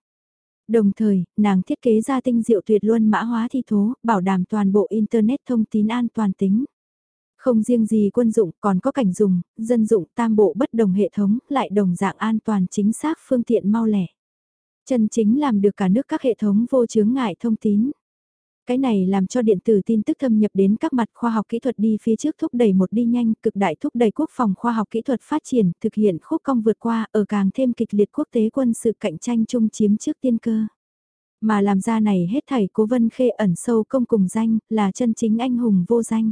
Đồng thời, nàng thiết kế ra tinh diệu tuyệt luân mã hóa thi thố, bảo đảm toàn bộ Internet thông tín an toàn tính. Không riêng gì quân dụng, còn có cảnh dùng, dân dụng tam bộ bất đồng hệ thống, lại đồng dạng an toàn chính xác phương tiện mau lẻ. Chân chính làm được cả nước các hệ thống vô chướng ngại thông tín. Cái này làm cho điện tử tin tức thâm nhập đến các mặt khoa học kỹ thuật đi phía trước thúc đẩy một đi nhanh, cực đại thúc đẩy quốc phòng khoa học kỹ thuật phát triển, thực hiện khúc công vượt qua, ở càng thêm kịch liệt quốc tế quân sự cạnh tranh chung chiếm trước tiên cơ. Mà làm ra này hết thảy cố vân khê ẩn sâu công cùng danh, là chân chính anh hùng vô danh.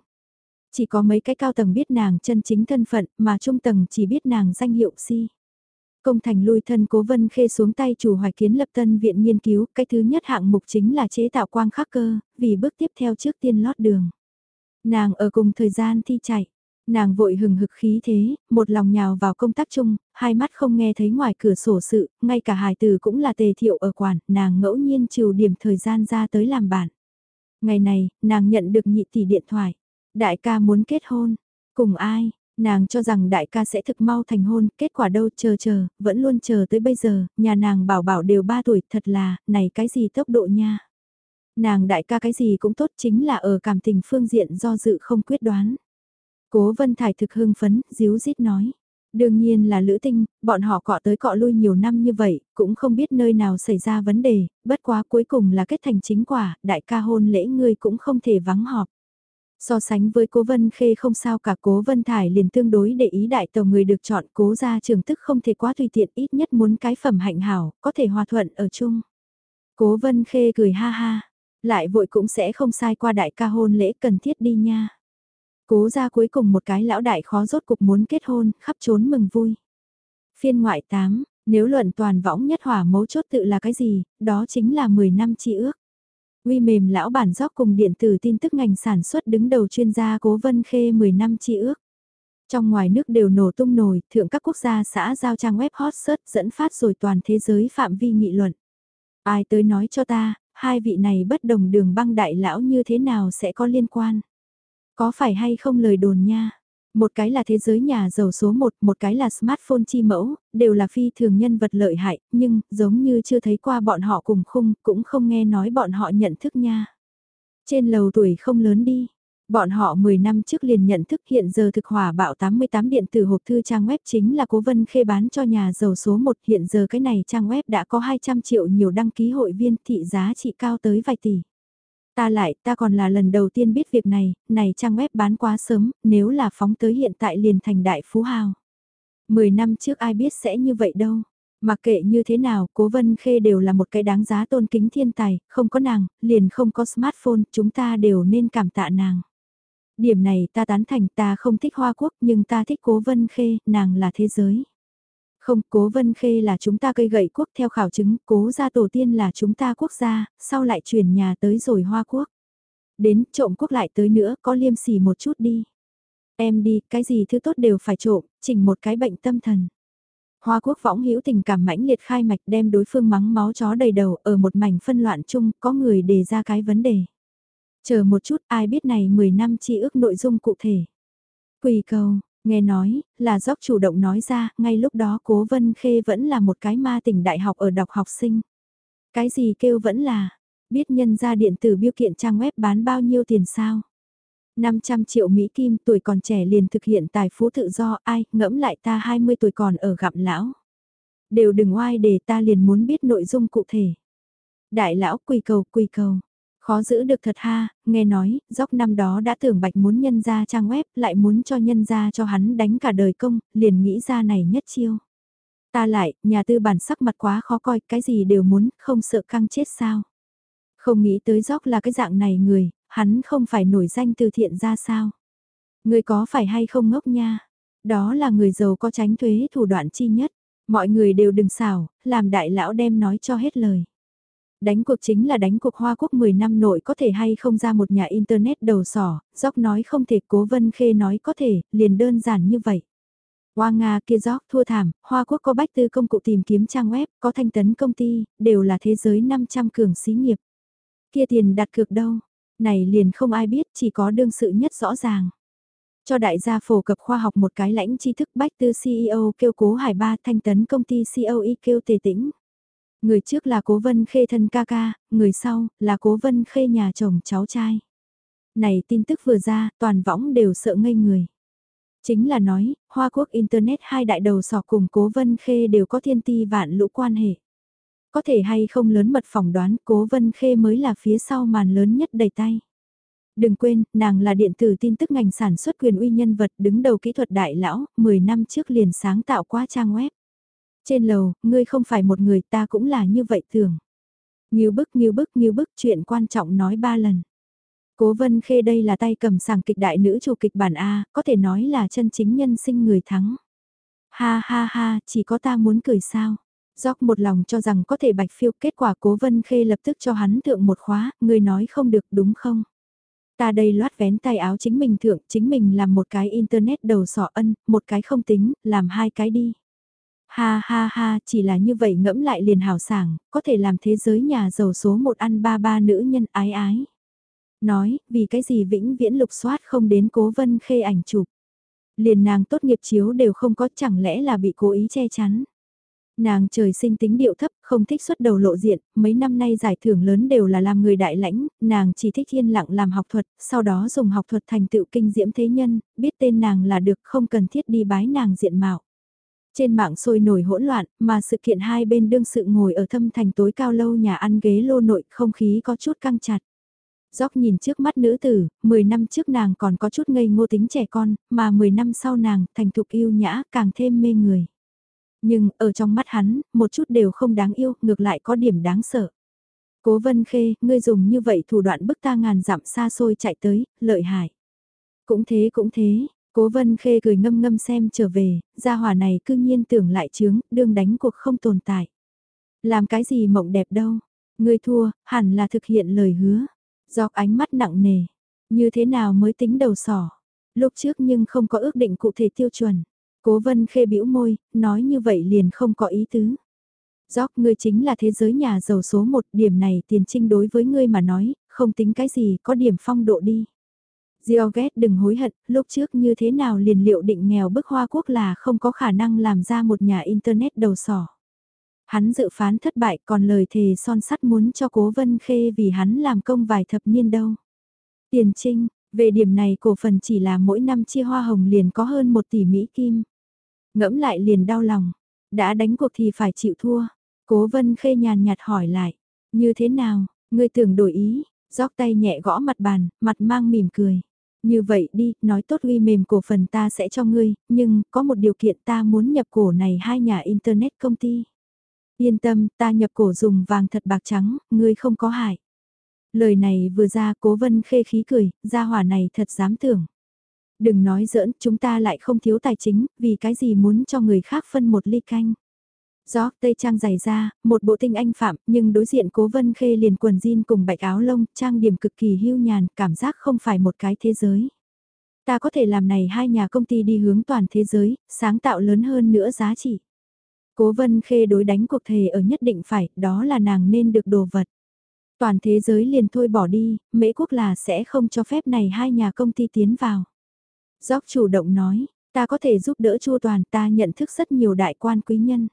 Chỉ có mấy cái cao tầng biết nàng chân chính thân phận, mà trung tầng chỉ biết nàng danh hiệu si. Công thành lui thân cố vân khê xuống tay chủ hoài kiến lập tân viện nghiên cứu, cái thứ nhất hạng mục chính là chế tạo quang khắc cơ, vì bước tiếp theo trước tiên lót đường. Nàng ở cùng thời gian thi chạy, nàng vội hừng hực khí thế, một lòng nhào vào công tác chung, hai mắt không nghe thấy ngoài cửa sổ sự, ngay cả hài từ cũng là tề thiệu ở quản, nàng ngẫu nhiên trừ điểm thời gian ra tới làm bản. Ngày này, nàng nhận được nhị tỷ điện thoại, đại ca muốn kết hôn, cùng ai, Nàng cho rằng đại ca sẽ thực mau thành hôn, kết quả đâu chờ chờ, vẫn luôn chờ tới bây giờ, nhà nàng bảo bảo đều 3 tuổi, thật là, này cái gì tốc độ nha. Nàng đại ca cái gì cũng tốt chính là ở cảm tình phương diện do dự không quyết đoán. Cố Vân Thải thực hưng phấn, díu dít nói. Đương nhiên là lữ tinh, bọn họ cọ tới cọ lui nhiều năm như vậy, cũng không biết nơi nào xảy ra vấn đề, bất quá cuối cùng là kết thành chính quả, đại ca hôn lễ ngươi cũng không thể vắng họp. So sánh với cố vân khê không sao cả cố vân thải liền tương đối để ý đại tàu người được chọn cố ra trường tức không thể quá tùy tiện ít nhất muốn cái phẩm hạnh hảo, có thể hòa thuận ở chung. Cố vân khê cười ha ha, lại vội cũng sẽ không sai qua đại ca hôn lễ cần thiết đi nha. Cố ra cuối cùng một cái lão đại khó rốt cục muốn kết hôn, khắp trốn mừng vui. Phiên ngoại 8, nếu luận toàn võng nhất hỏa mấu chốt tự là cái gì, đó chính là 10 năm chi ước. Uy mềm lão bản dốc cùng điện tử tin tức ngành sản xuất đứng đầu chuyên gia cố vân khê 10 năm chi ước. Trong ngoài nước đều nổ tung nổi, thượng các quốc gia xã giao trang web hot search dẫn phát rồi toàn thế giới phạm vi nghị luận. Ai tới nói cho ta, hai vị này bất đồng đường băng đại lão như thế nào sẽ có liên quan? Có phải hay không lời đồn nha? Một cái là thế giới nhà giàu số 1, một cái là smartphone chi mẫu, đều là phi thường nhân vật lợi hại, nhưng giống như chưa thấy qua bọn họ cùng khung, cũng không nghe nói bọn họ nhận thức nha. Trên lầu tuổi không lớn đi. Bọn họ 10 năm trước liền nhận thức hiện giờ thực hỏa bạo 88 điện tử hộp thư trang web chính là cố vân khê bán cho nhà giàu số 1 hiện giờ cái này trang web đã có 200 triệu nhiều đăng ký hội viên thị giá trị cao tới vài tỷ. Ta lại, ta còn là lần đầu tiên biết việc này, này trang web bán quá sớm, nếu là phóng tới hiện tại liền thành đại phú hào. Mười năm trước ai biết sẽ như vậy đâu. Mặc kệ như thế nào, Cố Vân Khê đều là một cái đáng giá tôn kính thiên tài, không có nàng, liền không có smartphone, chúng ta đều nên cảm tạ nàng. Điểm này ta tán thành ta không thích Hoa Quốc nhưng ta thích Cố Vân Khê, nàng là thế giới. Không, cố vân khê là chúng ta cây gậy quốc theo khảo chứng, cố gia tổ tiên là chúng ta quốc gia, sau lại chuyển nhà tới rồi hoa quốc. Đến trộm quốc lại tới nữa, có liêm sỉ một chút đi. Em đi, cái gì thứ tốt đều phải trộm, chỉnh một cái bệnh tâm thần. Hoa quốc võng hữu tình cảm mãnh liệt khai mạch đem đối phương mắng máu chó đầy đầu ở một mảnh phân loạn chung có người đề ra cái vấn đề. Chờ một chút ai biết này 10 năm chi ước nội dung cụ thể. Quỳ cầu, nghe nói, là dốc chủ động nói ra, ngay lúc đó cố vân khê vẫn là một cái ma tỉnh đại học ở đọc học sinh. Cái gì kêu vẫn là, biết nhân ra điện tử biêu kiện trang web bán bao nhiêu tiền sao? 500 triệu Mỹ Kim tuổi còn trẻ liền thực hiện tài phú tự do ai ngẫm lại ta 20 tuổi còn ở gặp lão. Đều đừng oai để ta liền muốn biết nội dung cụ thể. Đại lão quỳ cầu quỳ cầu. Khó giữ được thật ha, nghe nói, dốc năm đó đã tưởng bạch muốn nhân ra trang web lại muốn cho nhân ra cho hắn đánh cả đời công, liền nghĩ ra này nhất chiêu. Ta lại, nhà tư bản sắc mặt quá khó coi, cái gì đều muốn, không sợ căng chết sao. Không nghĩ tới dốc là cái dạng này người, hắn không phải nổi danh từ thiện ra sao. Người có phải hay không ngốc nha, đó là người giàu có tránh thuế thủ đoạn chi nhất, mọi người đều đừng xảo, làm đại lão đem nói cho hết lời. Đánh cuộc chính là đánh cuộc Hoa Quốc 10 năm nội có thể hay không ra một nhà Internet đầu sỏ, gióc nói không thể cố vân khê nói có thể, liền đơn giản như vậy. Hoa Nga kia gióc thua thảm, Hoa Quốc có bách tư công cụ tìm kiếm trang web, có thanh tấn công ty, đều là thế giới 500 cường xí nghiệp. Kia tiền đặt cược đâu? Này liền không ai biết, chỉ có đương sự nhất rõ ràng. Cho đại gia phổ cập khoa học một cái lãnh tri thức bách tư CEO kêu cố hải ba thanh tấn công ty COE kêu tề tĩnh. Người trước là cố vân khê thân ca ca, người sau là cố vân khê nhà chồng cháu trai. Này tin tức vừa ra, toàn võng đều sợ ngây người. Chính là nói, Hoa Quốc Internet hai đại đầu sọ cùng cố vân khê đều có thiên ti vạn lũ quan hệ. Có thể hay không lớn mật phỏng đoán cố vân khê mới là phía sau màn lớn nhất đầy tay. Đừng quên, nàng là điện tử tin tức ngành sản xuất quyền uy nhân vật đứng đầu kỹ thuật đại lão, 10 năm trước liền sáng tạo qua trang web. Trên lầu, ngươi không phải một người ta cũng là như vậy thường. Nhiều bức nhiều bức nhiều bức chuyện quan trọng nói ba lần. Cố vân khê đây là tay cầm sàng kịch đại nữ chủ kịch bản A, có thể nói là chân chính nhân sinh người thắng. Ha ha ha, chỉ có ta muốn cười sao. Gióc một lòng cho rằng có thể bạch phiêu kết quả cố vân khê lập tức cho hắn thượng một khóa, người nói không được đúng không? Ta đây loát vén tay áo chính mình thượng, chính mình làm một cái internet đầu sỏ ân, một cái không tính, làm hai cái đi. Ha ha ha, chỉ là như vậy ngẫm lại liền hào sảng, có thể làm thế giới nhà giàu số một ăn ba ba nữ nhân ái ái. Nói, vì cái gì vĩnh viễn lục soát không đến cố vân khê ảnh chụp. Liền nàng tốt nghiệp chiếu đều không có chẳng lẽ là bị cố ý che chắn. Nàng trời sinh tính điệu thấp, không thích xuất đầu lộ diện, mấy năm nay giải thưởng lớn đều là làm người đại lãnh, nàng chỉ thích yên lặng làm học thuật, sau đó dùng học thuật thành tựu kinh diễm thế nhân, biết tên nàng là được không cần thiết đi bái nàng diện mạo. Trên mạng sôi nổi hỗn loạn, mà sự kiện hai bên đương sự ngồi ở thâm thành tối cao lâu nhà ăn ghế lô nội không khí có chút căng chặt. Gióc nhìn trước mắt nữ tử, 10 năm trước nàng còn có chút ngây ngô tính trẻ con, mà 10 năm sau nàng thành thục yêu nhã càng thêm mê người. Nhưng, ở trong mắt hắn, một chút đều không đáng yêu, ngược lại có điểm đáng sợ. Cố vân khê, ngươi dùng như vậy thủ đoạn bức ta ngàn dặm xa xôi chạy tới, lợi hại. Cũng thế cũng thế, cố vân khê cười ngâm ngâm xem trở về, gia hỏa này cư nhiên tưởng lại chướng, đương đánh cuộc không tồn tại. Làm cái gì mộng đẹp đâu, ngươi thua, hẳn là thực hiện lời hứa. Dọc ánh mắt nặng nề, như thế nào mới tính đầu sỏ. Lúc trước nhưng không có ước định cụ thể tiêu chuẩn. Cố vân khê bĩu môi, nói như vậy liền không có ý tứ. Gióc ngươi chính là thế giới nhà giàu số một điểm này tiền trinh đối với ngươi mà nói, không tính cái gì, có điểm phong độ đi. Georget đừng hối hận, lúc trước như thế nào liền liệu định nghèo bức hoa quốc là không có khả năng làm ra một nhà internet đầu sỏ. Hắn dự phán thất bại còn lời thề son sắt muốn cho cố vân khê vì hắn làm công vài thập niên đâu. Tiền trinh, về điểm này cổ phần chỉ là mỗi năm chia hoa hồng liền có hơn một tỷ Mỹ Kim. Ngẫm lại liền đau lòng, đã đánh cuộc thì phải chịu thua. Cố vân khê nhàn nhạt hỏi lại, như thế nào, ngươi tưởng đổi ý, gióc tay nhẹ gõ mặt bàn, mặt mang mỉm cười. Như vậy đi, nói tốt uy mềm cổ phần ta sẽ cho ngươi, nhưng có một điều kiện ta muốn nhập cổ này hai nhà internet công ty. Yên tâm, ta nhập cổ dùng vàng thật bạc trắng, ngươi không có hại. Lời này vừa ra cố vân khê khí cười, gia hỏa này thật dám tưởng. Đừng nói giỡn, chúng ta lại không thiếu tài chính, vì cái gì muốn cho người khác phân một ly canh. Gió tây trang dày ra, một bộ tinh anh phạm, nhưng đối diện cố vân khê liền quần jean cùng bạch áo lông, trang điểm cực kỳ hưu nhàn, cảm giác không phải một cái thế giới. Ta có thể làm này hai nhà công ty đi hướng toàn thế giới, sáng tạo lớn hơn nữa giá trị. Cố vân khê đối đánh cuộc thề ở nhất định phải, đó là nàng nên được đồ vật. Toàn thế giới liền thôi bỏ đi, Mễ quốc là sẽ không cho phép này hai nhà công ty tiến vào. Gióc chủ động nói, ta có thể giúp đỡ chua toàn, ta nhận thức rất nhiều đại quan quý nhân.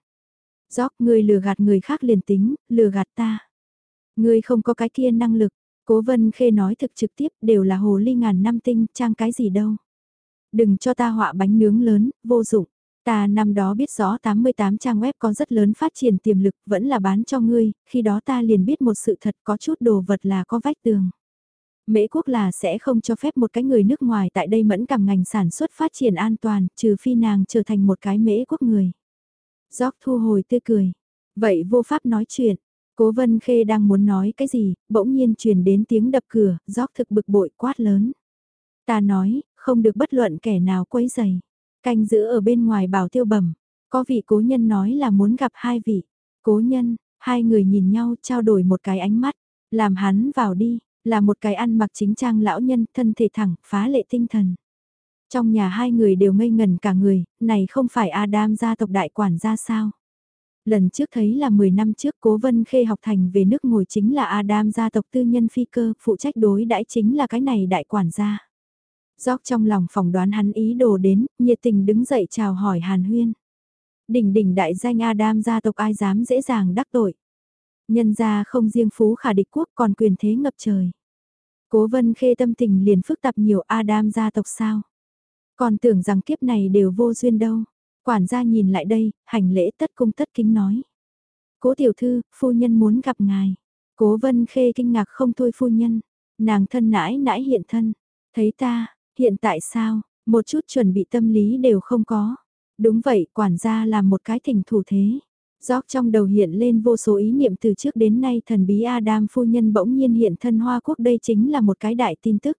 Gióc, người lừa gạt người khác liền tính, lừa gạt ta. ngươi không có cái kia năng lực, cố vân khê nói thực trực tiếp đều là hồ ly ngàn năm tinh, trang cái gì đâu. Đừng cho ta họa bánh nướng lớn, vô dụng. Ta năm đó biết rõ 88 trang web có rất lớn phát triển tiềm lực vẫn là bán cho ngươi, khi đó ta liền biết một sự thật có chút đồ vật là có vách tường. Mễ quốc là sẽ không cho phép một cái người nước ngoài tại đây mẫn cảm ngành sản xuất phát triển an toàn, trừ phi nàng trở thành một cái mễ quốc người. Gióc thu hồi tươi cười. Vậy vô pháp nói chuyện. Cố Vân Khê đang muốn nói cái gì, bỗng nhiên truyền đến tiếng đập cửa, gióc thực bực bội quát lớn. Ta nói, không được bất luận kẻ nào quấy giày. Canh giữ ở bên ngoài bảo tiêu bẩm, có vị cố nhân nói là muốn gặp hai vị. Cố nhân, hai người nhìn nhau trao đổi một cái ánh mắt, làm hắn vào đi, là một cái ăn mặc chính trang lão nhân, thân thể thẳng, phá lệ tinh thần. Trong nhà hai người đều ngây ngần cả người, này không phải Adam gia tộc đại quản gia sao? Lần trước thấy là 10 năm trước cố vân khê học thành về nước ngồi chính là Adam gia tộc tư nhân phi cơ, phụ trách đối đãi chính là cái này đại quản gia. Gióc trong lòng phỏng đoán hắn ý đồ đến, nhiệt tình đứng dậy chào hỏi Hàn Huyên. Đỉnh đỉnh đại danh Adam gia tộc ai dám dễ dàng đắc tội. Nhân gia không riêng phú khả địch quốc còn quyền thế ngập trời. Cố vân khê tâm tình liền phức tạp nhiều Adam gia tộc sao. Còn tưởng rằng kiếp này đều vô duyên đâu. Quản gia nhìn lại đây, hành lễ tất cung tất kính nói. Cố tiểu thư, phu nhân muốn gặp ngài. Cố vân khê kinh ngạc không thôi phu nhân. Nàng thân nãi nãi hiện thân. Thấy ta, hiện tại sao, một chút chuẩn bị tâm lý đều không có. Đúng vậy, quản gia là một cái thỉnh thủ thế. Gióc trong đầu hiện lên vô số ý niệm từ trước đến nay thần bí Adam phu nhân bỗng nhiên hiện thân Hoa Quốc đây chính là một cái đại tin tức.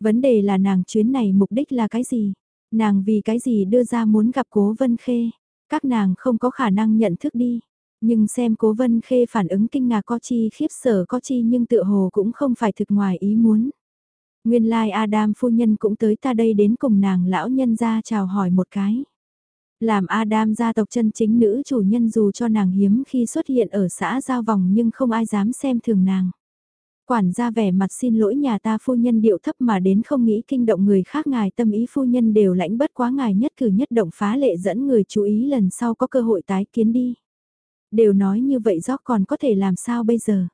Vấn đề là nàng chuyến này mục đích là cái gì? Nàng vì cái gì đưa ra muốn gặp cố vân khê? Các nàng không có khả năng nhận thức đi. Nhưng xem cố vân khê phản ứng kinh ngạc có chi khiếp sở có chi nhưng tựa hồ cũng không phải thực ngoài ý muốn. Nguyên lai like Adam phu nhân cũng tới ta đây đến cùng nàng lão nhân ra chào hỏi một cái. Làm Adam gia tộc chân chính nữ chủ nhân dù cho nàng hiếm khi xuất hiện ở xã giao vòng nhưng không ai dám xem thường nàng. Quản gia vẻ mặt xin lỗi nhà ta phu nhân điệu thấp mà đến không nghĩ kinh động người khác ngài tâm ý phu nhân đều lãnh bất quá ngài nhất cử nhất động phá lệ dẫn người chú ý lần sau có cơ hội tái kiến đi. Đều nói như vậy gió còn có thể làm sao bây giờ.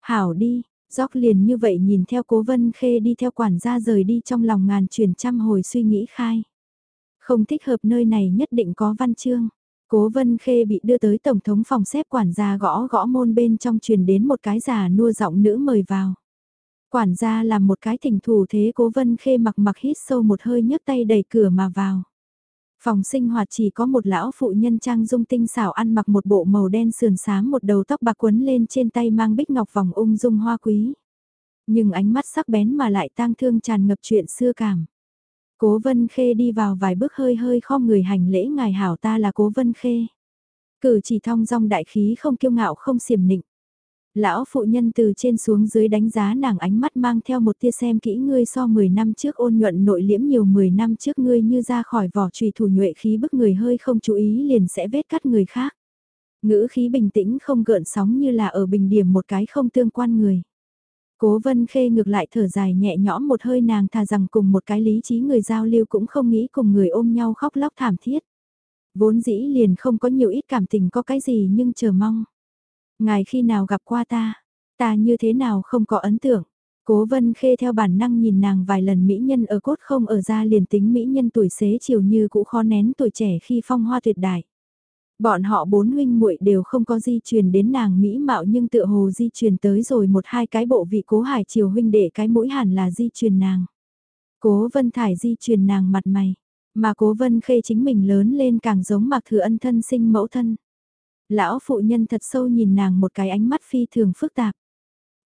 Hảo đi, Gióc liền như vậy nhìn theo cố vân khê đi theo quản gia rời đi trong lòng ngàn truyền trăm hồi suy nghĩ khai. Không thích hợp nơi này nhất định có văn chương. Cố vân khê bị đưa tới tổng thống phòng xếp quản gia gõ gõ môn bên trong truyền đến một cái già nua giọng nữ mời vào. Quản gia làm một cái thỉnh thủ thế cố vân khê mặc mặc hít sâu một hơi nhấc tay đẩy cửa mà vào. Phòng sinh hoạt chỉ có một lão phụ nhân trang dung tinh xảo ăn mặc một bộ màu đen sườn xám một đầu tóc bạc quấn lên trên tay mang bích ngọc vòng ung dung hoa quý. Nhưng ánh mắt sắc bén mà lại tang thương tràn ngập chuyện xưa cảm. Cố Vân Khê đi vào vài bước hơi hơi khom người hành lễ ngài hảo ta là Cố Vân Khê. Cử chỉ thong dong đại khí không kiêu ngạo không xiểm nịnh. Lão phụ nhân từ trên xuống dưới đánh giá nàng ánh mắt mang theo một tia xem kỹ ngươi so 10 năm trước ôn nhuận nội liễm nhiều 10 năm trước ngươi như ra khỏi vỏ trùy thủ nhuệ khí bức người hơi không chú ý liền sẽ vết cắt người khác. Ngữ khí bình tĩnh không gợn sóng như là ở bình điểm một cái không tương quan người. Cố vân khê ngược lại thở dài nhẹ nhõm một hơi nàng thà rằng cùng một cái lý trí người giao lưu cũng không nghĩ cùng người ôm nhau khóc lóc thảm thiết. Vốn dĩ liền không có nhiều ít cảm tình có cái gì nhưng chờ mong. Ngài khi nào gặp qua ta, ta như thế nào không có ấn tượng. Cố vân khê theo bản năng nhìn nàng vài lần mỹ nhân ở cốt không ở ra liền tính mỹ nhân tuổi xế chiều như cũ khó nén tuổi trẻ khi phong hoa tuyệt đại. Bọn họ bốn huynh muội đều không có di truyền đến nàng mỹ mạo nhưng tựa hồ di truyền tới rồi một hai cái bộ vị cố hải triều huynh đệ cái mũi hẳn là di truyền nàng. Cố vân thải di truyền nàng mặt mày, mà cố vân khê chính mình lớn lên càng giống mặc thừa ân thân sinh mẫu thân. Lão phụ nhân thật sâu nhìn nàng một cái ánh mắt phi thường phức tạp.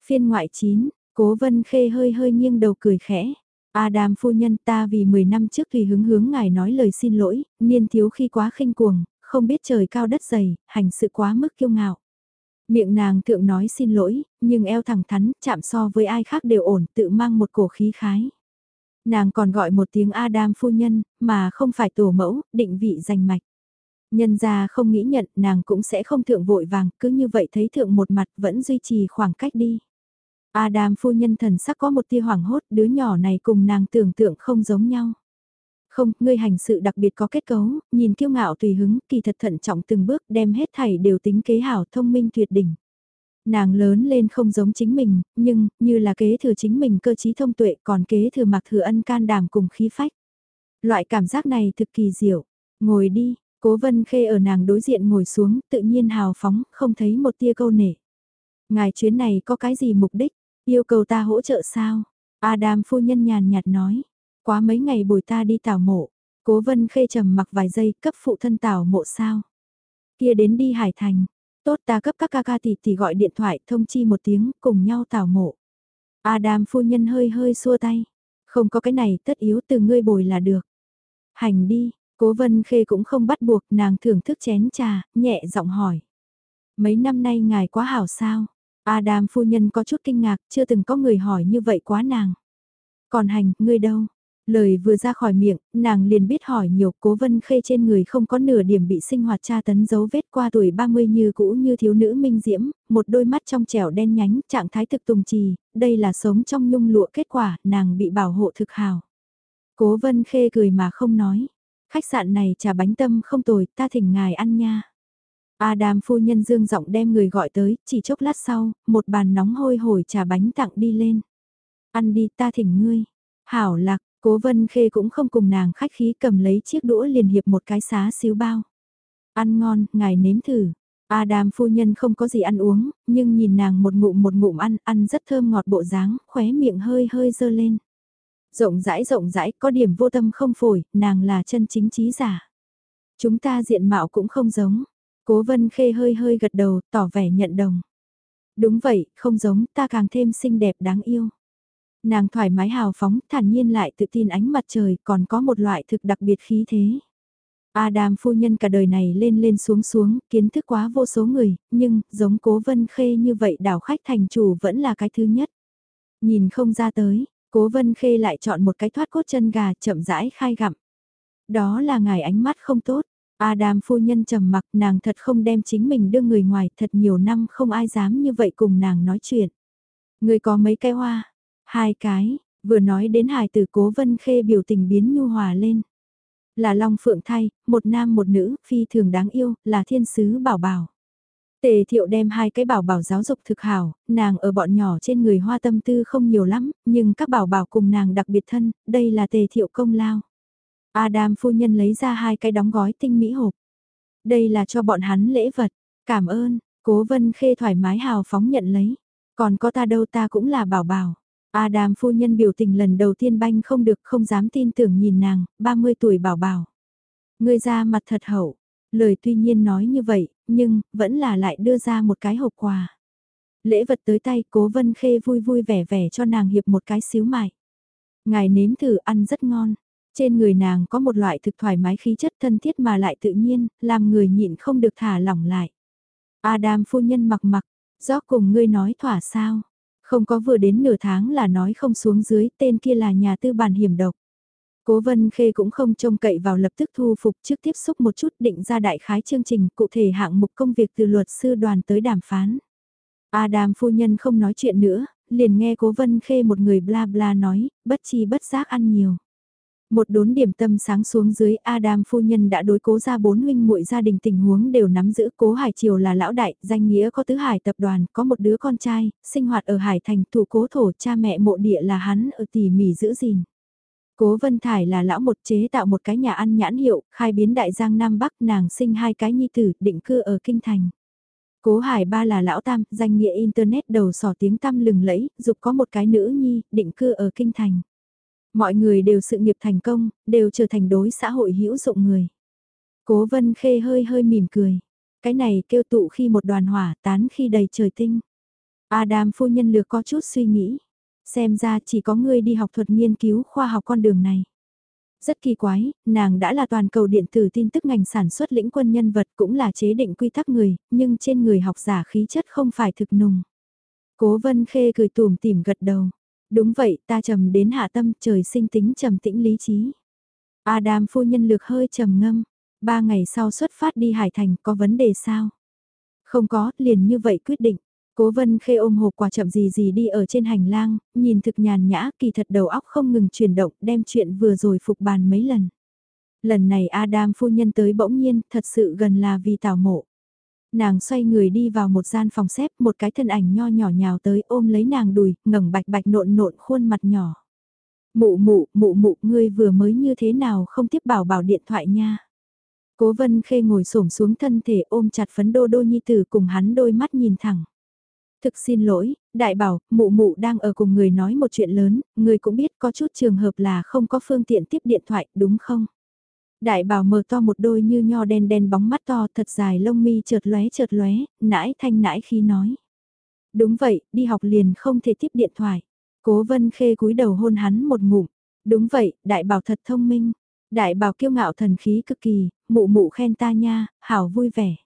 Phiên ngoại 9, cố vân khê hơi hơi nghiêng đầu cười khẽ. Adam phu nhân ta vì 10 năm trước tùy hứng hướng ngài nói lời xin lỗi, niên thiếu khi quá khinh cuồng, không biết trời cao đất dày, hành sự quá mức kiêu ngạo. Miệng nàng thượng nói xin lỗi, nhưng eo thẳng thắn, chạm so với ai khác đều ổn, tự mang một cổ khí khái. Nàng còn gọi một tiếng Adam phu nhân, mà không phải tổ mẫu, định vị danh mạch. Nhân ra không nghĩ nhận, nàng cũng sẽ không thượng vội vàng, cứ như vậy thấy thượng một mặt vẫn duy trì khoảng cách đi. Adam phu nhân thần sắc có một tia hoảng hốt, đứa nhỏ này cùng nàng tưởng tượng không giống nhau. Không, ngươi hành sự đặc biệt có kết cấu, nhìn kiêu ngạo tùy hứng, kỳ thật thận trọng từng bước đem hết thảy đều tính kế hảo thông minh tuyệt đỉnh. Nàng lớn lên không giống chính mình, nhưng, như là kế thừa chính mình cơ trí thông tuệ còn kế thừa mặc thừa ân can đảm cùng khí phách. Loại cảm giác này thực kỳ diệu. Ngồi đi, cố vân khê ở nàng đối diện ngồi xuống, tự nhiên hào phóng, không thấy một tia câu nể. Ngài chuyến này có cái gì mục đích, yêu cầu ta hỗ trợ sao? Adam phu nhân nhàn nhạt nói, quá mấy ngày bồi ta đi tảo mộ. Cố vân khê trầm mặc vài giây cấp phụ thân tảo mộ sao? Kia đến đi Hải Thành, tốt ta cấp các ca ca tỷ tỷ gọi điện thoại thông chi một tiếng cùng nhau tảo mộ. Adam phu nhân hơi hơi xua tay, không có cái này tất yếu từ ngươi bồi là được. Hành đi, cố vân khê cũng không bắt buộc nàng thưởng thức chén trà, nhẹ giọng hỏi. Mấy năm nay ngài quá hảo sao? Adam phu nhân có chút kinh ngạc, chưa từng có người hỏi như vậy quá nàng. Còn hành, ngươi đâu? Lời vừa ra khỏi miệng, nàng liền biết hỏi nhiều cố vân khê trên người không có nửa điểm bị sinh hoạt tra tấn dấu vết qua tuổi 30 như cũ như thiếu nữ minh diễm, một đôi mắt trong trẻo đen nhánh, trạng thái thực tùng trì, đây là sống trong nhung lụa kết quả, nàng bị bảo hộ thực hào. Cố vân khê cười mà không nói, khách sạn này trà bánh tâm không tồi, ta thỉnh ngài ăn nha. Adam phu nhân dương giọng đem người gọi tới, chỉ chốc lát sau, một bàn nóng hôi hổi trà bánh tặng đi lên. Ăn đi ta thỉnh ngươi. Hảo lạc, cố vân khê cũng không cùng nàng khách khí cầm lấy chiếc đũa liền hiệp một cái xá xíu bao. Ăn ngon, ngài nếm thử. Adam phu nhân không có gì ăn uống, nhưng nhìn nàng một ngụm một ngụm ăn, ăn rất thơm ngọt bộ dáng, khóe miệng hơi hơi dơ lên. Rộng rãi rộng rãi, có điểm vô tâm không phổi, nàng là chân chính trí giả. Chúng ta diện mạo cũng không giống, Cố vân khê hơi hơi gật đầu, tỏ vẻ nhận đồng. Đúng vậy, không giống, ta càng thêm xinh đẹp đáng yêu. Nàng thoải mái hào phóng, thản nhiên lại tự tin ánh mặt trời, còn có một loại thực đặc biệt khí thế. Adam phu nhân cả đời này lên lên xuống xuống, kiến thức quá vô số người, nhưng, giống cố vân khê như vậy đảo khách thành chủ vẫn là cái thứ nhất. Nhìn không ra tới, cố vân khê lại chọn một cái thoát cốt chân gà chậm rãi khai gặm. Đó là ngài ánh mắt không tốt, Adam phu nhân trầm mặc nàng thật không đem chính mình đưa người ngoài thật nhiều năm không ai dám như vậy cùng nàng nói chuyện. Người có mấy cái hoa? Hai cái, vừa nói đến hài tử cố vân khê biểu tình biến nhu hòa lên. Là Long Phượng thay, một nam một nữ, phi thường đáng yêu, là thiên sứ bảo bảo. Tề thiệu đem hai cái bảo bảo giáo dục thực hảo, nàng ở bọn nhỏ trên người hoa tâm tư không nhiều lắm, nhưng các bảo bảo cùng nàng đặc biệt thân, đây là tề thiệu công lao. Adam phu nhân lấy ra hai cái đóng gói tinh mỹ hộp. Đây là cho bọn hắn lễ vật, cảm ơn, cố vân khê thoải mái hào phóng nhận lấy. Còn có ta đâu ta cũng là bảo bảo. Adam phu nhân biểu tình lần đầu tiên banh không được không dám tin tưởng nhìn nàng, 30 tuổi bảo bảo. Người ra mặt thật hậu, lời tuy nhiên nói như vậy, nhưng, vẫn là lại đưa ra một cái hộp quà. Lễ vật tới tay cố vân khê vui vui vẻ vẻ cho nàng hiệp một cái xíu mại. Ngài nếm thử ăn rất ngon, trên người nàng có một loại thực thoải mái khí chất thân thiết mà lại tự nhiên, làm người nhịn không được thả lỏng lại. Adam phu nhân mặc mặc, do cùng ngươi nói thỏa sao. Không có vừa đến nửa tháng là nói không xuống dưới, tên kia là nhà tư bản hiểm độc. Cố Vân Khê cũng không trông cậy vào lập tức thu phục trước tiếp xúc một chút định ra đại khái chương trình cụ thể hạng mục công việc từ luật sư đoàn tới đàm phán. Adam phu nhân không nói chuyện nữa, liền nghe Cố Vân Khê một người bla bla nói, bất chi bất giác ăn nhiều. Một đốn điểm tâm sáng xuống dưới Adam phu nhân đã đối cố ra bốn huynh muội gia đình tình huống đều nắm giữ cố Hải Triều là lão đại, danh nghĩa có tứ hải tập đoàn, có một đứa con trai, sinh hoạt ở Hải Thành thủ cố thổ cha mẹ mộ địa là hắn ở tỉ mỉ giữ gìn. Cố Vân Thải là lão một chế tạo một cái nhà ăn nhãn hiệu, khai biến đại giang Nam Bắc nàng sinh hai cái nhi tử, định cư ở Kinh Thành. Cố Hải ba là lão tam, danh nghĩa Internet đầu sỏ tiếng tăm lừng lẫy, dục có một cái nữ nhi, định cư ở Kinh Thành. Mọi người đều sự nghiệp thành công, đều trở thành đối xã hội hữu dụng người. Cố vân khê hơi hơi mỉm cười. Cái này kêu tụ khi một đoàn hỏa tán khi đầy trời tinh. Adam phu nhân lược có chút suy nghĩ. Xem ra chỉ có người đi học thuật nghiên cứu khoa học con đường này. Rất kỳ quái, nàng đã là toàn cầu điện tử tin tức ngành sản xuất lĩnh quân nhân vật cũng là chế định quy tắc người, nhưng trên người học giả khí chất không phải thực nùng. Cố vân khê cười tùm tìm gật đầu. Đúng vậy, ta trầm đến hạ tâm trời sinh tính trầm tĩnh lý trí. Adam phu nhân lược hơi trầm ngâm. Ba ngày sau xuất phát đi Hải Thành có vấn đề sao? Không có, liền như vậy quyết định. Cố vân khê ôm hộp quà chậm gì gì đi ở trên hành lang, nhìn thực nhàn nhã kỳ thật đầu óc không ngừng chuyển động đem chuyện vừa rồi phục bàn mấy lần. Lần này Adam phu nhân tới bỗng nhiên thật sự gần là vì tảo mộ. Nàng xoay người đi vào một gian phòng xếp một cái thân ảnh nho nhỏ nhào tới ôm lấy nàng đùi, ngẩng bạch bạch nộn nộn khuôn mặt nhỏ. Mụ mụ, mụ mụ, ngươi vừa mới như thế nào không tiếp bảo bảo điện thoại nha. Cố vân khê ngồi xổm xuống thân thể ôm chặt phấn đô đô nhi tử cùng hắn đôi mắt nhìn thẳng. Thực xin lỗi, đại bảo, mụ mụ đang ở cùng người nói một chuyện lớn, người cũng biết có chút trường hợp là không có phương tiện tiếp điện thoại, đúng không? Đại bảo mở to một đôi như nho đen đen bóng mắt to thật dài lông mi chợt lóe chợt lóe, nãi thanh nãi khi nói. Đúng vậy, đi học liền không thể tiếp điện thoại. Cố vân khê cúi đầu hôn hắn một ngụm. Đúng vậy, đại bảo thật thông minh. Đại bảo kiêu ngạo thần khí cực kỳ, mụ mụ khen ta nha, hảo vui vẻ.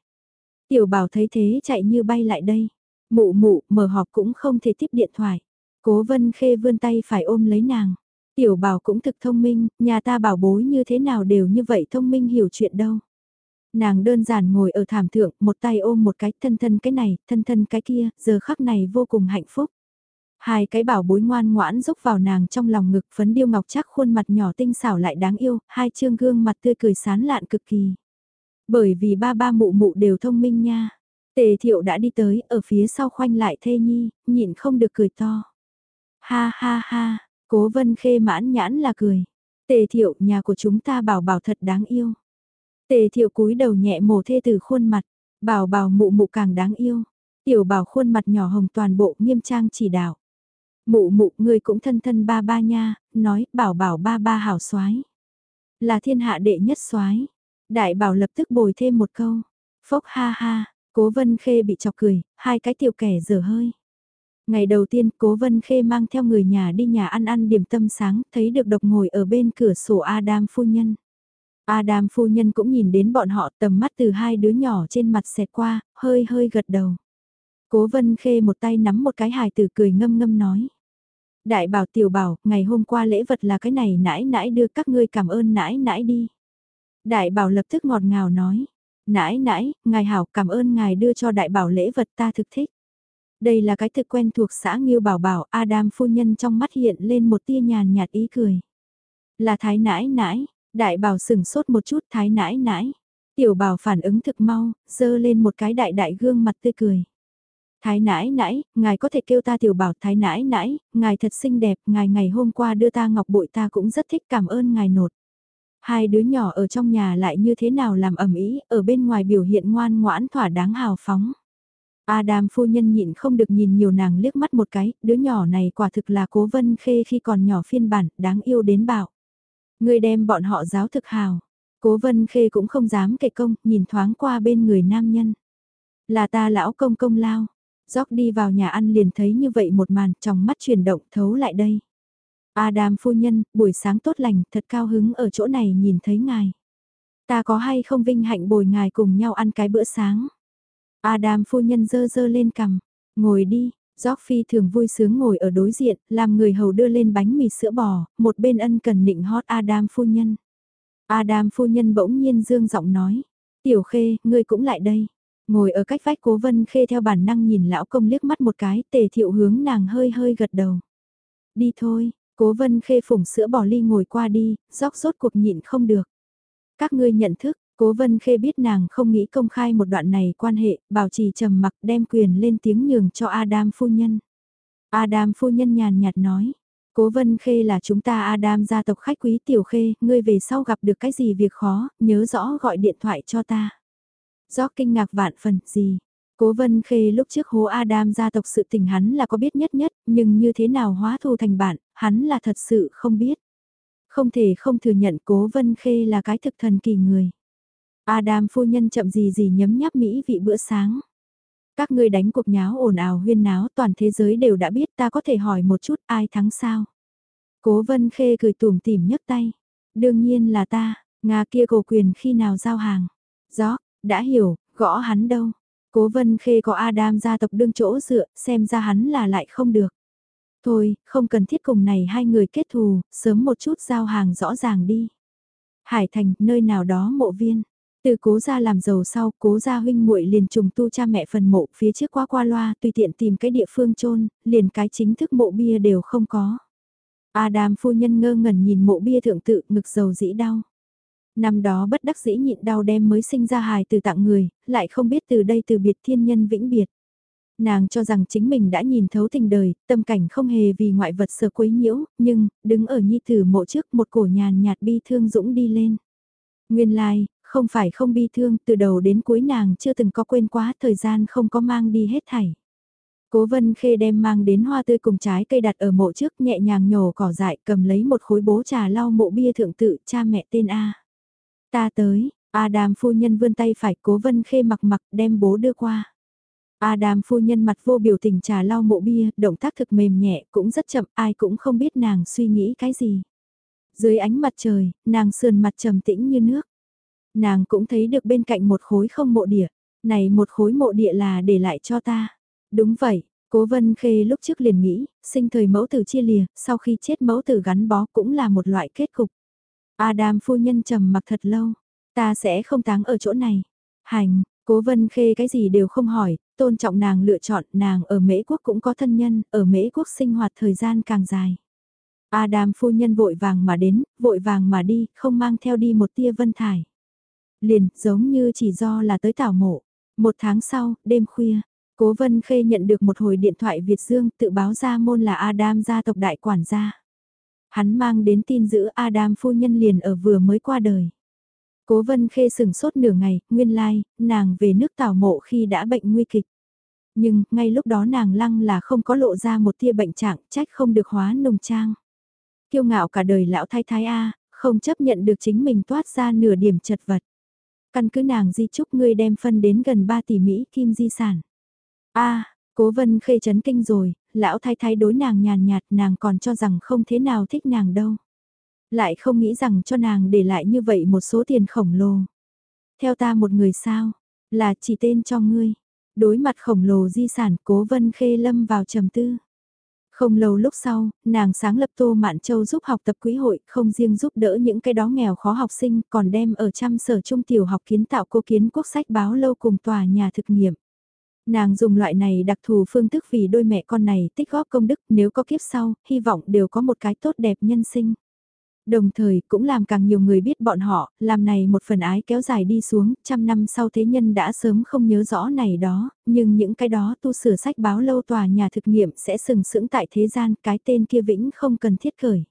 Tiểu bảo thấy thế chạy như bay lại đây. Mụ mụ, mở họp cũng không thể tiếp điện thoại. Cố vân khê vươn tay phải ôm lấy nàng. Tiểu bảo cũng thực thông minh, nhà ta bảo bối như thế nào đều như vậy thông minh hiểu chuyện đâu. Nàng đơn giản ngồi ở thảm thượng, một tay ôm một cái thân thân cái này, thân thân cái kia, giờ khắc này vô cùng hạnh phúc. Hai cái bảo bối ngoan ngoãn rúc vào nàng trong lòng ngực phấn điêu ngọc chắc khuôn mặt nhỏ tinh xảo lại đáng yêu, hai trương gương mặt tươi cười sán lạn cực kỳ. Bởi vì ba ba mụ mụ đều thông minh nha. Tề thiệu đã đi tới, ở phía sau khoanh lại thê nhi, nhịn không được cười to. Ha ha ha, cố vân khê mãn nhãn là cười. Tề thiệu nhà của chúng ta bảo bảo thật đáng yêu. Tề thiệu cúi đầu nhẹ mổ thê từ khuôn mặt, bảo bảo mụ mụ càng đáng yêu. Tiểu bảo khuôn mặt nhỏ hồng toàn bộ nghiêm trang chỉ đạo. Mụ mụ người cũng thân thân ba ba nha, nói bảo bảo ba ba hảo soái Là thiên hạ đệ nhất soái Đại bảo lập tức bồi thêm một câu. Phốc ha ha, cố vân khê bị chọc cười, hai cái tiểu kẻ dở hơi. Ngày đầu tiên, cố vân khê mang theo người nhà đi nhà ăn ăn điểm tâm sáng, thấy được độc ngồi ở bên cửa sổ Adam phu nhân. Adam phu nhân cũng nhìn đến bọn họ tầm mắt từ hai đứa nhỏ trên mặt xẹt qua, hơi hơi gật đầu. Cố vân khê một tay nắm một cái hài tử cười ngâm ngâm nói. Đại bảo tiểu bảo, ngày hôm qua lễ vật là cái này nãi nãi đưa các ngươi cảm ơn nãi nãi đi. Đại bảo lập tức ngọt ngào nói. Nãi nãi, ngài hảo cảm ơn ngài đưa cho đại bảo lễ vật ta thực thích. Đây là cái thực quen thuộc xã Nghiêu Bảo Bảo, Adam phu nhân trong mắt hiện lên một tia nhàn nhạt ý cười. Là thái nãi nãi, đại bảo sừng sốt một chút thái nãi nãi. Tiểu bảo phản ứng thực mau, dơ lên một cái đại đại gương mặt tươi cười. Thái nãi nãi, ngài có thể kêu ta tiểu bảo thái nãi nãi, ngài thật xinh đẹp, ngài ngày hôm qua đưa ta ngọc bội ta cũng rất thích cảm ơn ngài nột. Hai đứa nhỏ ở trong nhà lại như thế nào làm ẩm ý, ở bên ngoài biểu hiện ngoan ngoãn thỏa đáng hào phóng. Adam phu nhân nhịn không được nhìn nhiều nàng liếc mắt một cái, đứa nhỏ này quả thực là cố vân khê khi còn nhỏ phiên bản, đáng yêu đến bảo. Người đem bọn họ giáo thực hào. Cố vân khê cũng không dám kệ công, nhìn thoáng qua bên người nam nhân. Là ta lão công công lao. Gióc đi vào nhà ăn liền thấy như vậy một màn, trong mắt chuyển động thấu lại đây. Adam phu nhân, buổi sáng tốt lành, thật cao hứng ở chỗ này nhìn thấy ngài. Ta có hay không vinh hạnh bồi ngài cùng nhau ăn cái bữa sáng. Adam phu nhân dơ dơ lên cằm, ngồi đi, Gióc phi thường vui sướng ngồi ở đối diện, làm người hầu đưa lên bánh mì sữa bò, một bên ân cần nịnh hót Adam phu nhân. Adam phu nhân bỗng nhiên dương giọng nói, tiểu khê, ngươi cũng lại đây. Ngồi ở cách vách cố vân khê theo bản năng nhìn lão công liếc mắt một cái, tề thiệu hướng nàng hơi hơi gật đầu. Đi thôi, cố vân khê phủng sữa bò ly ngồi qua đi, róc rốt cuộc nhịn không được. Các ngươi nhận thức, cố vân khê biết nàng không nghĩ công khai một đoạn này quan hệ, bảo trì trầm mặc đem quyền lên tiếng nhường cho Adam phu nhân. Adam phu nhân nhàn nhạt nói, Cố Vân Khê là chúng ta Adam gia tộc khách quý tiểu khê, ngươi về sau gặp được cái gì việc khó, nhớ rõ gọi điện thoại cho ta. Do kinh ngạc vạn phần, gì? Cố Vân Khê lúc trước hố Adam gia tộc sự tình hắn là có biết nhất nhất, nhưng như thế nào hóa thù thành bạn, hắn là thật sự không biết. Không thể không thừa nhận Cố Vân Khê là cái thực thần kỳ người. Adam phu nhân chậm gì gì nhấm nháp mỹ vị bữa sáng. Các ngươi đánh cuộc nháo ồn ào huyên náo toàn thế giới đều đã biết ta có thể hỏi một chút ai thắng sao. Cố Vân Khê cười tủm tỉm nhấc tay. Đương nhiên là ta, Nga kia cổ quyền khi nào giao hàng. Gió, đã hiểu, gõ hắn đâu. Cố vân khê có Adam gia tộc đương chỗ dựa, xem ra hắn là lại không được. Thôi, không cần thiết cùng này hai người kết thù, sớm một chút giao hàng rõ ràng đi. Hải Thành, nơi nào đó mộ viên. Từ cố gia làm giàu sau, cố gia huynh muội liền trùng tu cha mẹ phần mộ phía trước qua qua loa, tùy tiện tìm cái địa phương chôn liền cái chính thức mộ bia đều không có. Adam phu nhân ngơ ngẩn nhìn mộ bia thượng tự ngực dầu dĩ đau. Năm đó bất đắc dĩ nhịn đau đem mới sinh ra hài từ tặng người, lại không biết từ đây từ biệt thiên nhân vĩnh biệt. Nàng cho rằng chính mình đã nhìn thấu tình đời, tâm cảnh không hề vì ngoại vật sờ quấy nhiễu, nhưng, đứng ở nhi tử mộ trước một cổ nhàn nhạt bi thương dũng đi lên. Nguyên lai, like, không phải không bi thương, từ đầu đến cuối nàng chưa từng có quên quá thời gian không có mang đi hết thảy. Cố vân khê đem mang đến hoa tươi cùng trái cây đặt ở mộ trước nhẹ nhàng nhổ cỏ dại cầm lấy một khối bố trà lau mộ bia thượng tự cha mẹ tên A. Ta tới, Adam phu nhân vươn tay phải cố vân khê mặc mặc đem bố đưa qua. Adam phu nhân mặt vô biểu tình trà lau mộ bia, động tác thực mềm nhẹ cũng rất chậm, ai cũng không biết nàng suy nghĩ cái gì. Dưới ánh mặt trời, nàng sườn mặt trầm tĩnh như nước. Nàng cũng thấy được bên cạnh một khối không mộ địa, này một khối mộ địa là để lại cho ta. Đúng vậy, Cố Vân Khê lúc trước liền nghĩ, sinh thời mẫu tử chia lìa, sau khi chết mẫu tử gắn bó cũng là một loại kết cục. Adam phu nhân trầm mặc thật lâu, ta sẽ không táng ở chỗ này. Hành, Cố Vân Khê cái gì đều không hỏi, tôn trọng nàng lựa chọn, nàng ở Mễ Quốc cũng có thân nhân, ở Mễ Quốc sinh hoạt thời gian càng dài. Adam phu nhân vội vàng mà đến, vội vàng mà đi, không mang theo đi một tia vân thải. Liền, giống như chỉ do là tới tảo mộ. Một tháng sau, đêm khuya, Cố Vân Khê nhận được một hồi điện thoại Việt Dương tự báo ra môn là Adam gia tộc đại quản gia. Hắn mang đến tin giữ Adam phu nhân liền ở vừa mới qua đời. Cố Vân Khê sừng sốt nửa ngày, nguyên lai, like, nàng về nước tảo mộ khi đã bệnh nguy kịch. Nhưng, ngay lúc đó nàng lăng là không có lộ ra một tia bệnh trạng, trách không được hóa nồng trang. Kiêu ngạo cả đời lão thái thái A, không chấp nhận được chính mình toát ra nửa điểm chật vật. Căn cứ nàng di chúc ngươi đem phân đến gần 3 tỷ Mỹ kim di sản a cố vân khê chấn kinh rồi, lão thái thái đối nàng nhàn nhạt nàng còn cho rằng không thế nào thích nàng đâu. Lại không nghĩ rằng cho nàng để lại như vậy một số tiền khổng lồ. Theo ta một người sao, là chỉ tên cho ngươi. Đối mặt khổng lồ di sản cố vân khê lâm vào trầm tư. Không lâu lúc sau, nàng sáng lập Tô Mạn Châu giúp học tập quỹ hội, không riêng giúp đỡ những cái đó nghèo khó học sinh, còn đem ở trăm sở trung tiểu học kiến tạo cô kiến quốc sách báo lâu cùng tòa nhà thực nghiệm. Nàng dùng loại này đặc thù phương thức vì đôi mẹ con này tích góp công đức nếu có kiếp sau, hy vọng đều có một cái tốt đẹp nhân sinh. Đồng thời cũng làm càng nhiều người biết bọn họ, làm này một phần ái kéo dài đi xuống, trăm năm sau thế nhân đã sớm không nhớ rõ này đó, nhưng những cái đó tu sửa sách báo lâu tòa nhà thực nghiệm sẽ sừng sững tại thế gian, cái tên kia vĩnh không cần thiết khởi.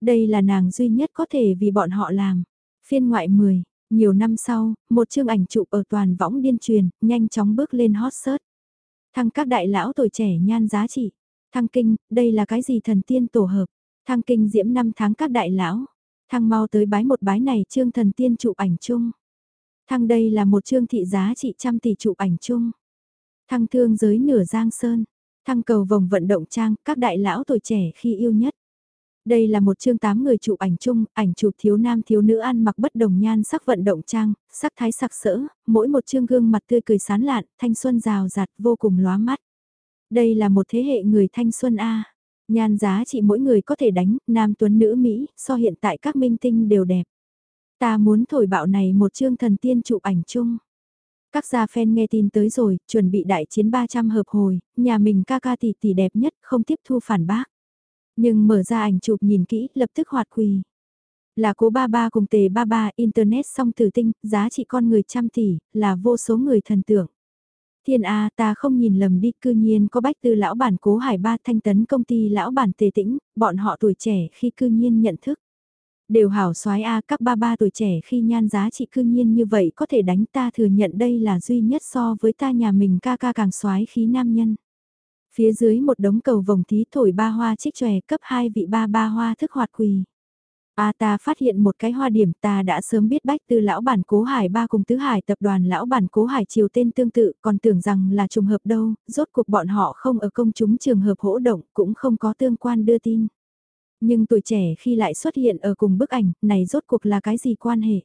Đây là nàng duy nhất có thể vì bọn họ làm. Phiên ngoại 10 nhiều năm sau, một chương ảnh chụp ở toàn võng điên truyền, nhanh chóng bước lên hot search. Thăng các đại lão tuổi trẻ nhan giá trị. Thăng kinh, đây là cái gì thần tiên tổ hợp. Thăng kinh diễm năm tháng các đại lão. Thăng mau tới bái một bái này trương thần tiên chụp ảnh chung. Thăng đây là một trương thị giá trị trăm tỷ chụp ảnh chung. Thăng thương giới nửa giang sơn. Thăng cầu vòng vận động trang, các đại lão tuổi trẻ khi yêu nhất. Đây là một chương tám người chụp ảnh chung, ảnh chụp thiếu nam thiếu nữ ăn mặc bất đồng nhan sắc vận động trang, sắc thái sặc sỡ, mỗi một chương gương mặt tươi cười sán lạn, thanh xuân rào rạt, vô cùng lóa mắt. Đây là một thế hệ người thanh xuân A. Nhan giá trị mỗi người có thể đánh, nam tuấn nữ Mỹ, so hiện tại các minh tinh đều đẹp. Ta muốn thổi bạo này một chương thần tiên chụp ảnh chung. Các gia fan nghe tin tới rồi, chuẩn bị đại chiến 300 hợp hồi, nhà mình ca ca tỷ tỷ đẹp nhất, không tiếp thu phản bác. Nhưng mở ra ảnh chụp nhìn kỹ, lập tức hoạt quỳ. Là cố ba ba cùng tề ba ba, internet song tử tinh, giá trị con người trăm tỷ, là vô số người thần tượng. Thiên A ta không nhìn lầm đi, cư nhiên có bách tư lão bản cố hải ba thanh tấn công ty lão bản tề tĩnh, bọn họ tuổi trẻ khi cư nhiên nhận thức. Đều hảo soái A các ba ba tuổi trẻ khi nhan giá trị cư nhiên như vậy có thể đánh ta thừa nhận đây là duy nhất so với ta nhà mình ca ca càng soái khí nam nhân. Phía dưới một đống cầu vòng thí thổi ba hoa chích chòe cấp 2 vị ba ba hoa thức hoạt quỳ. A ta phát hiện một cái hoa điểm ta đã sớm biết bách tư lão bản cố hải ba cùng tứ hải tập đoàn lão bản cố hải chiều tên tương tự còn tưởng rằng là trùng hợp đâu, rốt cuộc bọn họ không ở công chúng trường hợp hỗ động cũng không có tương quan đưa tin. Nhưng tuổi trẻ khi lại xuất hiện ở cùng bức ảnh này rốt cuộc là cái gì quan hệ?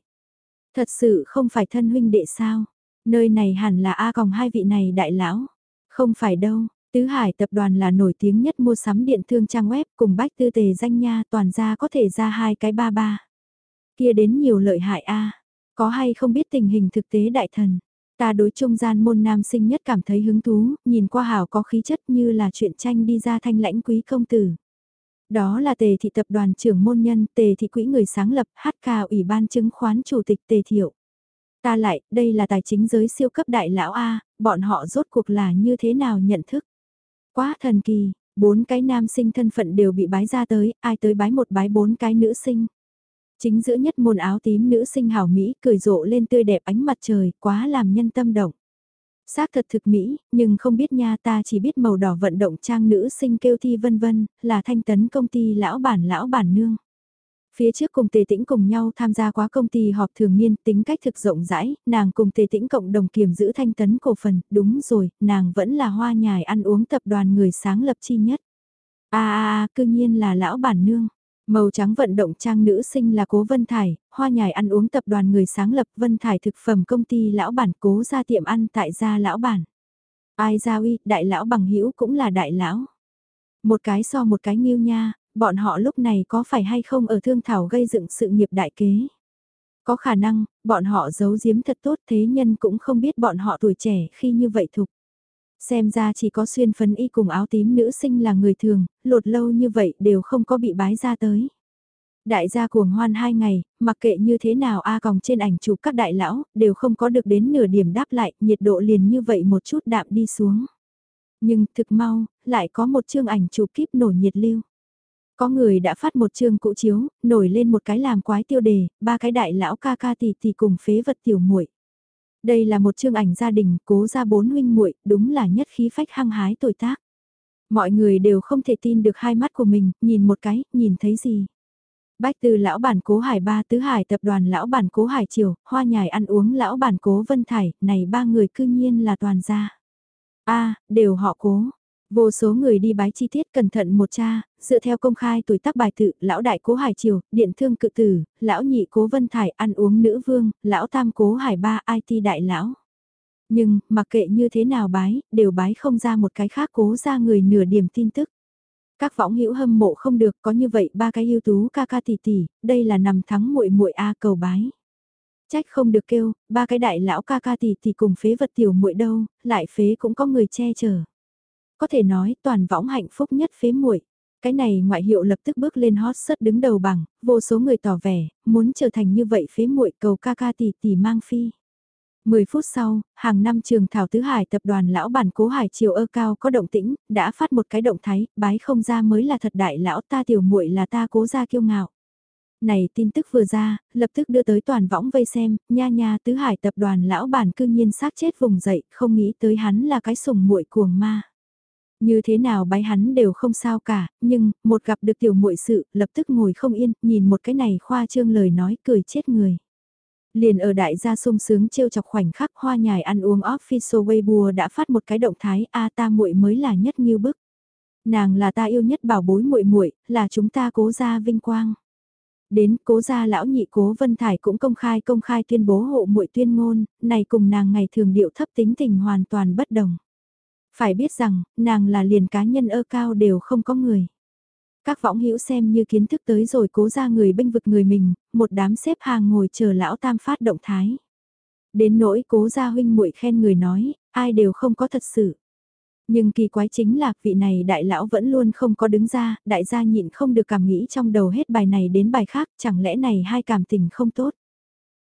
Thật sự không phải thân huynh đệ sao? Nơi này hẳn là A còng hai vị này đại lão. Không phải đâu, Tứ Hải tập đoàn là nổi tiếng nhất mua sắm điện thương trang web cùng bách tư tề danh nha toàn ra có thể ra hai cái ba ba. Kia đến nhiều lợi hại a Có hay không biết tình hình thực tế đại thần? Ta đối trung gian môn nam sinh nhất cảm thấy hứng thú, nhìn qua hảo có khí chất như là chuyện tranh đi ra thanh lãnh quý công tử. Đó là tề thị tập đoàn trưởng môn nhân, tề thị quỹ người sáng lập, HK Ủy ban chứng khoán chủ tịch tề thiệu. Ta lại, đây là tài chính giới siêu cấp đại lão A, bọn họ rốt cuộc là như thế nào nhận thức. Quá thần kỳ, bốn cái nam sinh thân phận đều bị bái ra tới, ai tới bái một bái bốn cái nữ sinh. Chính giữa nhất môn áo tím nữ sinh hảo Mỹ cười rộ lên tươi đẹp ánh mặt trời, quá làm nhân tâm động. Xác thật thực Mỹ, nhưng không biết nha ta chỉ biết màu đỏ vận động trang nữ sinh kêu thi vân vân, là thanh tấn công ty lão bản lão bản nương. Phía trước cùng Tề Tĩnh cùng nhau tham gia quá công ty họp thường niên tính cách thực rộng rãi, nàng cùng Tề Tĩnh cộng đồng kiểm giữ thanh tấn cổ phần, đúng rồi, nàng vẫn là hoa nhài ăn uống tập đoàn người sáng lập chi nhất. a a a cư nhiên là lão bản nương. Màu trắng vận động trang nữ sinh là Cố Vân Thải, hoa nhài ăn uống tập đoàn người sáng lập Vân Thải thực phẩm công ty lão bản cố ra tiệm ăn tại gia lão bản. Ai ra uy, đại lão bằng hữu cũng là đại lão. Một cái so một cái nghiêu nha, bọn họ lúc này có phải hay không ở thương thảo gây dựng sự nghiệp đại kế. Có khả năng, bọn họ giấu giếm thật tốt thế nhân cũng không biết bọn họ tuổi trẻ khi như vậy thục. Xem ra chỉ có xuyên phấn y cùng áo tím nữ sinh là người thường, lột lâu như vậy đều không có bị bái ra tới. Đại gia cuồng hoan hai ngày, mặc kệ như thế nào A còng trên ảnh chụp các đại lão, đều không có được đến nửa điểm đáp lại, nhiệt độ liền như vậy một chút đạm đi xuống. Nhưng thực mau, lại có một chương ảnh chụp kíp nổi nhiệt lưu. Có người đã phát một chương cũ chiếu, nổi lên một cái làm quái tiêu đề, ba cái đại lão ca ca tỷ tỷ cùng phế vật tiểu muội. Đây là một chương ảnh gia đình, cố ra bốn huynh muội, đúng là nhất khí phách hăng hái tuổi tác. Mọi người đều không thể tin được hai mắt của mình, nhìn một cái, nhìn thấy gì. Bách từ lão bản cố hải ba tứ hải tập đoàn lão bản cố hải triều, hoa nhài ăn uống lão bản cố vân thải, này ba người cư nhiên là toàn gia. a đều họ cố, Vô số người đi bái chi tiết cẩn thận một cha, dựa theo công khai tuổi tác bài tự, lão đại cố hải triều, điện thương cự tử, lão nhị cố vân thải ăn uống nữ vương, lão tam cố hải ba IT đại lão. Nhưng, mặc kệ như thế nào bái, đều bái không ra một cái khác cố ra người nửa điểm tin tức. Các võng hữu hâm mộ không được có như vậy ba cái ưu tú ca ca tỷ tỷ, đây là nằm thắng muội muội A cầu bái. Trách không được kêu, ba cái đại lão ca ca tỷ tỷ cùng phế vật tiểu muội đâu, lại phế cũng có người che chở. Có thể nói toàn võng hạnh phúc nhất phế muội. Cái này ngoại hiệu lập tức bước lên hot search đứng đầu bằng, vô số người tỏ vẻ, muốn trở thành như vậy phế muội cầu ca ca tỷ tỷ mang phi. 10 phút sau, hàng năm trường Thảo Tứ Hải tập đoàn lão bản cố hải triều ơ cao có động tĩnh, đã phát một cái động thái, bái không ra mới là thật đại lão ta tiểu muội là ta cố ra kiêu ngạo. Này tin tức vừa ra, lập tức đưa tới toàn võng vây xem, nha nha Tứ Hải tập đoàn lão bản cư nhiên xác chết vùng dậy, không nghĩ tới hắn là cái sùng muội cuồng ma. Như thế nào bái hắn đều không sao cả, nhưng, một gặp được tiểu muội sự, lập tức ngồi không yên, nhìn một cái này khoa trương lời nói cười chết người. Liền ở đại gia sung sướng trêu chọc khoảnh khắc hoa nhài ăn uống official Weibo đã phát một cái động thái a ta muội mới là nhất như bức. Nàng là ta yêu nhất bảo bối muội muội, là chúng ta cố gia vinh quang. Đến cố gia lão nhị cố Vân Thải cũng công khai công khai tuyên bố hộ muội tuyên ngôn, này cùng nàng ngày thường điệu thấp tính tình hoàn toàn bất đồng. Phải biết rằng, nàng là liền cá nhân ơ cao đều không có người. Các võng hữu xem như kiến thức tới rồi cố ra người bênh vực người mình, một đám xếp hàng ngồi chờ lão tam phát động thái. Đến nỗi cố gia huynh muội khen người nói, ai đều không có thật sự. Nhưng kỳ quái chính là vị này đại lão vẫn luôn không có đứng ra, đại gia nhịn không được cảm nghĩ trong đầu hết bài này đến bài khác, chẳng lẽ này hai cảm tình không tốt.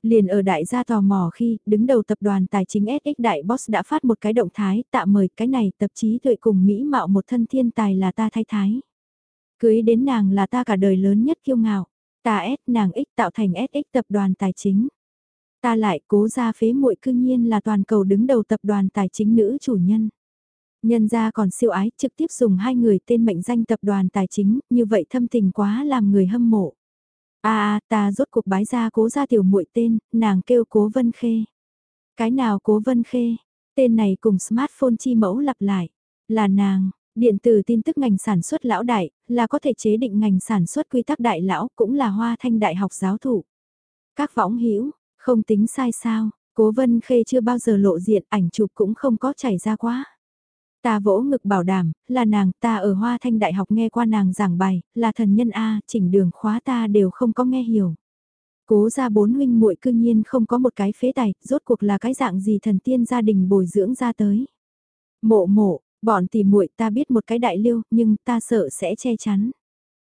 Liền ở đại gia tò mò khi, đứng đầu tập đoàn tài chính SX Đại Boss đã phát một cái động thái tạ mời cái này tập chí tuệ cùng Mỹ mạo một thân thiên tài là ta thay thái. Cưới đến nàng là ta cả đời lớn nhất kiêu ngạo. Ta S nàng X tạo thành SX tập đoàn tài chính. Ta lại cố ra phế muội cương nhiên là toàn cầu đứng đầu tập đoàn tài chính nữ chủ nhân. Nhân gia còn siêu ái trực tiếp dùng hai người tên mệnh danh tập đoàn tài chính, như vậy thâm tình quá làm người hâm mộ a à, ta rốt cuộc bái ra cố ra tiểu muội tên, nàng kêu cố vân khê. Cái nào cố vân khê, tên này cùng smartphone chi mẫu lặp lại, là nàng, điện tử tin tức ngành sản xuất lão đại, là có thể chế định ngành sản xuất quy tắc đại lão, cũng là hoa thanh đại học giáo thủ. Các võng hữu không tính sai sao, cố vân khê chưa bao giờ lộ diện ảnh chụp cũng không có chảy ra quá. Ta vỗ ngực bảo đảm, là nàng, ta ở Hoa Thanh Đại học nghe qua nàng giảng bài, là thần nhân A, chỉnh đường khóa ta đều không có nghe hiểu. Cố ra bốn huynh muội cương nhiên không có một cái phế tài, rốt cuộc là cái dạng gì thần tiên gia đình bồi dưỡng ra tới. Mộ mộ, bọn tỷ muội ta biết một cái đại lưu nhưng ta sợ sẽ che chắn.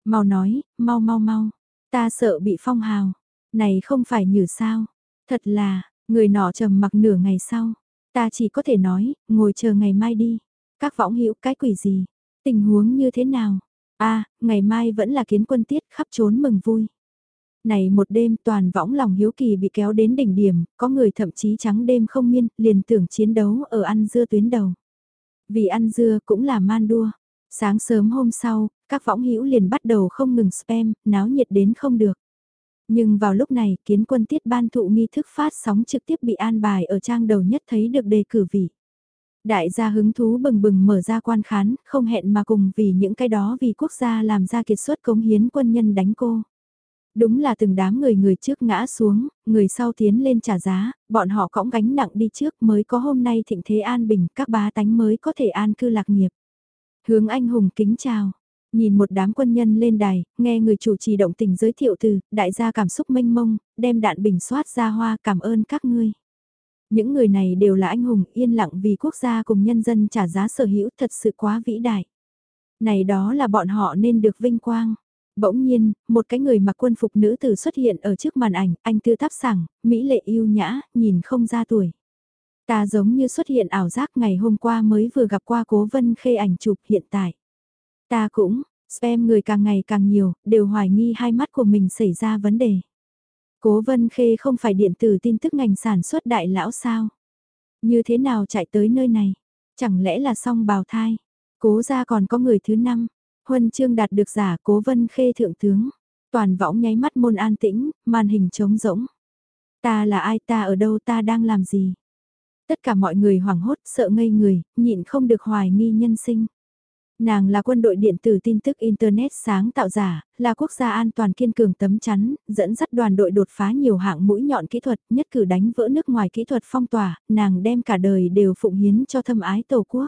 Mau nói, mau mau mau, ta sợ bị phong hào. Này không phải nhử sao, thật là, người nọ trầm mặc nửa ngày sau. Ta chỉ có thể nói, ngồi chờ ngày mai đi. Các võng hữu cái quỷ gì, tình huống như thế nào? a ngày mai vẫn là kiến quân tiết khắp trốn mừng vui. Này một đêm toàn võng lòng hiếu kỳ bị kéo đến đỉnh điểm, có người thậm chí trắng đêm không miên, liền tưởng chiến đấu ở ăn dưa tuyến đầu. Vì ăn dưa cũng là man đua. Sáng sớm hôm sau, các võng hữu liền bắt đầu không ngừng spam, náo nhiệt đến không được. Nhưng vào lúc này, kiến quân tiết ban thụ nghi thức phát sóng trực tiếp bị an bài ở trang đầu nhất thấy được đề cử vị. Đại gia hứng thú bừng bừng mở ra quan khán, không hẹn mà cùng vì những cái đó vì quốc gia làm ra kiệt xuất cống hiến quân nhân đánh cô. Đúng là từng đám người người trước ngã xuống, người sau tiến lên trả giá, bọn họ cõng gánh nặng đi trước mới có hôm nay thịnh thế an bình, các bá tánh mới có thể an cư lạc nghiệp. Hướng anh hùng kính chào. Nhìn một đám quân nhân lên đài, nghe người chủ trì động tình giới thiệu từ, đại gia cảm xúc mênh mông, đem đạn bình soát ra hoa cảm ơn các ngươi. Những người này đều là anh hùng yên lặng vì quốc gia cùng nhân dân trả giá sở hữu thật sự quá vĩ đại. Này đó là bọn họ nên được vinh quang. Bỗng nhiên, một cái người mặc quân phục nữ tử xuất hiện ở trước màn ảnh, anh tư thắp sảng, mỹ lệ yêu nhã, nhìn không ra tuổi. Ta giống như xuất hiện ảo giác ngày hôm qua mới vừa gặp qua cố vân khê ảnh chụp hiện tại. Ta cũng, spam người càng ngày càng nhiều, đều hoài nghi hai mắt của mình xảy ra vấn đề. Cố vân khê không phải điện tử tin tức ngành sản xuất đại lão sao? Như thế nào chạy tới nơi này? Chẳng lẽ là song bào thai? Cố gia còn có người thứ năm, Huân chương đạt được giả cố vân khê thượng tướng. Toàn võng nháy mắt môn an tĩnh, màn hình trống rỗng. Ta là ai ta ở đâu ta đang làm gì? Tất cả mọi người hoảng hốt sợ ngây người, nhịn không được hoài nghi nhân sinh. Nàng là quân đội điện tử tin tức Internet sáng tạo giả, là quốc gia an toàn kiên cường tấm chắn, dẫn dắt đoàn đội đột phá nhiều hạng mũi nhọn kỹ thuật, nhất cử đánh vỡ nước ngoài kỹ thuật phong tỏa, nàng đem cả đời đều phụng hiến cho thâm ái tổ quốc.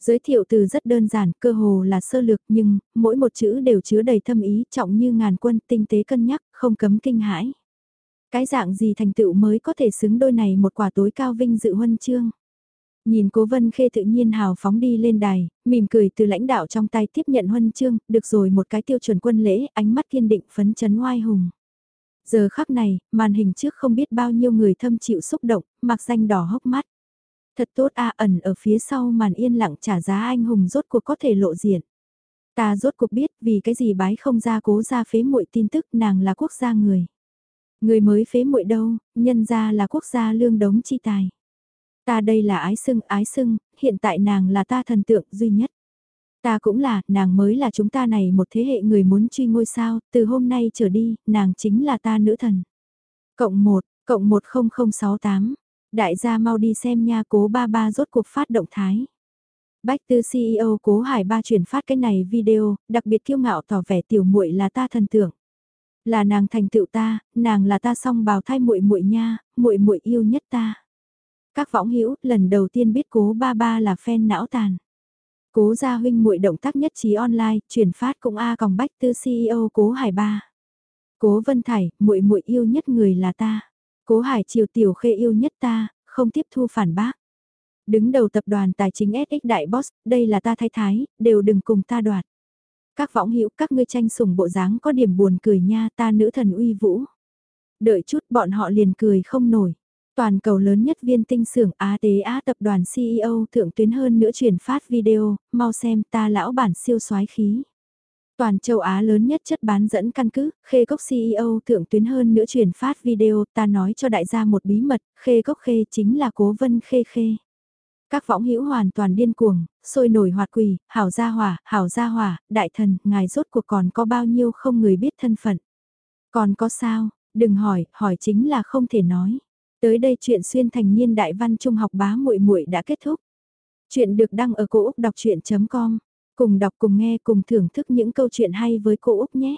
Giới thiệu từ rất đơn giản, cơ hồ là sơ lược nhưng, mỗi một chữ đều chứa đầy thâm ý trọng như ngàn quân tinh tế cân nhắc, không cấm kinh hãi. Cái dạng gì thành tựu mới có thể xứng đôi này một quả tối cao vinh dự huân chương. Nhìn cố vân khê tự nhiên hào phóng đi lên đài, mỉm cười từ lãnh đạo trong tay tiếp nhận huân chương, được rồi một cái tiêu chuẩn quân lễ, ánh mắt kiên định phấn chấn oai hùng. Giờ khắc này, màn hình trước không biết bao nhiêu người thâm chịu xúc động, mặc danh đỏ hốc mắt. Thật tốt a ẩn ở phía sau màn yên lặng trả giá anh hùng rốt cuộc có thể lộ diện. Ta rốt cuộc biết vì cái gì bái không ra cố ra phế muội tin tức nàng là quốc gia người. Người mới phế muội đâu, nhân ra là quốc gia lương đống chi tài. Ta đây là ái sưng, ái sưng, hiện tại nàng là ta thần tượng duy nhất. Ta cũng là, nàng mới là chúng ta này một thế hệ người muốn truy ngôi sao, từ hôm nay trở đi, nàng chính là ta nữ thần. Cộng 1, cộng 10068, Đại gia mau đi xem nha cố ba ba rốt cuộc phát động thái. Bách tư CEO cố hải ba chuyển phát cái này video, đặc biệt kiêu ngạo tỏ vẻ tiểu muội là ta thần tượng. Là nàng thành tựu ta, nàng là ta song bào thai muội muội nha, muội muội yêu nhất ta. Các võng hữu lần đầu tiên biết cố ba ba là fan não tàn. Cố gia huynh muội động tác nhất trí online, chuyển phát cũng a còng bách tư CEO cố hải ba. Cố Vân Thải, muội muội yêu nhất người là ta. Cố Hải Triều tiểu khê yêu nhất ta, không tiếp thu phản bác. Đứng đầu tập đoàn tài chính SX Đại Boss, đây là ta thay thái, đều đừng cùng ta đoạt. Các võng hữu các ngươi tranh sủng bộ dáng có điểm buồn cười nha ta nữ thần uy vũ. Đợi chút bọn họ liền cười không nổi. Toàn cầu lớn nhất viên tinh xưởng Á Tế Á tập đoàn CEO thượng tuyến hơn nữa truyền phát video, mau xem ta lão bản siêu soái khí. Toàn châu Á lớn nhất chất bán dẫn căn cứ, Khê Cốc CEO thượng tuyến hơn nữa truyền phát video, ta nói cho đại gia một bí mật, Khê Cốc Khê chính là cố vân Khê Khê. Các võng hữu hoàn toàn điên cuồng, sôi nổi hoạt quỳ, hảo gia hỏa, hảo gia hỏa, đại thần, ngài rốt cuộc còn có bao nhiêu không người biết thân phận. Còn có sao, đừng hỏi, hỏi chính là không thể nói. Tới đây chuyện xuyên thành niên đại văn trung học bá muội muội đã kết thúc. Chuyện được đăng ở cổ Úc đọc chuyện.com Cùng đọc cùng nghe cùng thưởng thức những câu chuyện hay với cô Úc nhé.